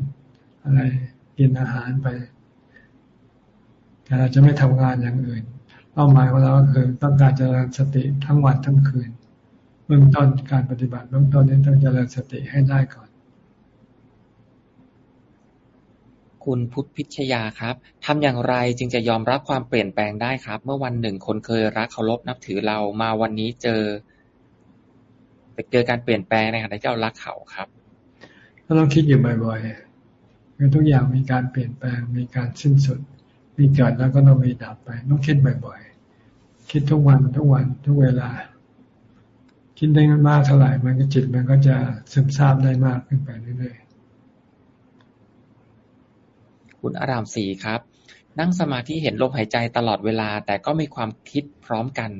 อะไรกินอาหารไป แต่เราจะไม่ทำงานอย่างอื่นเป้าหมายของเราก็คือต้องการเจริญสติทั้งวันทั้งคืน เบื้องต้นการปฏิบัติเบื้องต้นนี้ต้องเจริญสติให้ได้ก่อน คุณพุทธพิชยาครับทำอย่างไรจึงจะยอมรับความเปลี่ยนแปลงได้ครับ เมื่อวันหนึ่งคนเคยรักเคารพนับถือเรามาวันนี้เจอเจอการเปลี่ยนแปลงในขณะที่เรารักเขาครับก็ต้องคิดอยู่บ่อยๆคือทุกอย่างมีการเปลี่ยนแปลง มีการสิ้นสุด มีเกิดแล้วก็ต้องมีดับไป ต้องคิดบ่อยๆ คิดทุกวันทุกวันทุกเวลา คิดได้มากเท่าไหร่ มันก็จิตมันก็จะซึมซาบได้มากขึ้นไปเรื่อยคุณอารามศรีครับ นั่งสมาธิเห็นลมหายใจตลอดเวลา แต่ก็มีความคิดพร้อมกัน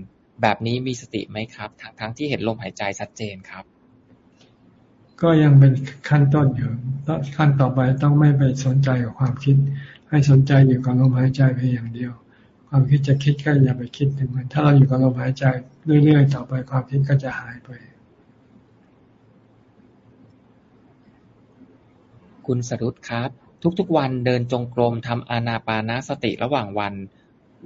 แบบนี้มีสติไหมครับ ทั้งทั้งที่เห็นลมหายใจชัดเจนครับๆก็ยังเป็นขั้นต้นอยู่ขั้นต่อไปต้องไม่ไปสนใจกับความคิด ให้สนใจอยู่กับลมหายใจเพียงอย่างเดียว ความคิดจะคิดก็อย่าไปคิดถึงมัน ถ้าเราอยู่กับลมหายใจเรื่อยๆต่อไปความคิดก็จะหายไป คุณสรุตครับ ทุกๆวันเดินจงกรมทำอานาปานาสติระหว่างวัน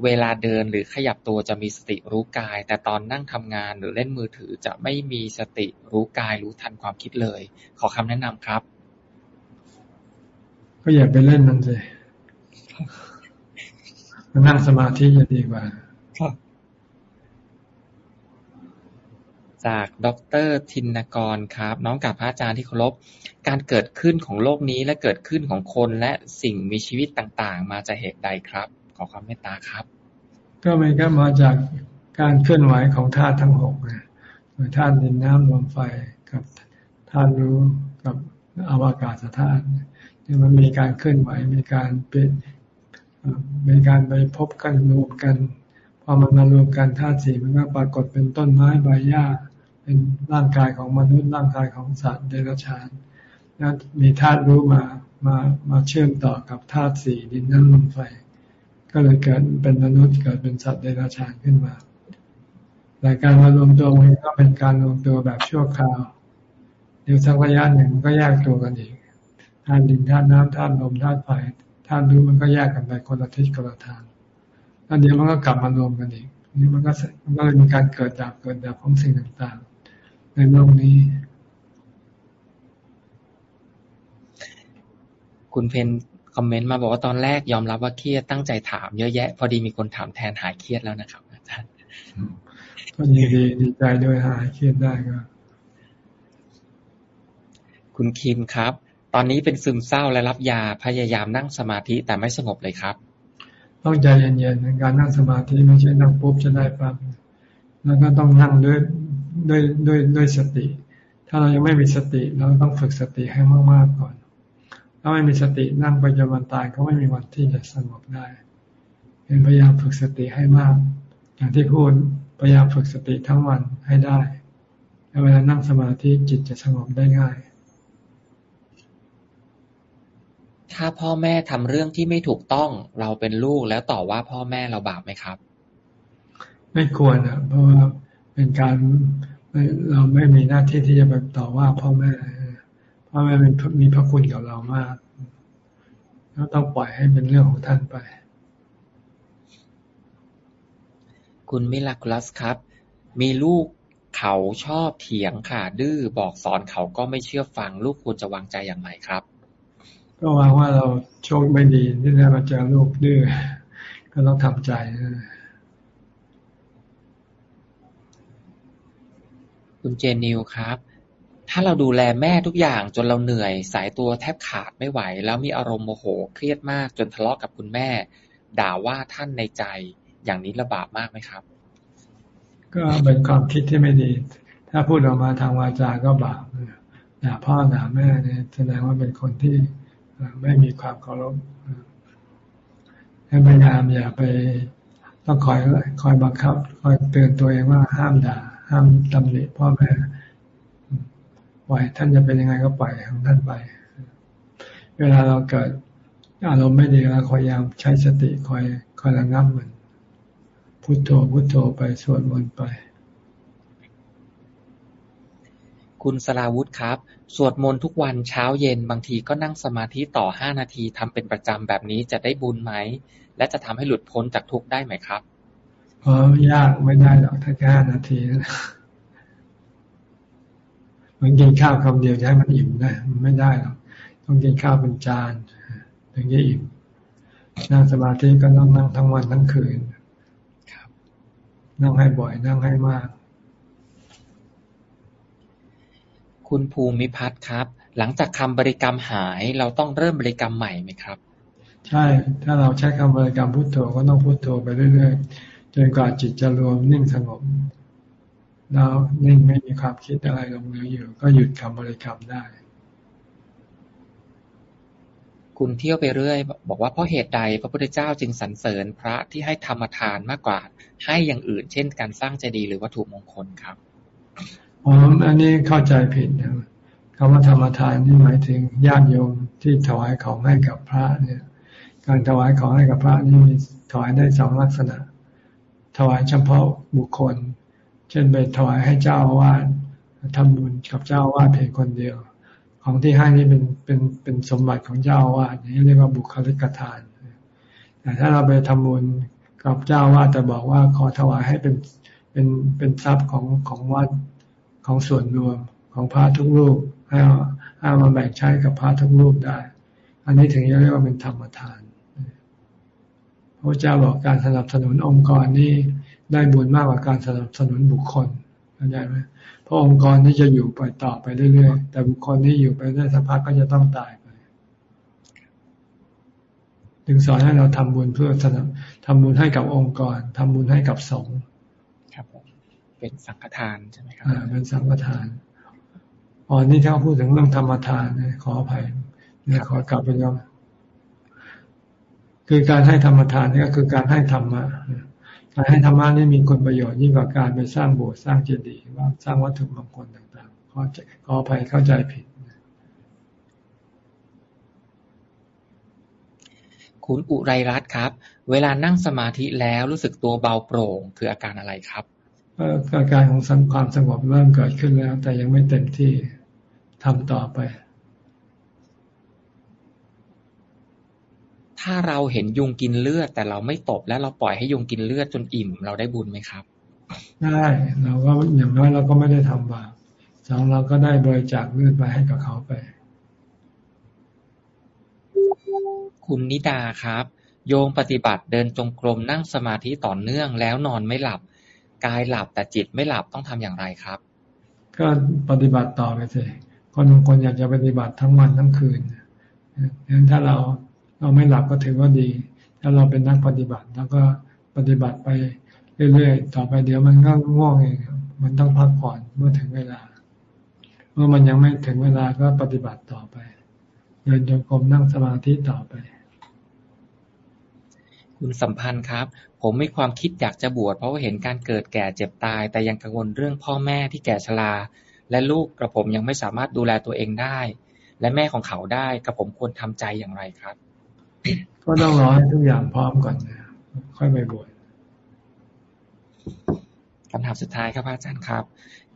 เวลาเดินหรือขยับตัวจะมีสติรู้กาย แต่ตอนนั่งทำงานหรือเล่นมือถือจะไม่มีสติรู้กายรู้ทันความคิดเลย ขอคำแนะนำครับ ก็อย่าไปเล่นมันสิ มานั่งสมาธิจะดีกว่าจากดรทินกรครับ น้องกับพระอาจารย์ที่เคารพการเกิดขึ้นของโลกนี้และเกิดขึ้นของคนและสิ่งมีชีวิตต่างๆ มาจากเหตุใดครับ ขอความเมตตาครับ ก็มันก็มาจากการเคลื่อนไหวของธาตุทั้งหกนะโดยธาตุดินน้ำลมไฟกับธาตุรู้กับอวกาศธาตุเนี่ยมันมีการเคลื่อนไหวมีการเป็น เอ่อมีการไปพบกันรวมกัน พอมันมารวมกันธาตุสี่มันก็ปรากฏเป็นต้นไม้ใบหญ้า เป็นร่างกายของมนุษย์ร่างกายของสัตว์เดรัจฉานแล้วมีธาตุรู้มามามาเชื่อมต่อกับธาตุสี่ดินน้ำลมไฟ ก็เลยเกิดเป็นมนุษย์เกิดเป็นสัตว์เดรัจฉานขึ้นมาแต่การมารวมตัวมันก็เป็นการรวมตัวแบบชั่วคราวเดี๋ยวสักระยะหนึ่งมันก็แยกตัวกันอีกธาตุดินธาตุน้ำธาตุลมธาตุไฟ ธาตุรู้มันก็แยกกันไปคนละทิศคนละทางแล้วเดี๋ยวมันก็กลับมารวมกันอีกนี่มันก็มันก็เลยมีการเกิดดับเกิดดับของสิ่งต่างๆ ในโลกนี้ คุณเพนคอมเมนต์มาบอกว่าตอนแรกยอมรับว่าเครียดตั้งใจถามเยอะแยะ พอดีมีคนถามแทนหายเครียดแล้วนะครับอาจารย์ก็ดีดีดีใจด้วยหายเครียดได้ก็คุณคิมครับ ตอนนี้เป็นซึมเศร้าและรับยาพยายามนั่งสมาธิแต่ไม่สงบเลยครับ ต้องใจเย็นๆการนั่งสมาธิไม่ใช่นั่งปุ๊บจะได้ปั๊บแล้วก็ต้องนั่งด้วยด้วยด้วยด้วยสติ ถ้าเรายังไม่มีสติเราต้องฝึกสติให้มากๆก่อน ถ้าไม่มีสตินั่งไปจนวันตายก็ไม่มีวันที่จะสงบได้เป็นพยายามฝึกสติให้มาก อย่างที่พูดพยายามฝึกสติทั้งวันให้ได้เวลานั่งสมาธิจิตจะสงบได้ง่าย ถ้าพ่อแม่ทำเรื่องที่ไม่ถูกต้อง เราเป็นลูกแล้วต่อว่าพ่อแม่เราบาปไหมครับ ไม่ควรอะ เพราะว่าเป็นการเราไม่มีหน้าที่ที่จะไปต่อว่าพ่อแม่พ่อแม่เป็นมีพระคุณกับเรามากแล้วต้องปล่อยให้เป็นเรื่องของท่านไป คุณมิลาคุลัสครับ มีลูกเขาชอบเถียงค่ะดื้อบอกสอนเขาก็ไม่เชื่อฟัง ลูกควรจะวางใจอย่างไรครับ ก็วางว่าเราโชคไม่ดีที่ได้มาเจอลูกดื้อก็ต้องทำใจคุณเจนิวครับ ถ้าเราดูแลแม่ทุกอย่างจนเราเหนื่อย สายตัวแทบขาดไม่ไหว แล้วมีอารมณ์โมโหเครียดมาก จนทะเลาะกับคุณแม่ ด่าว่าท่านในใจ อย่างนี้ระบาปมากไหมครับ ก็เป็นความคิดที่ไม่ดี ถ้าพูดออกมาทางวาจาก็บาปด่าพ่อด่าแม่เนี่ยแสดงว่าเป็นคนที่ ไม่มีความเคารพให้พยายามอย่าไปต้องคอยคอยบังคับ คอยเตือนตัวเองว่าห้ามด่า ห้ามตำหนิพ่อแม่ปล่อยท่านจะเป็นยังไงก็ปล่อยของท่านไป เวลาเราเกิดอารมณ์ไม่ดีเราพยายามใช้สติคอยคอยระงับมันพุโทโธพุโทโธไปสวดมนต์ไป คุณสลาวุธครับ สวดมนต์ทุกวันเช้าเย็น บางทีก็นั่งสมาธิต่อห้านาทีทำเป็นประจำแบบนี้จะได้บุญไหม และจะทำให้หลุดพ้นจากทุกข์ได้ไหมครับอ๋อยากไม่ได้หรอกถ้าแค่ห้านาทีนะมันกินข้าวคำเดียวจะให้มันอิ่มได้มันไม่ได้หรอกต้องกินข้าวเป็นจานถึงจะอิ่มนั่งสมาธิก็ต้องนั่งทั้งวันทั้งคืนนั่งให้บ่อยนั่งให้มาก คุณภูมิพัฒน์ครับ หลังจากคำบริกรรมหาย เราต้องเริ่มบริกรรมใหม่ไหมครับ ใช่ ถ้าเราใช้คำบริกรรมพุทโธก็ต้องพุทโธไปเรื่อยๆจนกว่าจิตจะรวมนิ่งสงบแล้วนิ่งไม่มีความคิดอะไรลงเหลืออยู่ ก็หยุดคำบริกรรมได้ คุณเที่ยวไปเรื่อย บอกว่าเพราะเหตุใดพระพุทธเจ้าจึงสรรเสริญพระที่ให้ธรรมทานมากกว่า ให้อย่างอื่น เช่น การสร้างเจดีย์หรือวัตถุมงคลครับ อ๋ออันนี้เข้าใจผิดนะคำว่าธรรมทานนี่หมายถึงญาติโยมที่ถวายของให้กับพระเนี่ย การถวายของให้กับพระนี่มีถวายได้สองลักษณะ ถวายเฉพาะบุคคล เช่นไปถวายให้เจ้าอาวาสทำบุญกับเจ้าอาวาสเพียงคนเดียว ของที่ให้นี่เป็นเป็นเป็นสมบัติของเจ้าวาดนี่เรียกว่าบุคลิกทานแต่ถ้าเราไปทำบุญกับเจ้าวาดแต่บอกว่าขอถวายให้เป็นเป็นเป็นทรัพย์ของของวัด ของส่วนรวมของพระทุกรูปให้ให้มาแบ่งใช้กับพระทุกรูปได้ อันนี้ถึงจะเรียกว่าเป็นธรรมทานพระเจ้าบอกการสนับสนุนองค์กรนี้ได้บุญมากกว่าการสนับสนุนบุคคลเข้าใจไหมเพราะองค์กรนี้จะอยู่ไปต่อไปเรื่อยๆ แต่บุคคลนี้อยู่ไปได้สักพักก็จะต้องตายไปถึงสอนให้เราทำบุญเพื่อสนับทำบุญให้กับองค์กรทำบุญให้กับสงฆ์ เป็นสังฆทานใช่ไหมครับอ่าเป็นสังฆทานอ๋อนี่ถ้าพูดถึงเรื่องธรรมทานเนี่ยขออภัยเนี่ยขอกลับไปย้อนคือการให้ธรรมทานนี่ก็คือการให้ธรรมะให้ธรรมะนี่มีคุณประโยชน์ยิ่งกว่าการไปสร้างโบสถ์สร้างเจดีย์ว่าสร้างวัตถุมงคลต่างๆขอขออภัยเข้าใจผิดคุณอุไรรัตน์ครับ เวลานั่งสมาธิแล้วรู้สึกตัวเบาโปร่งคืออาการอะไรครับ อาการของสังความสงบเริ่มเกิดขึ้นแล้ว แต่ยังไม่เต็มที่ทำต่อไป ถ้าเราเห็นยุงกินเลือด แต่เราไม่ตบและเราปล่อยให้ยุงกินเลือดจนอิ่ม เราได้บุญไหมครับ ได้เราก็อย่างน้อยเราก็ไม่ได้ทำบาปสองเราก็ได้บริจาคเลือดไปให้กับเขาไป คุณนิดาครับ โยมปฏิบัติเดินจงกรมนั่งสมาธิต่อเนื่องแล้วนอนไม่หลับ กายหลับแต่จิตไม่หลับต้องทำอย่างไรครับ ก็ปฏิบัติต่อไปสิคนบางคนอยากจะปฏิบัติทั้งวันทั้งคืนดังนั้นถ้าเราเราไม่หลับก็ถือว่าดี ถ้าเราเป็นนักปฏิบัติแล้วก็ปฏิบัติไปเรื่อยๆ ต่อไปเดี๋ยวมันก็ง่วงเองมันต้องพักผ่อนเมื่อถึงเวลา เมื่อมันยังไม่ถึงเวลาก็ปฏิบัติต่อไป เดินจงกรมนั่งสมาธิต่อไป คุณสัมพันธ์ครับ ผมมีความคิดอยากจะบวชเพราะว่าเห็นการเกิดแก่เจ็บตาย แต่ยังกังวลเรื่องพ่อแม่ที่แก่ชรา และลูกกระผมยังไม่สามารถดูแลตัวเองได้ และแม่ของเขาได้กระผมควรทำใจอย่างไรครับ ก็ต้องรอให้ทุกอย่างพร้อมก่อนนะค่อยไปบวชคำถามสุดท้ายครับอาจารย์ครับ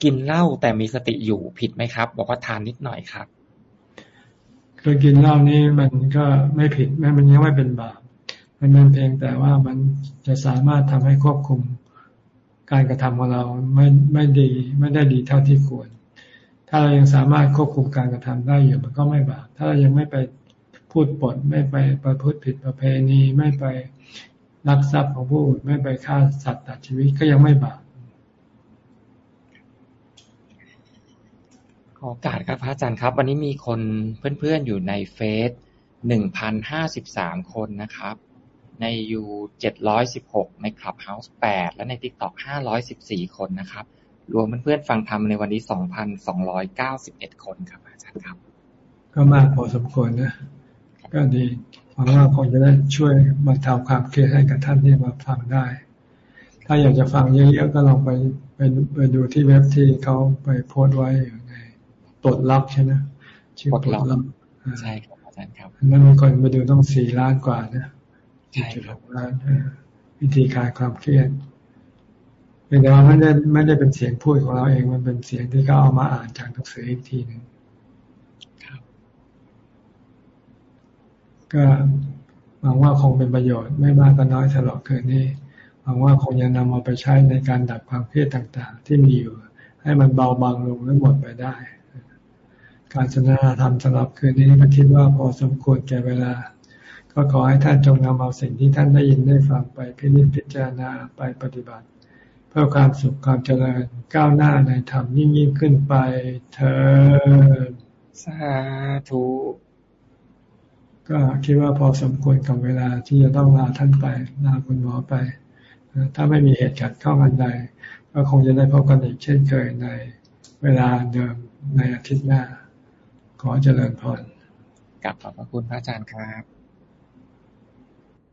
กินเหล้าแต่มีสติอยู่ผิดไหมครับ บอกว่าทานนิดหน่อยครับคือกินเหล้านี้มันก็ไม่ผิดแม้มันยังไม่เป็นบาป มันเป็นเพียงแต่ว่ามันจะสามารถทำให้ควบคุมการกระทำของเราไม่ไม่ดีไม่ได้ดีเท่าที่ควร ถ้าเรายังสามารถควบคุมการกระทำได้อยู่มันก็ไม่บาปถ้าเรายังไม่ไปพูดปด ไม่ไปประพฤติผิดประเพณี ไม่ไปลักทรัพย์ของผู้อื่นไม่ไปฆ่าสัตว์ตัดชีวิตก็ยังไม่บาปขอโอกาสครับพระอาจารย์ครับ วันนี้มีคนเพื่อนๆอยู่ใน Face หนึ่งพันห้าสิบสามคนนะครับ ใน U เจ็ดร้อยสิบหกใน Clubhouse แปดและใน TikTok ห้าร้อยสิบสี่คนนะครับ รวมเพื่อนๆฟังธรรมในวันนี้สองพันสองร้อยเก้าสิบเอ็ดคนครับ อาจารย์ครับ ก็มากพอสมควรนะ ก็ดีหวังว่าคงจะได้ช่วยบรรเทาความเครียดให้กับท่านที่มาฟังได้ ถ้าอยากจะฟังเยอะๆก็ลองไปไปไปดูที่เว็บที่เขาไปโพสต์ไว้อยู่ในตดล็อกใช่ไหมชื่อปลดล็อกใช่ครับอาจารย์ครับนั่นมีคนไปดูต้องสี่ล้านกว่านะ จุดหกล้านวิธีคลายความเครียดแต่ว่าไม่ได้ไม่ได้เป็นเสียงพูดของเราเองมันเป็นเสียงที่เขาเอามาอ่านจากหนังสืออีกทีหนึ่งก็หวังว่าคงเป็นประโยชน์ไม่มากก็น้อยตลอดคืนนี้หวังว่าคงจะนำเอาไปใช้ในการดับความเครียดต่างๆ ที่มีอยู่ ให้มันเบาบางลงและหมดไปได้ การสนทนาธรรมสำหรับคืนนี้ก็คิดว่าพอสมควรแก่เวลา ก็ขอให้ท่านจงนำเอาสิ่งที่ท่านได้ยินได้ฟังไปพิจิตพิจารณาไปปฏิบัติ เพื่อความสุขความเจริญก้าวหน้าในธรรมยิ่งยิ่งขึ้นไปเธอสาธุก็คิดว่าพอสมควรกับเวลาที่จะต้องลาท่านไปลาคุณหมอไป ถ้าไม่มีเหตุขัดข้องอันใด ก็คงจะได้พบกันอีกเช่นเคยในเวลาเดิมในอาทิตย์หน้า ขอเจริญพรกลับขอบพระคุณพระอาจารย์ครับ